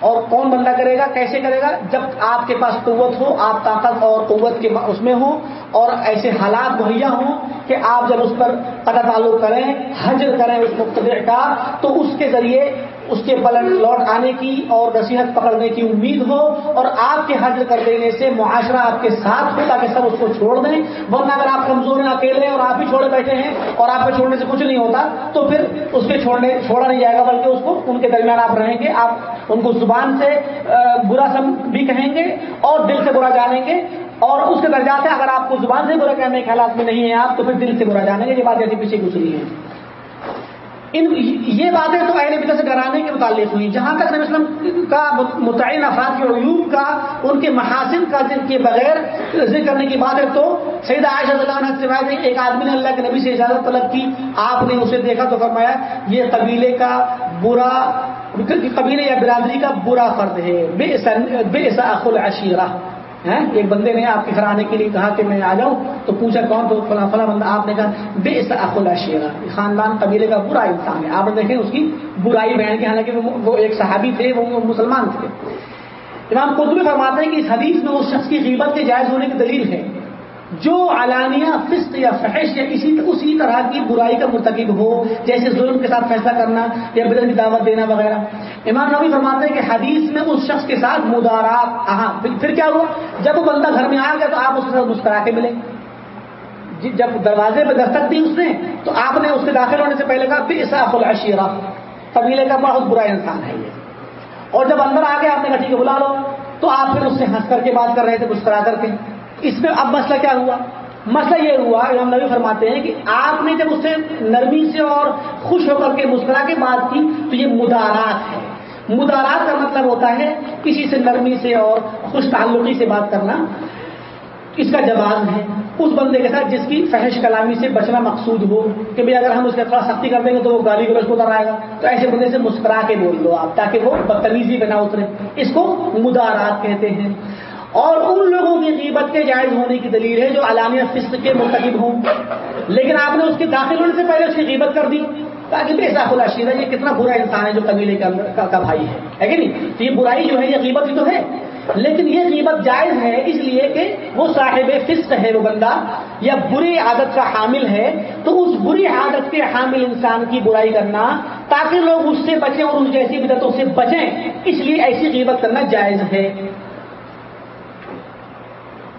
B: اور کون بندہ کرے گا؟ کیسے کرے گا؟ جب آپ کے پاس قوت ہو، آپ طاقت اور قوت کے اس میں ہوں اور ایسے حالات مہیا ہوں کہ آپ جب اس پر قطع تعلق کریں، حجر کریں اس مقتدر کا، تو اس کے ذریعے اس کے پلٹ لوٹ آنے کی اور نصیحت پکڑنے کی امید ہو اور آپ کے حج کر دینے سے معاشرہ آپ کے ساتھ ہو تاکہ سب اس کو چھوڑ دیں۔ ورنہ اگر آپ کمزور ہیں، اکیلے اور آپ ہی چھوڑے بیٹھے ہیں اور آپ کے چھوڑنے سے کچھ نہیں ہوتا، تو پھر اس کے چھوڑنے، چھوڑا نہیں جائے گا، بلکہ اس کو ان کے درمیان آپ رہیں گے۔ آپ ان کو زبان سے برا سم بھی کہیں گے اور دل سے برا جانیں گے۔ اور اس کے درجات ہے اگر آپ کو زبان سے برا کہنے کے حالات میں نہیں ہیں آپ، تو پھر دل سے برا جانیں گے، یہ بات ایسی پیچھے گزری ہے۔ ان یہ باتیں تو اہل بتا سے ڈرانے کے متعلق ہوئی۔ جہاں تک نبی وسلم کا متعین افراد کے عیوب کا، ان کے محاسن کا ذکر کے بغیر ذکر کرنے کی بات ہے تو سید عائشہ اللہ سے ایک آدمی نے اللہ کے نبی سے اجازت طلب کی، آپ نے اسے دیکھا تو فرمایا، یہ قبیلے کا برا، قبیلے یا برادری کا برا فرد ہے بے اخ العشیرہ۔ ایک بندے نے آپ کے گھر آنے کے لیے کہا کہ میں آ جاؤں، تو پوچھا کون تو؟ فلاں فلاں بندہ، آپ نے کہا بے اخلا شیرا خاندان قبیلے کا برا انسان ہے۔ آپ نے دیکھیں اس کی برائی بہن کے حالانکہ وہ ایک صحابی تھے، وہ مسلمان تھے۔ امام قطب فرماتے ہیں کہ اس حدیث میں اس شخص کی غیبت کے جائز ہونے کی دلیل ہے۔ جو علانیہ، فسق یا فحش یا کسی اسی طرح کی برائی کا مرتکب ہو، جیسے ظلم کے ساتھ فیصلہ کرنا یا بدل کی دعوت دینا وغیرہ۔ امام نبی فرماتے ہیں کہ حدیث میں اس شخص کے ساتھ مدارات ہاں پھر کیا ہوا؟ جب وہ بندہ گھر میں آ گیا تو آپ اس کے ساتھ مسکرا کے ملے۔ جی، جب دروازے پہ دستک دی اس نے، تو آپ نے اس کے داخل ہونے سے پہلے کہا پھر اساف العشیرہ قبیلے کا بہت برا انسان ہے یہ۔ اور جب اندر آ گیا، آپ نے کہا، ٹھیک ہے، بلا لو تو آپ پھر اس سے ہنس کر کے بات کر رہے تھے، مسکرا کر کے۔ اس میں اب مسئلہ کیا ہوا؟ مسئلہ یہ ہوا، امام نبی فرماتے ہیں کہ آپ نے جب اس سے نرمی سے اور خوش ہو کر کے مسکرا کے بات کی تو یہ مدارات ہے۔ مدارات کا مطلب ہوتا ہے کسی سے نرمی سے اور خوش تعلقی سے بات کرنا۔ اس کا جواب ہے۔ اس بندے کے ساتھ جس کی فحش کلامی سے بچنا مقصود ہو کہ بھائی اگر ہم اس کا تھوڑا سختی کر دیں گے تو وہ گالی گلوچ کو آئے گا۔ تو ایسے بندے سے مسکرا کے بول دو آپ تاکہ وہ بدتمیزی بنا اترے۔ اس کو مدارات کہتے ہیں۔ اور ان لوگوں کی قیمت کے جائز ہونے کی دلیل ہے جو علامہ فسق کے مرتکب ہوں۔ لیکن آپ نے اس کے داخل ہونے سے پہلے اس کی قیمت کر دی۔ تاکہ بے خلا شیر ہے یہ کتنا برا انسان ہے جو قبیلے کا بھائی ہے۔ کہ نہیں؟ تو یہ برائی جو ہے، یہ قیمت ہی تو ہے۔ لیکن یہ قیمت جائز ہے اس لیے کہ وہ صاحب فسق ہے، وہ بندہ، یا بری عادت کا حامل ہے۔ تو اس بری عادت کے حامل انسان کی برائی کرنا، تاکہ لوگ اس سے بچیں اور اس جیسی بدتوں سے بچیں، اس لیے ایسی قیمت کرنا جائز ہے۔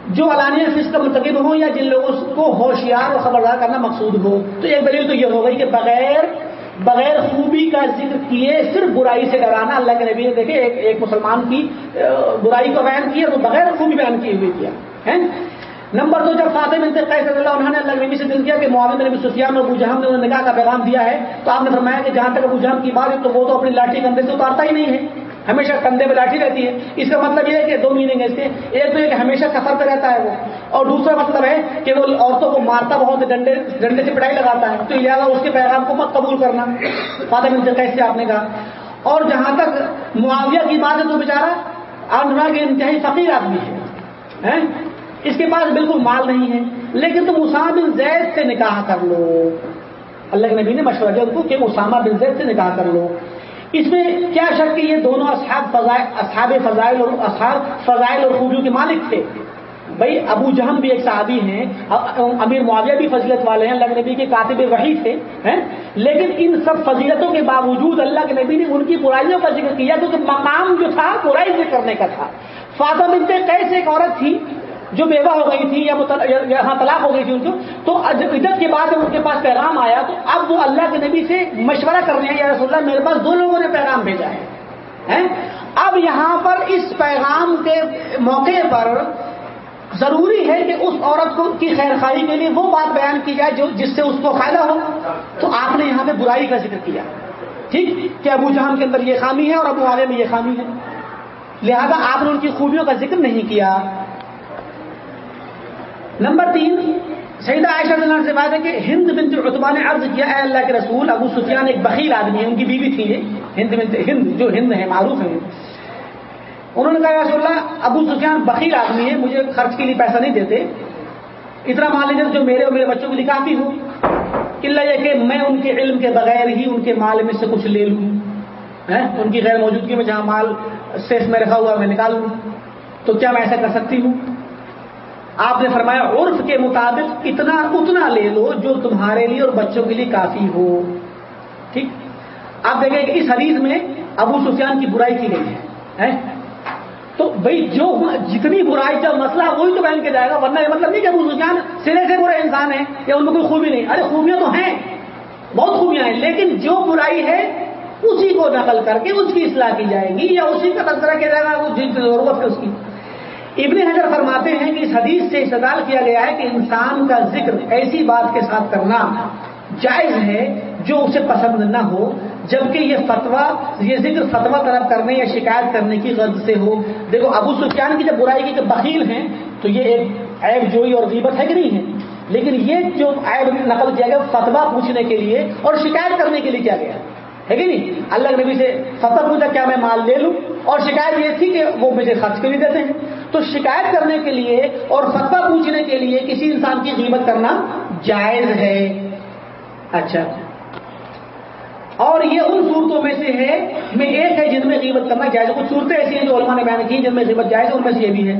B: جو علانیہ فس کا منتقب ہو یا جن لوگوں کو ہوشیار اور خبردار کرنا مقصود ہو، تو ایک دلیل تو یہ ہو گئی کہ بغیر بغیر خوبی کا ذکر کیے صرف برائی سے ڈرانا اللہ کے نبی نے دیکھے، ایک ایک مسلمان کی برائی کو بیان کیا تو بغیر خوبی بیان کیے ہوئے کیا ہے نمبر دو، جب فاطم انتے قید اللہ انہوں نے اللہ نبی سے دل کیا کہ معاون نبی سفیان اور ابو جہاں نے نے نکاح کا پیغام دیا ہے، تو آپ نے فرمایا کہ جہاں تک ابو جہاں کی بات ہے تو وہ تو اپنی لاٹھی کندھے سے اتارتا ہی نہیں ہے۔ ہمیشہ کندھے پہ لاٹھی رہتی ہے۔ اس کا مطلب یہ ہے کہ دو میننگ ہے اس کے۔ ایک تو یہ کہ ہمیشہ سفر پہ رہتا ہے وہ۔ اور دوسرا مطلب ہے کہ وہ عورتوں کو مارتا بہت، ڈنڈے ڈنڈے سے پڑھائی لگاتا ہے۔ تو لہٰذا اس کے پیغام کو مت قبول کرنا۔ فادر ملتے کیسے آپ نے کہا۔ اور جہاں تک معاویہ کی بات ہے تو بیچارہ آندھرا کے انتہائی فقیر آدمی ہے۔ اس کے پاس بالکل مال نہیں ہے۔ لیکن تم اسامہ بن زید سے نکاح کر لو۔ اللہ کے نبی نے مشورہ دیا ان کو کہ اسامہ بن زید سے نکاح کر لو۔ اس میں کیا شک کہ یہ دونوں اصحاب فضائل اصحاب فضائل اور اصحاب فضائل اور خوبیوں کے مالک تھے؟ بھائی ابو جہم بھی ایک صحابی ہیں امیر معاویہ بھی فضیلت والے ہیں اللہ کے نبی کے کاتب وحی تھے لیکن ان سب فضیلتوں کے باوجود اللہ کے نبی نے ان کی برائیوں کا ذکر کیا، کیونکہ مقام جو تھا برائی ذکر کرنے کا تھا۔ فاطمہ بنت کیسے ایک عورت تھی جو بیوہ ہو گئی تھی یا ہاں طلاق ہو گئی تھی ان کو، تو عدت کے بعد ان کے پاس پیغام آیا، تو اب وہ اللہ کے نبی سے مشورہ کرنے ہیں، یا رسول اللہ میرے پاس دو لوگوں نے پیغام بھیجا ہے اب یہاں پر اس پیغام کے موقع پر ضروری ہے کہ اس عورت کو کی خیر خواہی کے لیے وہ بات بیان کی جائے جو جس سے اس کو فائدہ ہو۔ تو آپ نے یہاں پہ برائی کا ذکر کیا، ٹھیک؟ کہ ابو جہان کے اندر یہ خامی ہے اور ابو آگے میں یہ خامی ہے۔ لہذا آپ نے ان کی خوبیوں کا ذکر نہیں کیا۔ نمبر تین، سیدہ عائشہ اللہ سے بات ہے کہ ہند بنت عطبہ نے عرض کیا، اے اللہ کے رسول، ابو سفیان ایک بخیل آدمی ہے، ان کی بیوی تھی یہ۔ ہند بنت، ہند، جو ہند ہے معروف ہے انہوں نے کہا رسول اللہ، ابو سفیان بخیل آدمی ہے، مجھے خرچ کے لیے پیسہ نہیں دیتے۔ اتنا مان لیجیے جو میرے اور میرے بچوں کے لیے کافی ہوں اللہ یہ کہ میں ان کے علم کے بغیر ہی ان کے مال میں سے کچھ لے لوں۔ ان کی غیر موجودگی میں جہاں مال سیف میں رکھا ہوا میں نکال لوں۔ تو کیا میں ایسا کر سکتی ہوں؟ آپ نے فرمایا، عرف کے مطابق اتنا اتنا لے لو جو تمہارے لیے اور بچوں کے لیے کافی ہو۔ ٹھیک؟ آپ دیکھیں کہ اس حدیث میں ابو سفیان کی برائی کی گئی ہے تو بھائی جو جتنی برائی کا مسئلہ وہی تو بیان کیا جائے گا، ورنہ یہ مطلب نہیں کہ ابو سفیان سرے سے برے انسان ہے یا ان میں کوئی خوبی نہیں۔ ارے، خوبیاں تو ہیں، بہت خوبیاں ہیں، لیکن جو برائی ہے، اسی کو نقل کر کے اس کی اصلاح کی جائے گی یا اسی کا تذکرہ کیا جائے گا ضرورت ہے، اس کی۔ ابن حضر فرماتے ہیں کہ اس حدیث سے استدال کیا گیا ہے کہ انسان کا ذکر ایسی بات کے ساتھ کرنا جائز ہے جو اسے پسند نہ ہو، جبکہ یہ فتوا یہ ذکر فتوا طلب کرنے یا شکایت کرنے کی غرض سے ہو۔ دیکھو، ابو سفیان کی جب برائی کی کہ بخیل ہیں، تو یہ ایک عیب جوئی اور غیبت ہے کہ نہیں ہے؟ لیکن یہ جو عیب نقل کیا گیا فتوا پوچھنے کے لیے اور شکایت کرنے کے لیے کیا گیا؟ ہے کہ نہیں؟ اللہ نبی سے فتح پوچھا، کیا میں مال لے لوں؟ اور شکایت یہ تھی کہ وہ مجھے خرچ کے لیے دیتے ہیں۔ تو شکایت کرنے کے لیے اور فتوا پوچھنے کے لیے کسی انسان کی قیمت کرنا جائز ہے۔ اچھا۔ اور یہ ان صورتوں میں سے ہے، میں ایک ہے جن میں قیمت کرنا جائز کچھ صورتیں ایسی ہیں جو علماء نے بیان کی، جن میں قیمت جائز ہے، ان میں سے یہ بھی ہے۔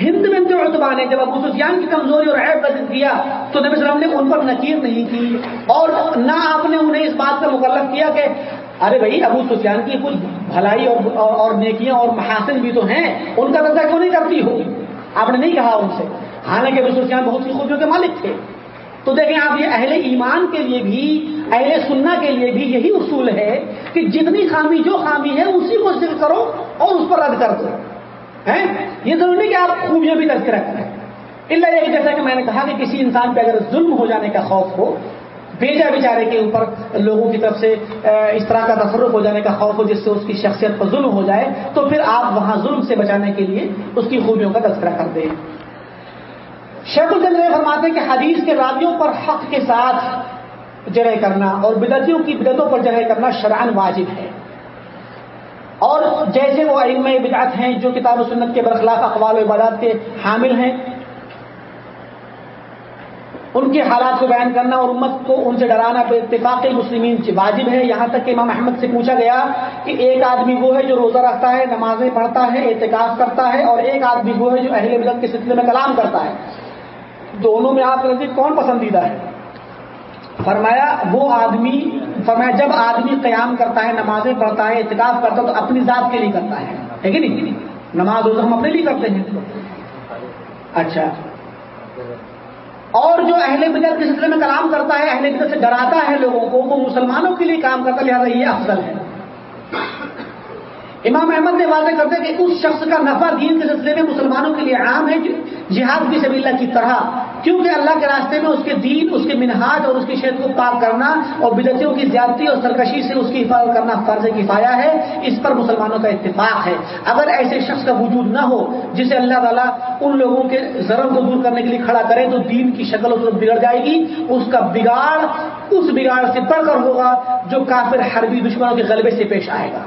B: ہند بنت اتبا نے جب ابو سفیان کی کمزوری اور عیب کا ذکر کیا، تو نبی وسلم نے ان پر نکیر نہیں کی اور نہ آپ نے انہیں اس بات کا مکلف کیا کہ ارے بھائی، ابو سفیان کی کچھ بھلائی اور اور نیکیاں اور محاسن بھی تو ہیں، ان کا درجہ کیوں نہیں کرتی ہو؟ آپ نے نہیں کہا ان سے۔ حالانکہ ابو سفیان بہت سی خوبیوں کے مالک تھے۔ تو دیکھیں آپ، یہ اہل ایمان کے لیے بھی، اہل سننا کے لیے بھی یہی اصول ہے کہ جتنی خامی جو خامی ہے، اسی کو ذکر کرو اور اس پر رد کر دو۔ یہ ضروری کہ آپ خوبیاں بھی تذکرہ کریں۔ اللہ یہ جیسا کہ میں نے کہا کہ کسی انسان پہ اگر ظلم ہو جانے کا خوف ہو بیجا بیچارے کے اوپر لوگوں کی طرف سے اس طرح کا تصرف ہو جانے کا خوف ہو، جس سے اس کی شخصیت پر ظلم ہو جائے، تو پھر آپ وہاں ظلم سے بچانے کے لیے اس کی خوبیوں کا تذکرہ کر دیں۔ شیخ الجن فرماتے ہیں کہ حدیث کے راویوں پر حق کے ساتھ جرح کرنا اور بدتیوں کی بدتوں پر جرح کرنا شرعن واجب ہے۔ اور جیسے وہ علم بدعت ہیں جو کتاب و سنت کے برخلاف اقوال و عبادات کے حامل ہیں ان کے حالات کو بیان کرنا اور امت کو ان سے ڈرانا اتفاق مسلمین واجب ہے۔ یہاں تک کہ امام احمد سے پوچھا گیا کہ ایک آدمی وہ ہے جو روزہ رکھتا ہے، نمازیں پڑھتا ہے احتکاف کرتا ہے اور ایک آدمی وہ ہے جو اہل بدت کے سلسلے میں کلام کرتا ہے۔ دونوں میں آپ نزدیک کون پسندیدہ ہے؟ فرمایا وہ آدمی، فرمایا جب آدمی قیام کرتا ہے، نمازیں پڑھتا ہے احتکاف کرتا ہے تو اپنی ذات کے لیے کرتا ہے کہ نہیں؟ نماز روزہ ہم اپنے لیے کرتے ہیں۔ اچھا۔ اور جو اہل بدت کے سلسلے میں کلام کرتا ہے، اہل بدت سے ڈراتا ہے لوگوں کو، وہ مسلمانوں کے لیے کام کرتا لہٰذا یہ افضل ہے۔ امام احمد نے واضح کرتے کہ اس شخص کا نفع دین کے سلسلے میں مسلمانوں کے لیے عام ہے جہاد کی سبھی اللہ کی طرح، کیونکہ اللہ کے راستے میں اس کے دین، اس کے منہاج اور اس کی شہد کو پاک کرنا اور بدتیوں کی زیادتی اور سرکشی سے اس کی حفاظت کرنا فرض کفایا ہے، اس پر مسلمانوں کا اتفاق ہے۔ اگر ایسے شخص کا وجود نہ ہو، جسے اللہ تعالیٰ ان لوگوں کے ضرور کو دور کرنے کے لیے کھڑا کرے، تو دین کی شکل اس بگڑ جائے گی۔ اس کا بگاڑ، اس بگاڑ سے پڑھ کر ہوگا جو کافر حربی دشمنوں کے غلبے سے پیش آئے گا۔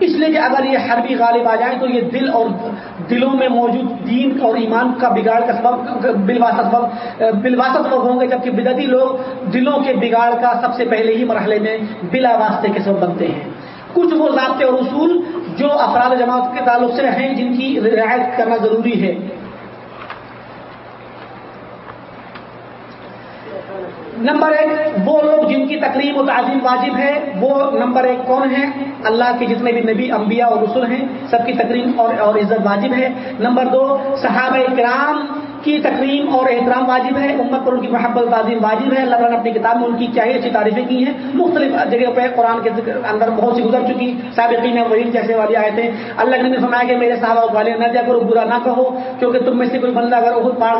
B: اس لیے کہ اگر یہ حربی غالب آ جائیں تو یہ دل اور دلوں میں موجود دین اور ایمان کا بگاڑ کا سبب بلواسط سبب بلواسط لوگ ہوں گے، جبکہ بدتی لوگ دلوں کے بگاڑ کا سب سے پہلے ہی مرحلے میں بلا واسطے کے سبب بنتے ہیں۔ کچھ وہ ضابطے اور اصول جو افراد جماعت کے تعلق سے ہیں، جن کی رعایت کرنا ضروری ہے۔ نمبر ایک، وہ لوگ جن کی تقریب و تعظیم واجب ہے، وہ نمبر ایک کون ہے اللہ کے جتنے بھی نبی، انبیاء اور رسول ہیں، سب کی تقریب اور اور عزت واجب ہے۔ نمبر دو، صحابہ کرام کی تقریم اور احترام واجب ہے، امت پر ان کی محبت، تعظیم واجب ہے۔ اللہ تعالیٰ نے اپنی کتاب میں ان کی کیا ہی اچھی تعریفیں کی ہیں۔ مختلف جگہ پہ قرآن کے اندر بہت سی گزر چکی۔ سابقین وہی جیسے والی آئے تھے اللہ نے فرمایا کہ میرے صحابہ والے نہ جا کرو، برا نہ کہو، کیونکہ تم میں سے کوئی بندہ اگر خود پاڑ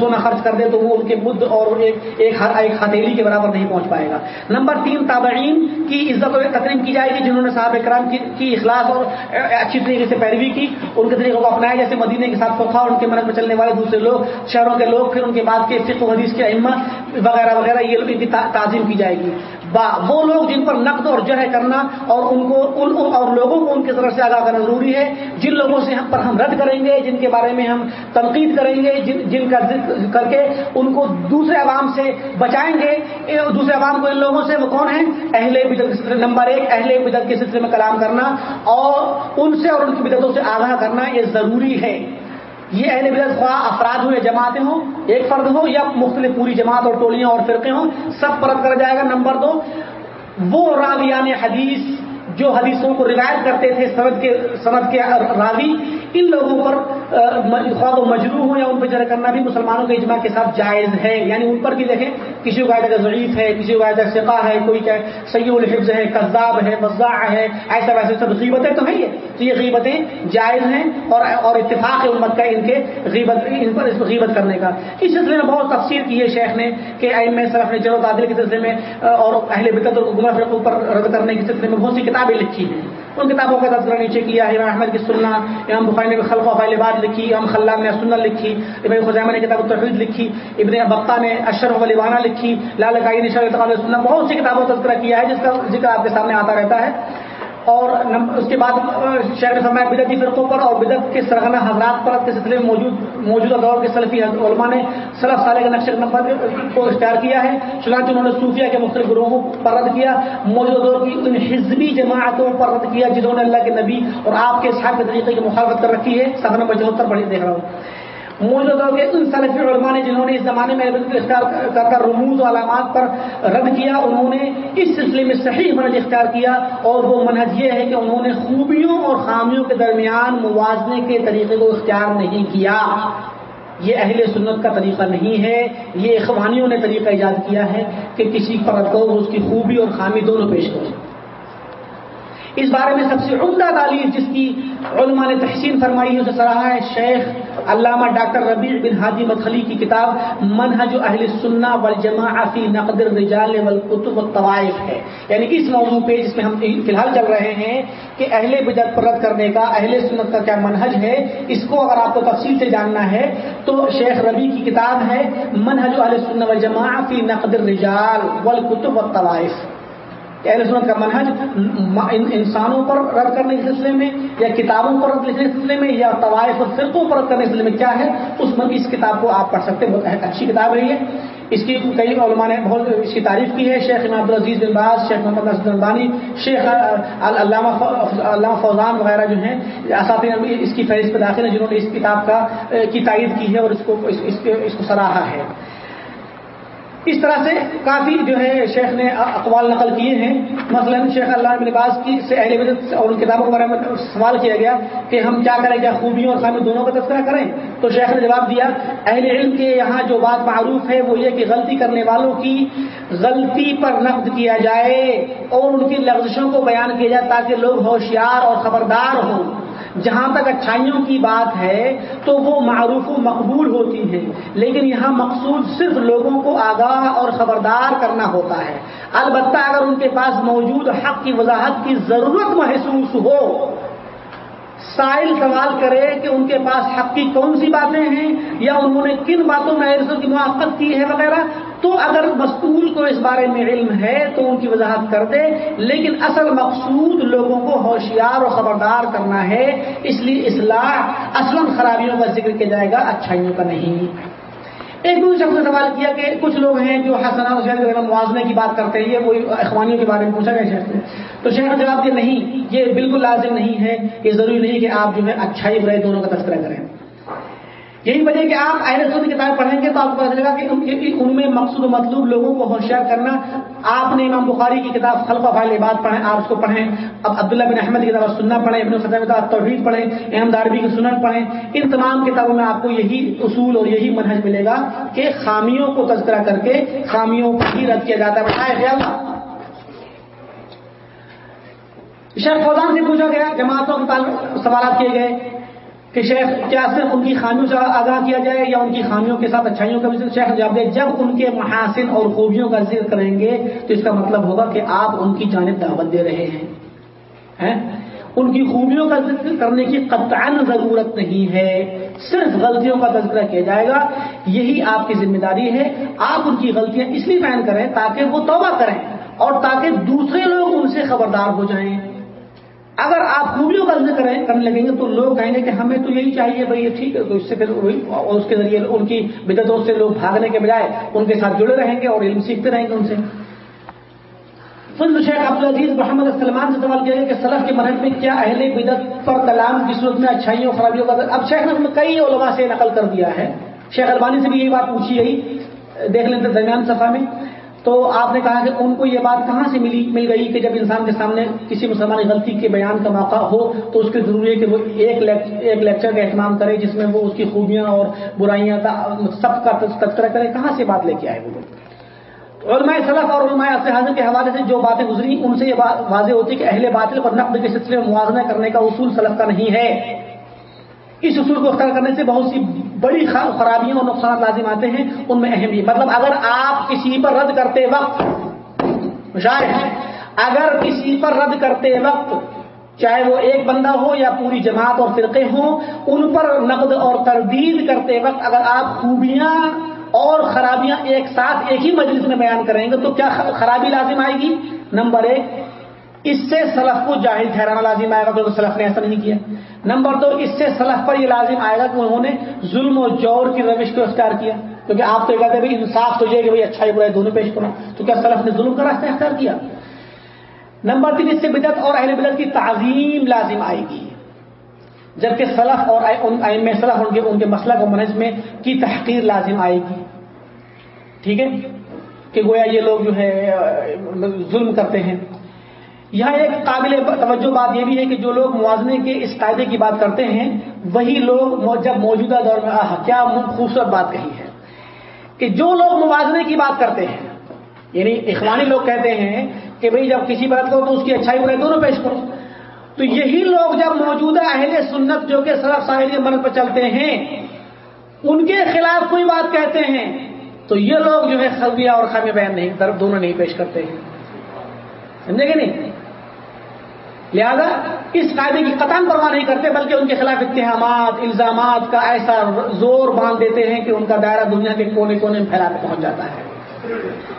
B: سونا خرچ کر دے تو وہ ان کے بدھ اور ایک ایک ہتھیلی کے برابر نہیں پہنچ پائے گا۔ نمبر تین، تابعین کی عزت و تقریم کی جائے گی، جنہوں نے صاحب کرام کی اخلاص اور اچھی طریقے سے پیروی کی، ان کے طریقوں کو اپنایا، جیسے مدینے کے ساتھ فوقا اور ان کے مرد میں چلنے والے دوسرے لوگ، شہروں کے لوگ، پھر ان کے بعد کے فقہ حدیث کے اما وغیرہ وغیرہ، یہ لوگ ان کی تعظیم کی جائے گی۔ وہ لوگ جن پر نقد اور جرح کرنا اور ان کو، ان اور لوگوں کو ان کی طرف سے آگاہ کرنا ضروری ہے، جن لوگوں سے ہم پر ہم رد کریں گے، جن کے بارے میں ہم تنقید کریں گے، جن جن کا ذکر، کر کے ان کو دوسرے عوام سے بچائیں گے۔ دوسرے عوام کو ان لوگوں سے وہ کون ہیں؟ اہل بدت کے سلسلے نمبر ایک، اہل بدت کے سلسلے میں کلام کرنا اور ان سے اور ان کی بدتوں سے آگاہ کرنا یہ ضروری ہے۔ یہ اہل بدت خواہ افراد ہوں یا جماعتیں ہوں، ایک فرد ہو یا مختلف پوری جماعت اور ٹولیاں اور فرقے ہوں، سب پرت کر جائے گا، نمبر دو، وہ راویان حدیث جو حدیثوں کو روایت کرتے تھے، سند کے سند کے راوی، ان لوگوں پر خواب و مجروح ہوں یا ان پہ جرا کرنا بھی مسلمانوں کے اجماع کے ساتھ جائز ہے۔ یعنی ان پر بھی دیکھیں، کسی کو کا ضعیف ہے، کسی کو سقا ہے، کوئی کیا سید الحفظ ہے قذاب ہے وضاء ہے، ایسا ویسے سب غیبتیں تو ہے یہ۔ تو یہ غیبتیں جائز ہیں اور اور اتفاق امت کا ان کے غیبت ان پر غیبت کرنے کا۔ اس سلسلے میں بہت تفصیل کی ہے شیخ نے کہ ایم صرف نے جرو تعدل کے سلسلے میں اور اہل بدت اور گمہ فرقوں پر رد کرنے کے سلسلے میں بہت سی کتاب کتابیں لکھی ہیں۔ ان کتابوں کا تذکرہ نیچے کیا امام احمد کی سننا امام بخاری نے خلق و فائل باد لکھی، امام خلام نے سننا لکھی، ابن خزیمہ نے کتاب التوحید لکھی، ابن بختہ نے اشرف ولیوانہ لکھی، لال کائی نے شرط سننا بہت سی کتابوں کا تذکرہ کیا ہے، جس کا ذکر آپ کے سامنے آتا رہتا ہے۔ اور اس کے بعد شہر فرمایا بدتی فرقوں پر اور بدت کے سرگنا حضرات پر کے سلسلے میں موجود موجودہ دور کے سلفی علماء نے سلف سالے کے نقش نمبر کو اختیار کیا ہے۔ چنانچہ انہوں نے صوفیہ کے مختلف گروہوں پر رد کیا۔ موجودہ دور کی ان حزبی جماعتوں پر رد کیا، جنہوں نے اللہ کے نبی اور آپ کے صاحب کے طریقے کی مخالفت کر رکھی ہے۔ سب نمبر چوہتر بڑی دیکھ رہا ہوں۔ موجودہ کے ان سلفی علماء نے جنہوں نے اس زمانے میں اختیار کر کر رموز و علامات پر رد کیا، انہوں نے اس سلسلے میں صحیح منج اختیار کیا اور وہ منہج یہ ہے کہ انہوں نے خوبیوں اور خامیوں کے درمیان موازنے کے طریقے کو اختیار نہیں کیا۔ یہ اہل سنت کا طریقہ نہیں ہے۔ یہ اخوانیوں نے طریقہ ایجاد کیا ہے کہ کسی پر کو اس کی خوبی اور خامی دونوں پیش کریں۔ اس بارے میں سب سے عمدہ تعلیم جس کی علماء نے تحسین فرمائی ہے، اسے سراہا ہے شیخ علامہ ڈاکٹر ربیع بن ہادی مدخلی کی کتاب منہج اہل سننا والجماع فی نقد الرجال والکتب والطوائف ہے۔ یعنی اس موضوع پہ جس میں ہم فی الحال چل رہے ہیں کہ اہل بدت پرد کرنے کا، اہل سنت کا کیا منہج ہے، اس کو اگر آپ کو تفصیل سے جاننا ہے تو شیخ ربی کی کتاب ہے منہج اہل سننا والجماع فی نقد الرجال والکتب والطوائف۔ اہل سنت کا منہج انسانوں پر رد کرنے کے سلسلے میں، یا کتابوں پر رد کرنے کے سلسلے میں، یا طوائف اور فرقوں پر رد کرنے کے سلسلے میں کیا ہے؟ اس میں اس کتاب کو آپ پڑھ سکتے ہیں۔ بہت اچھی کتاب رہی ہے۔ اس کی کئی علماء نے بہت اس کی تعریف کی ہے۔ شیخ عبدالعزیز بن باز، شیخ محمد نسد البانی، شیخ علامہ علامہ فوزان وغیرہ جو ہیں، اساتذہ اس کی فہرست پہ داخل ہیں، جنہوں نے اس کتاب کا کی تائید کی ہے اور اس کو اس کو سراہا ہے۔ اس طرح سے کافی جو ہے شیخ نے اقوال نقل کیے ہیں۔ مثلا شیخ اللہ بن باز کی سے اہل بدت اور ان کتابوں کے بارے میں سوال کیا گیا کہ ہم کیا کریں، کیا خوبیوں اور خامی دونوں کا تذکرہ کریں؟ تو شیخ نے جواب دیا، اہل علم کے یہاں جو بات معروف ہے وہ یہ کہ غلطی کرنے والوں کی غلطی پر نقد کیا جائے اور ان کی لفزشوں کو بیان کیا جائے تاکہ لوگ ہوشیار اور خبردار ہوں۔ جہاں تک اچھائیوں کی بات ہے تو وہ معروف و مقبول ہوتی ہیں، لیکن یہاں مقصود صرف لوگوں کو آگاہ اور خبردار کرنا ہوتا ہے۔ البتہ اگر ان کے پاس موجود حق کی وضاحت کی ضرورت محسوس ہو سائل سوال کرے کہ ان کے پاس حق کی کون سی باتیں ہیں یا انہوں نے کن باتوں میں عرصوں کی موافقت کی ہے وغیرہ، تو اگر مستول کو اس بارے میں علم ہے تو ان کی وضاحت کر دے، لیکن اصل مقصود لوگوں کو ہوشیار اور خبردار کرنا ہے، اس لیے اصلاح اصل خرابیوں کا ذکر کیا جائے گا، اچھائیوں کا نہیں۔ ایک دوسرے شخص نے سوال کیا کہ کچھ لوگ ہیں جو حسنا حسین کے موازنے کی بات کرتے ہیں، یہ وہی اخوانیوں کے بارے میں پوچھا گیا شہر سے۔ تو شہر نے جواب یہ نہیں، یہ بالکل لازم نہیں ہے، یہ ضروری نہیں کہ آپ جو ہے اچھائی برائی دونوں کا تذکرہ کریں۔ یہی وجہ کہ آپ اہل سود کتابیں پڑھیں گے تو آپ کو پتا چلے گا کہ ان میں مقصود و مطلوب لوگوں کو ہوشیار کرنا، آپ نے امام بخاری کی کتاب خلفہ بھائی بات پڑھیں، آپ اس کو پڑھیں۔ اب عبداللہ بن احمد کی کتاب سننا پڑھیں، ابن خطاب توحید پڑھیں احمد داربی کی سنن پڑھیں۔ ان تمام کتابوں میں آپ کو یہی اصول اور یہی منہج ملے گا کہ خامیوں کو تذکرہ کر کے خامیوں کو ہی رد کیا جاتا ہے۔ بتائے خیال شیخ فوزان سے پوچھا گیا، جماعتوں کے تعلق سوالات کیے گئے۔ کہ شیخ کیا صرف ان کی خامیوں سے آگاہ کیا جائے یا ان کی خامیوں کے ساتھ اچھائیوں کا بھی شیخ جواب دے، جب ان کے محاسن اور خوبیوں کا ذکر کریں گے تو اس کا مطلب ہوگا کہ آپ ان کی جانب دعوت دے رہے ہیں؟ ان کی خوبیوں کا ذکر کرنے کی قطعا ضرورت نہیں ہے۔ صرف غلطیوں کا تذکرہ کیا جائے گا، یہی آپ کی ذمہ داری ہے۔ آپ ان کی غلطیاں اس لیے بیان کریں تاکہ وہ توبہ کریں اور تاکہ دوسرے لوگ ان سے خبردار ہو جائیں۔ اگر آپ خوبیوں کا ذکر کرنے لگیں گے تو لوگ کہیں گے کہ ہمیں تو یہی چاہیے بھائی، یہ ٹھیک ہے، تو اس سے پھر اس کے ذریعے ان کی بدتوں سے لوگ بھاگنے کے بجائے ان کے ساتھ جڑے رہیں گے اور علم سیکھتے رہیں گے ان سے۔ فضل شیخ عبدالعزیز محمد سلمان سے سوال کیا کہ سلف کے مرحل میں کیا اہل بدت پر کلام کی صورت میں اچھائیوں، خرابیوں کا اب شیخ نے کئی علماء سے نقل کر دیا ہے۔ شیخ البانی سے بھی یہی بات پوچھی گئی۔ دیکھ لیتے درمیان صفحہ میں۔ تو آپ نے کہا کہ ان کو یہ بات کہاں سے ملی مل گئی کہ جب انسان کے سامنے کسی مسلمان غلطی کے بیان کا موقع ہو تو اس کی ضروری ہے کہ وہ ایک ایک لیکچر کا اہتمام کرے جس میں وہ اس کی خوبیاں اور برائیاں سب کا تذکرہ کرے۔ کہاں سے بات لے کے آئے وہ علماء صلاح اور علماء حاضر کے حوالے سے جو باتیں گزری ان سے یہ بات واضح ہوتی کہ اہل باطل پر نقد کے سلسلے میں موازنہ کرنے کا اصول سلف کا نہیں ہے۔ اس اصول کو اختیار کرنے سے بہت سی بڑی خرابیاں اور نقصانات لازم آتے ہیں، ان میں اہم یہ مطلب اگر آپ کسی پر رد کرتے وقت شاید اگر کسی پر رد کرتے وقت چاہے وہ ایک بندہ ہو یا پوری جماعت اور فرقے ہوں، ان پر نقد اور تردید کرتے وقت اگر آپ خوبیاں اور خرابیاں ایک ساتھ ایک ہی مجلس میں بیان کریں گے تو کیا خرابی لازم آئے گی؟ نمبر ایک اس سے سلف کو جاہل ٹھہرانا لازم آئے گا کیونکہ سلف نے ایسا نہیں کیا۔ نمبر دو، اس سے سلف پر یہ لازم آئے گا کہ انہوں نے ظلم و جور کی روش کو اختیار کیا۔ کیونکہ آپ تو کہتے ہیں انصاف تو یہ کہ بھائی اچھا ہی دونوں پیش کرو۔ تو کیا سلف نے ظلم کا راستہ اختیار کیا؟ نمبر تین، اس سے بدت اور اہل بدت کی تعظیم لازم آئے گی۔ جبکہ سلف اور سلف، ان کے ان کے مسئلہ منج میں کی تحقیر لازم آئے گی۔ ٹھیک ہے؟ کہ گویا یہ لوگ جو ہے، ظلم کرتے ہیں۔ یہاں ایک قابل توجہ بات یہ بھی ہے کہ جو لوگ موازنے کے اس قاعدے کی بات کرتے ہیں، وہی لوگ جب موجودہ دور میں کیا خوبصورت بات کہی ہے کہ جو لوگ موازنے کی بات کرتے ہیں یعنی اخوانی لوگ کہتے ہیں کہ بھئی جب کسی بات کرو تو اس کی اچھائی برے دونوں پیش کرو، تو یہی لوگ جب موجودہ اہل سنت جو کہ سرف ساحل مرد پہ چلتے ہیں، ان کے خلاف کوئی بات کہتے ہیں، تو یہ لوگ جو ہے خلبیہ اور خامی بیان نہیں، طرف دونوں نہیں پیش کرتے۔ ہیں سمجھے گے نہیں؟ لہذا اس قاعدے کی قطن پرواہ نہیں کرتے، بلکہ ان کے خلاف اتحامات الزامات کا ایسا زور باندھ دیتے ہیں کہ ان کا دائرہ دنیا کے کونے کونے میں پھیلا کے پہنچ جاتا ہے۔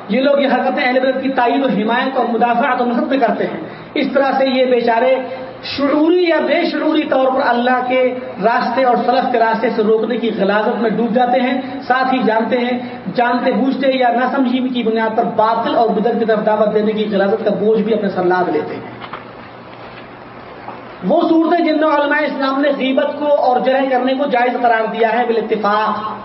B: یہ لوگ یہ حرکتیں اہل کی تائید و حمایت اور مدافعت و نصب میں کرتے ہیں۔ اس طرح سے یہ بیچارے شعوری یا بے شعوری طور پر اللہ کے راستے اور سلف کے راستے سے روکنے کی غلازت میں ڈوب جاتے ہیں۔ ساتھ ہی جانتے ہیں، جانتے، بوجھتے یا نہ سمجھی کی بنیاد پر باطل اور بدر کی طرف دعوت دینے کی غلازت کا بوجھ بھی اپنے سر لاد لیتے ہیں۔ وہ صورتیں جن میں علماء اسلام نے غیبت کو اور جرح کرنے کو جائز قرار دیا ہے بال اتفاق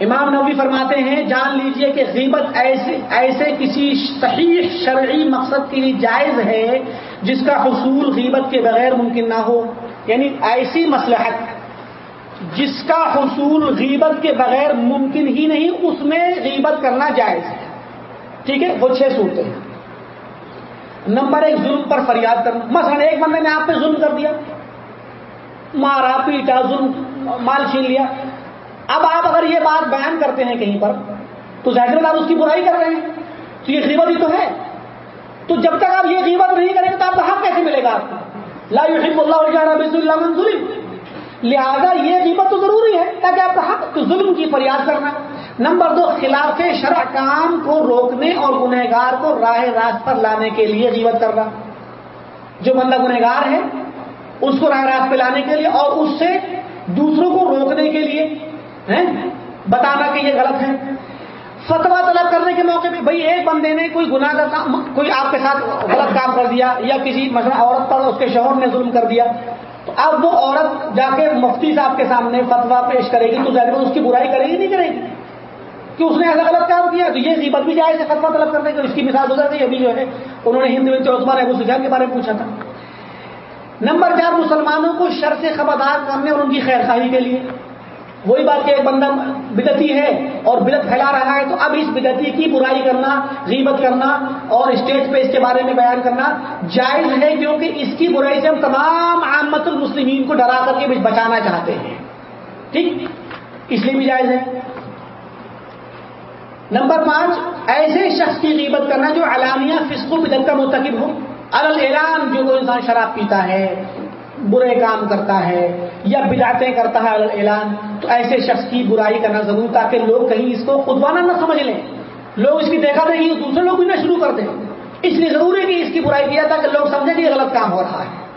B: امام نبی فرماتے ہیں، جان لیجیے کہ غیبت ایسے ایسے کسی صحیح شرعی مقصد کے لیے جائز ہے جس کا حصول غیبت کے بغیر ممکن نہ ہو۔ یعنی ایسی مسلحت جس کا حصول غیبت کے بغیر ممکن ہی نہیں، اس میں غیبت کرنا جائز ہے۔ ٹھیک ہے؟ وہ چھ صورتیں ہیں۔ نمبر ایک ظلم پر فریاد کرنا۔ مثلا ایک بندے نے آپ پہ ظلم کر دیا، مارا، پیٹا، ظلم، مال چھین لیا۔ اب آپ اگر یہ بات بیان کرتے ہیں کہیں پر، تو ظاہر آپ اس کی برائی کر رہے ہیں۔ تو یہ غیبت ہی تو ہے۔ تو جب تک آپ یہ غیبت نہیں کریں گے تو آپ کو حق کیسے ملے گا آپ کو؟ لا يحب اللہ بس اللہ ظلم۔ لہذا یہ غیبت تو ضروری ہے تاکہ آپ کا حق ظلم کی فریاد کرنا۔ نمبر دو، خلاف شرع کام کو روکنے اور گنہگار کو راہ راست پر لانے کے لیے غیبت کرنا جو بندہ گنہگار ہے، اس کو راہ راست پہ لانے کے لیے اور اس سے دوسروں کو روکنے کے لیے بتانا کہ یہ غلط ہے۔ فتوا طلب کرنے کے موقع پہ بھائی ایک بندے نے کوئی گناہ کا کام، کوئی آپ کے ساتھ غلط کام کر دیا یا کسی مثلا عورت پر اس کے شوہر نے ظلم کر دیا۔ تو اب وہ عورت جا کے مفتی صاحب کے سامنے فتوا پیش کرے گی تو ظاہر اس کی برائی کرے گی نہیں کرے گی۔ کہ اس نے ایسا غلط کام کیا تو یہ غیبت بھی جائے فتوا طلب کرنے کی اس کی مثال گزر گئی، ابھی جو ہے، انہوں نے ہند عثمان ابو سفیان کے بارے میں پوچھا تھا۔ نمبر چار، مسلمانوں کو شر سے خبردار کرنے اور ان کی خیر خواہی کے لیے۔ وہی بات کہ ایک بندہ بدتی ہے اور بدت پھیلا رہا ہے تو اب اس بدتی کی برائی کرنا، غیبت کرنا اور اسٹیج پہ اس کے بارے میں بیان کرنا جائز ہے کیونکہ اس کی برائی سے ہم تمام عامت المسلمین کو ڈرا کر کے بچانا چاہتے ہیں۔ ٹھیک؟ اس لیے بھی جائز ہے۔ نمبر پانچ، ایسے شخص کی غیبت کرنا جو علانیہ فسق و بدت کا مرتکب ہو۔ اعلان جو وہ انسان شراب پیتا ہے، برے کام کرتا ہے یا بدعتیں کرتا ہے اعلان، تو ایسے شخص کی برائی کرنا ضرور، تاکہ لوگ کہیں اس کو خودوانہ نہ سمجھ لیں۔ لوگ اس کی دیکھا نہیں، دوسرے لوگ بھی نہ شروع کر دیں۔ اس لیے ضروری کہ اس کی برائی کیا تھا کہ لوگ سمجھیں کہ یہ غلط کام ہو رہا ہے۔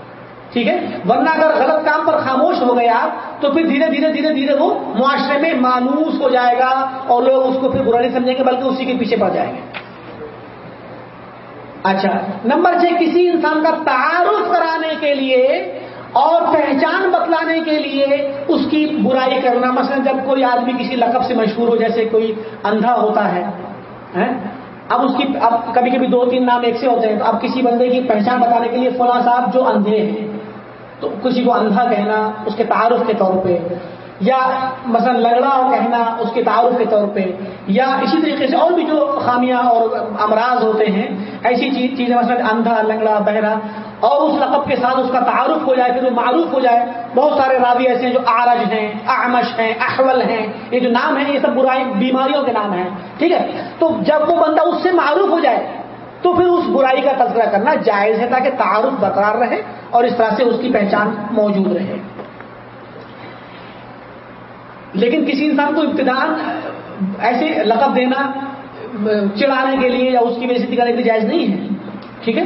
B: ٹھیک ہے؟ ورنہ اگر غلط کام پر خاموش ہو گیا تو پھر دھیرے دھیرے دھیرے دھیرے وہ معاشرے میں مانوس ہو جائے گا اور لوگ اس کو پھر برا نہیں سمجھیں گے، بلکہ اسی کے پیچھے پڑ جائیں گے۔ اچھا نمبر چھ، کسی انسان کا تعارف کرانے کے لیے اور پہچان بتلانے کے لیے اس کی برائی کرنا۔ مثلا جب کوئی آدمی کسی لقب سے مشہور ہو، جیسے کوئی اندھا ہوتا ہے اب اس کی، اب کبھی کبھی دو تین نام ایک سے ہوتے ہیں، تو اب کسی بندے کی پہچان بتانے کے لیے فلاں صاحب جو اندھے ہیں۔ تو کسی کو اندھا کہنا، اس کے تعارف کے طور پہ، یا مثلا لگڑا کہنا اس کے تعارف کے طور پہ، یا اسی طریقے سے اور بھی جو خامیاں اور امراض ہوتے ہیں، ایسی چیزیں مثلا اندھا، لنگڑا، بہرا، اور اس لقب کے ساتھ اس کا تعارف ہو جائے، پھر وہ معروف ہو جائے، بہت سارے راوی ایسے ہیں جو آرج ہیں احمش ہیں، احول ہیں، یہ جو نام ہیں، یہ سب برائی، بیماریوں کے نام ہیں، ٹھیک ہے؟ تو جب وہ بندہ اس سے معروف ہو جائے تو پھر اس برائی کا تذکرہ کرنا جائز ہے تاکہ تعارف برقرار رہے اور اس طرح سے اس کی پہچان موجود رہے۔ لیکن کسی انسان کو ابتدان ایسے لقب دینا، چڑھانے کے لیے یا اس کی بےزتی کرنے کے لیے جائز نہیں ہے۔ ٹھیک ہے؟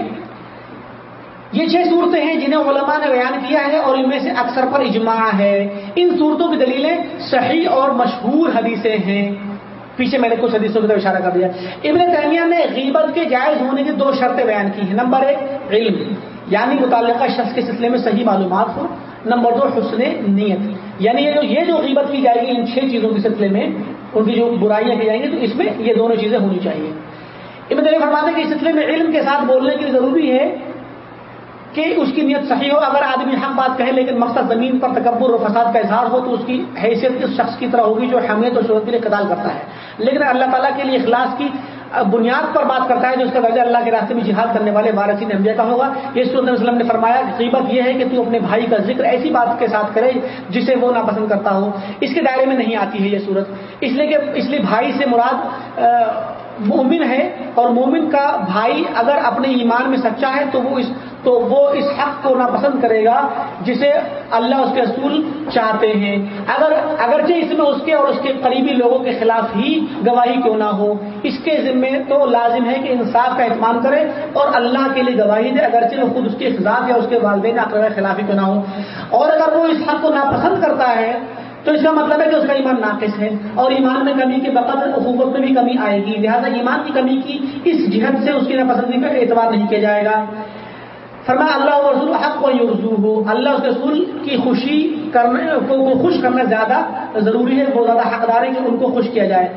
B: یہ چھ صورتیں ہیں جنہیں علماء نے بیان کیا ہے اور ان میں سے اکثر پر اجماع ہے۔ ان صورتوں کی دلیلیں صحیح اور مشہور حدیثیں ہیں۔ پیچھے میں نے کچھ حدیثوں کی طرف اشارہ کر دیا۔ ابن تیمیہ نے غیبت کے جائز ہونے کی دو شرطیں بیان کی ہیں۔ نمبر ایک، علم یعنی متعلقہ شخص کے سلسلے میں صحیح معلومات ہو نمبر دو، حسن نیت۔ یعنی یہ جو یہ جو غیبت کی جائے گی ان چھ چیزوں کے سلسلے میں، ان کی جو برائیاں کی جائیں گی، تو اس میں یہ دونوں چیزیں ہونی چاہیے۔ ابن فرماتے ہیں کہ اس سلسلے میں علم کے ساتھ بولنے کے لیے ضروری ہے کہ اس کی نیت صحیح ہو، اگر آدمی حق بات کہے لیکن مقصد زمین پر تکبر و فساد کا اظہار ہو تو اس کی حیثیت اس شخص کی طرح ہوگی جو حمیت اور شہرت کے لیے قتال کرتا ہے۔ لیکن اللہ تعالیٰ کے لیے اخلاص کی بنیاد پر بات کرتا ہے جو اس کا درجہ اللہ کے راستے میں جہاد کرنے والے وارثین انبیاء کا ہوگا۔ یہ علیہ وسلم نے فرمایا قیمت یہ ہے کہ تو اپنے بھائی کا ذکر ایسی بات کے ساتھ کرے جسے وہ ناپسند کرتا ہو۔ اس کے دائرے میں نہیں آتی ہے یہ صورت اس لیے کہ اس لیے بھائی سے مراد مومن ہے اور مومن کا بھائی اگر اپنے ایمان میں سچا ہے تو وہ اس تو وہ اس حق کو ناپسند کرے گا جسے اللہ اس کے رسول چاہتے ہیں۔ اگر اگرچہ اس میں اس کے اور اس کے قریبی لوگوں کے خلاف ہی گواہی کیوں نہ ہو، اس کے ذمے تو لازم ہے کہ انصاف کا اہتمام کرے اور اللہ کے لیے گواہی دے، اگرچہ وہ خود اس کے خلاف یا اس کے والدین اقرب خلاف ہی کیوں نہ ہو اور اگر وہ اس حق کو ناپسند کرتا ہے تو اس کا مطلب ہے کہ اس کا ایمان ناقص ہے اور ایمان میں کمی کے بقدر حقوق میں بھی کمی آئے گی۔ لہٰذا ایمان کی کمی کی اس جہد سے اس کی ناپسندی کا اعتبار نہیں کیا جائے گا۔ فرمایا، اللہ رسول حق و یورزو ہو اللہ اس رسول کی خوشی کرنے، کو خوش کرنا زیادہ ضروری ہے وہ زیادہ حقدار ہے کہ ان کو خوش کیا جائے۔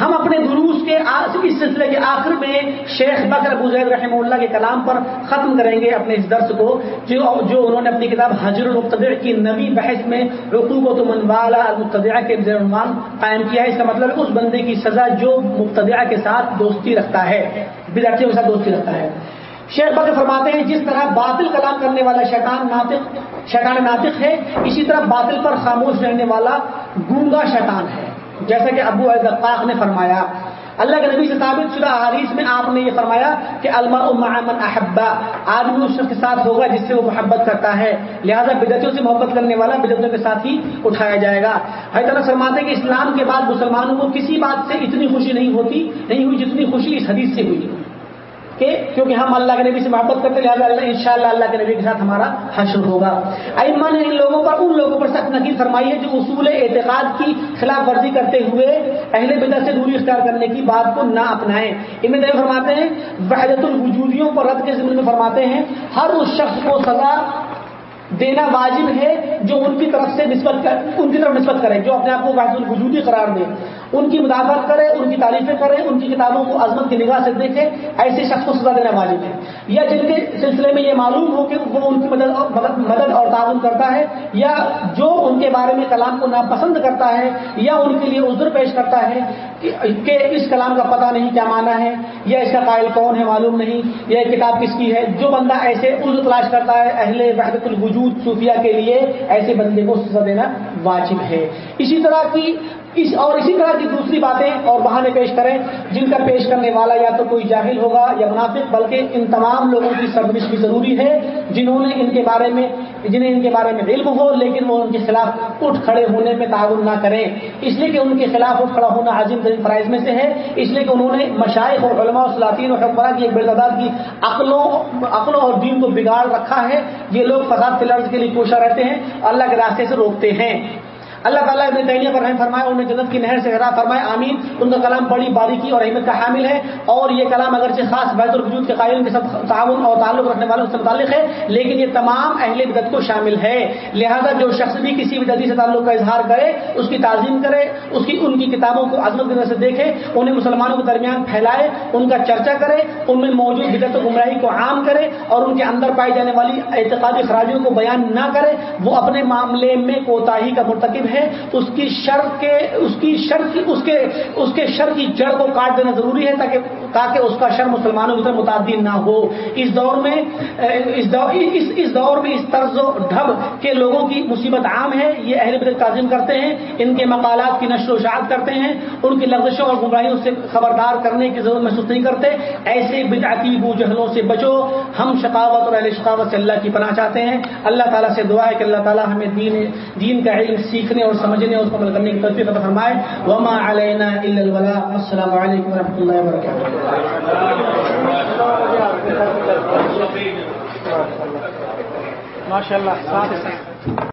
B: ہم اپنے دروس کے اس سلسلے کے آخر میں شیخ بکر ابو زید رحمہ اللہ کے کلام پر ختم کریں گے اپنے اس درس کو، جو جو انہوں نے اپنی کتاب حجر المقتدع کی نوی بحث میں رقوب و تمن والا المقتدع کے عنوان قائم کیا ہے۔ اس کا مطلب اس بندے کی سزا جو مقتدع کے ساتھ دوستی رکھتا ہے بدارتھیوں کے ساتھ دوستی رکھتا ہے۔ شیخ بکر فرماتے ہیں جس طرح باطل کلام کرنے والا شیطان ناطق شیطان ناطق ہے، اسی طرح باطل پر خاموش رہنے والا گونگا شیطان ہے۔ جیسا کہ ابو القاق نے فرمایا۔ اللہ کے نبی سے ثابت شدہ حدیث میں آپ نے یہ فرمایا کہ المن احبا آدمی اس کے ساتھ ہوگا جس سے وہ محبت کرتا ہے۔ لہذا بدتوں سے محبت کرنے والا بدتوں کے ساتھ ہی اٹھایا جائے گا۔ حیدر فرماتے کہ اسلام کے بعد مسلمانوں کو کسی بات سے اتنی خوشی نہیں ہوتی، نہیں ہوئی جتنی خوشی اس حدیث سے ہوئی۔ کہ کیونکہ ہم اللہ کے نبی سے محبت کرتے لہٰذا اللہ ان شاء اللہ اللہ کے نبی کے ساتھ ہمارا حشر ہوگا۔ ایما نے ان لوگوں پر ان لوگوں پر سخت نقید فرمائی ہے جو اصول اعتقاد کی خلاف ورزی کرتے ہوئے اہل بدر سے دوری اختیار کرنے کی بات کو نہ اپنائیں۔ ان میں فرماتے ہیں، وحدت الوجودیوں پر رد کے ضمن میں فرماتے ہیں، ہر اس شخص کو سزا دینا واجب ہے جو ان کی طرف سے نسبت کر ان کی طرف نسبت کرے، جو اپنے آپ کو واحد الوجودی قرار دے۔ ان کی مدافعت کرے ان کی تعریفیں کرے ان کی کتابوں کو عظمت کی نگاہ سے دیکھے ایسے شخص کو سزا دینا واجب ہے۔ یا جن کے سلسلے میں یہ معلوم ہو کہ وہ ان کی مدد مدد اور تعاون کرتا ہے، یا جو ان کے بارے میں کلام کو ناپسند کرتا ہے، یا ان کے لیے عذر پیش کرتا ہے کہ اس کلام کا پتہ نہیں کیا مانا ہے، یا اس کا قائل کون ہے معلوم نہیں، یا کتاب کس کی ہے۔ جو بندہ ایسے عذر تلاش کرتا ہے اہل وحدت الوجود صوفیہ کے لیے، ایسے بندے کو سزا دینا واجب ہے۔ اسی طرح کی اس اور اسی طرح کی دوسری باتیں اور بہانے پیش کریں، جن کا پیش کرنے والا یا تو کوئی جاہل ہوگا یا منافق، بلکہ ان تمام لوگوں کی سرگرش بھی ضروری ہے، جنہوں نے ان کے بارے میں، جنہیں ان کے بارے میں علم ہو، لیکن وہ ان کے خلاف اٹھ کھڑے ہونے میں تعاون نہ کریں۔ اس لیے کہ ان کے خلاف اٹھ کھڑا ہونا عظیم ترین فرائض میں سے ہے۔ اس لیے کہ انہوں نے مشائق اور علماء و سلاطین اور حکمرہ کی ایک بے تعداد کی عقلوں عقلوں اور دین کو بگاڑ رکھا ہے۔ یہ لوگ فساد فلرز کے لیے کوشاں رہتے ہیں اللہ کے راستے سے روکتے ہیں۔ اللہ تعالیٰ ابن تعینیہ پر رحم فرمایا انہوں نے جنت کی نہر سے ہرا فرمایا آمین۔ ان کا کلام بڑی باریکی اور اہمیت کا حامل ہے، اور یہ کلام اگرچہ خاص بیت الوجود کے قائل کے ساتھ تعاون اور تعلق رکھنے والوں سے متعلق ہے، لیکن یہ تمام اہل بدت کو شامل ہے۔ لہذا جو شخص بھی کسی بھی جدید سے تعلق کا اظہار کرے، اس کی تعظیم کرے، اس کی ان کی کتابوں کو عظمت کی نظر سے دیکھے، انہیں مسلمانوں کے درمیان پھیلائے، ان کا چرچا کرے، ان میں موجود بدت و گمراہی کو عام کرے، اور ان کے اندر پائی جانے والی اعتقادی خرابیوں کو بیان نہ کرے، وہ اپنے معاملے میں کوتاہی کا مرتکب ہے اس کی شر کے اس کی شر کی اس کے اس کے شر کی جڑ کو کاٹ دینا ضروری ہے تاکہ تاکہ اس کا شر مسلمانوں کی طرف متعدد نہ ہو۔ اس دور میں اس دور اس, اس دور میں اس طرز و ڈھب کے لوگوں کی مصیبت عام ہے۔ یہ اہل بدت تعظیم کرتے ہیں ان کے مقالات کی نشر و شاعت کرتے ہیں ان کی لغزشوں اور گمراہیوں سے خبردار کرنے کی ضرورت محسوس نہیں کرتے۔ ایسے بدعتی بو جہلوں سے بچو۔ ہم شقاوت اور اہل شقاوت سے اللہ کی پناہ چاہتے ہیں۔ اللہ تعالیٰ سے دعا ہے کہ اللہ تعالیٰ ہمیں دین دین کا علم سیکھنے اور سمجھنے اور اس پر عمل کرنے کی توفیق عطا فرمائے۔ وما علینا الا البلاء السلام علیکم ورحمۃ اللہ وبرکاتہ ماشاء اللہ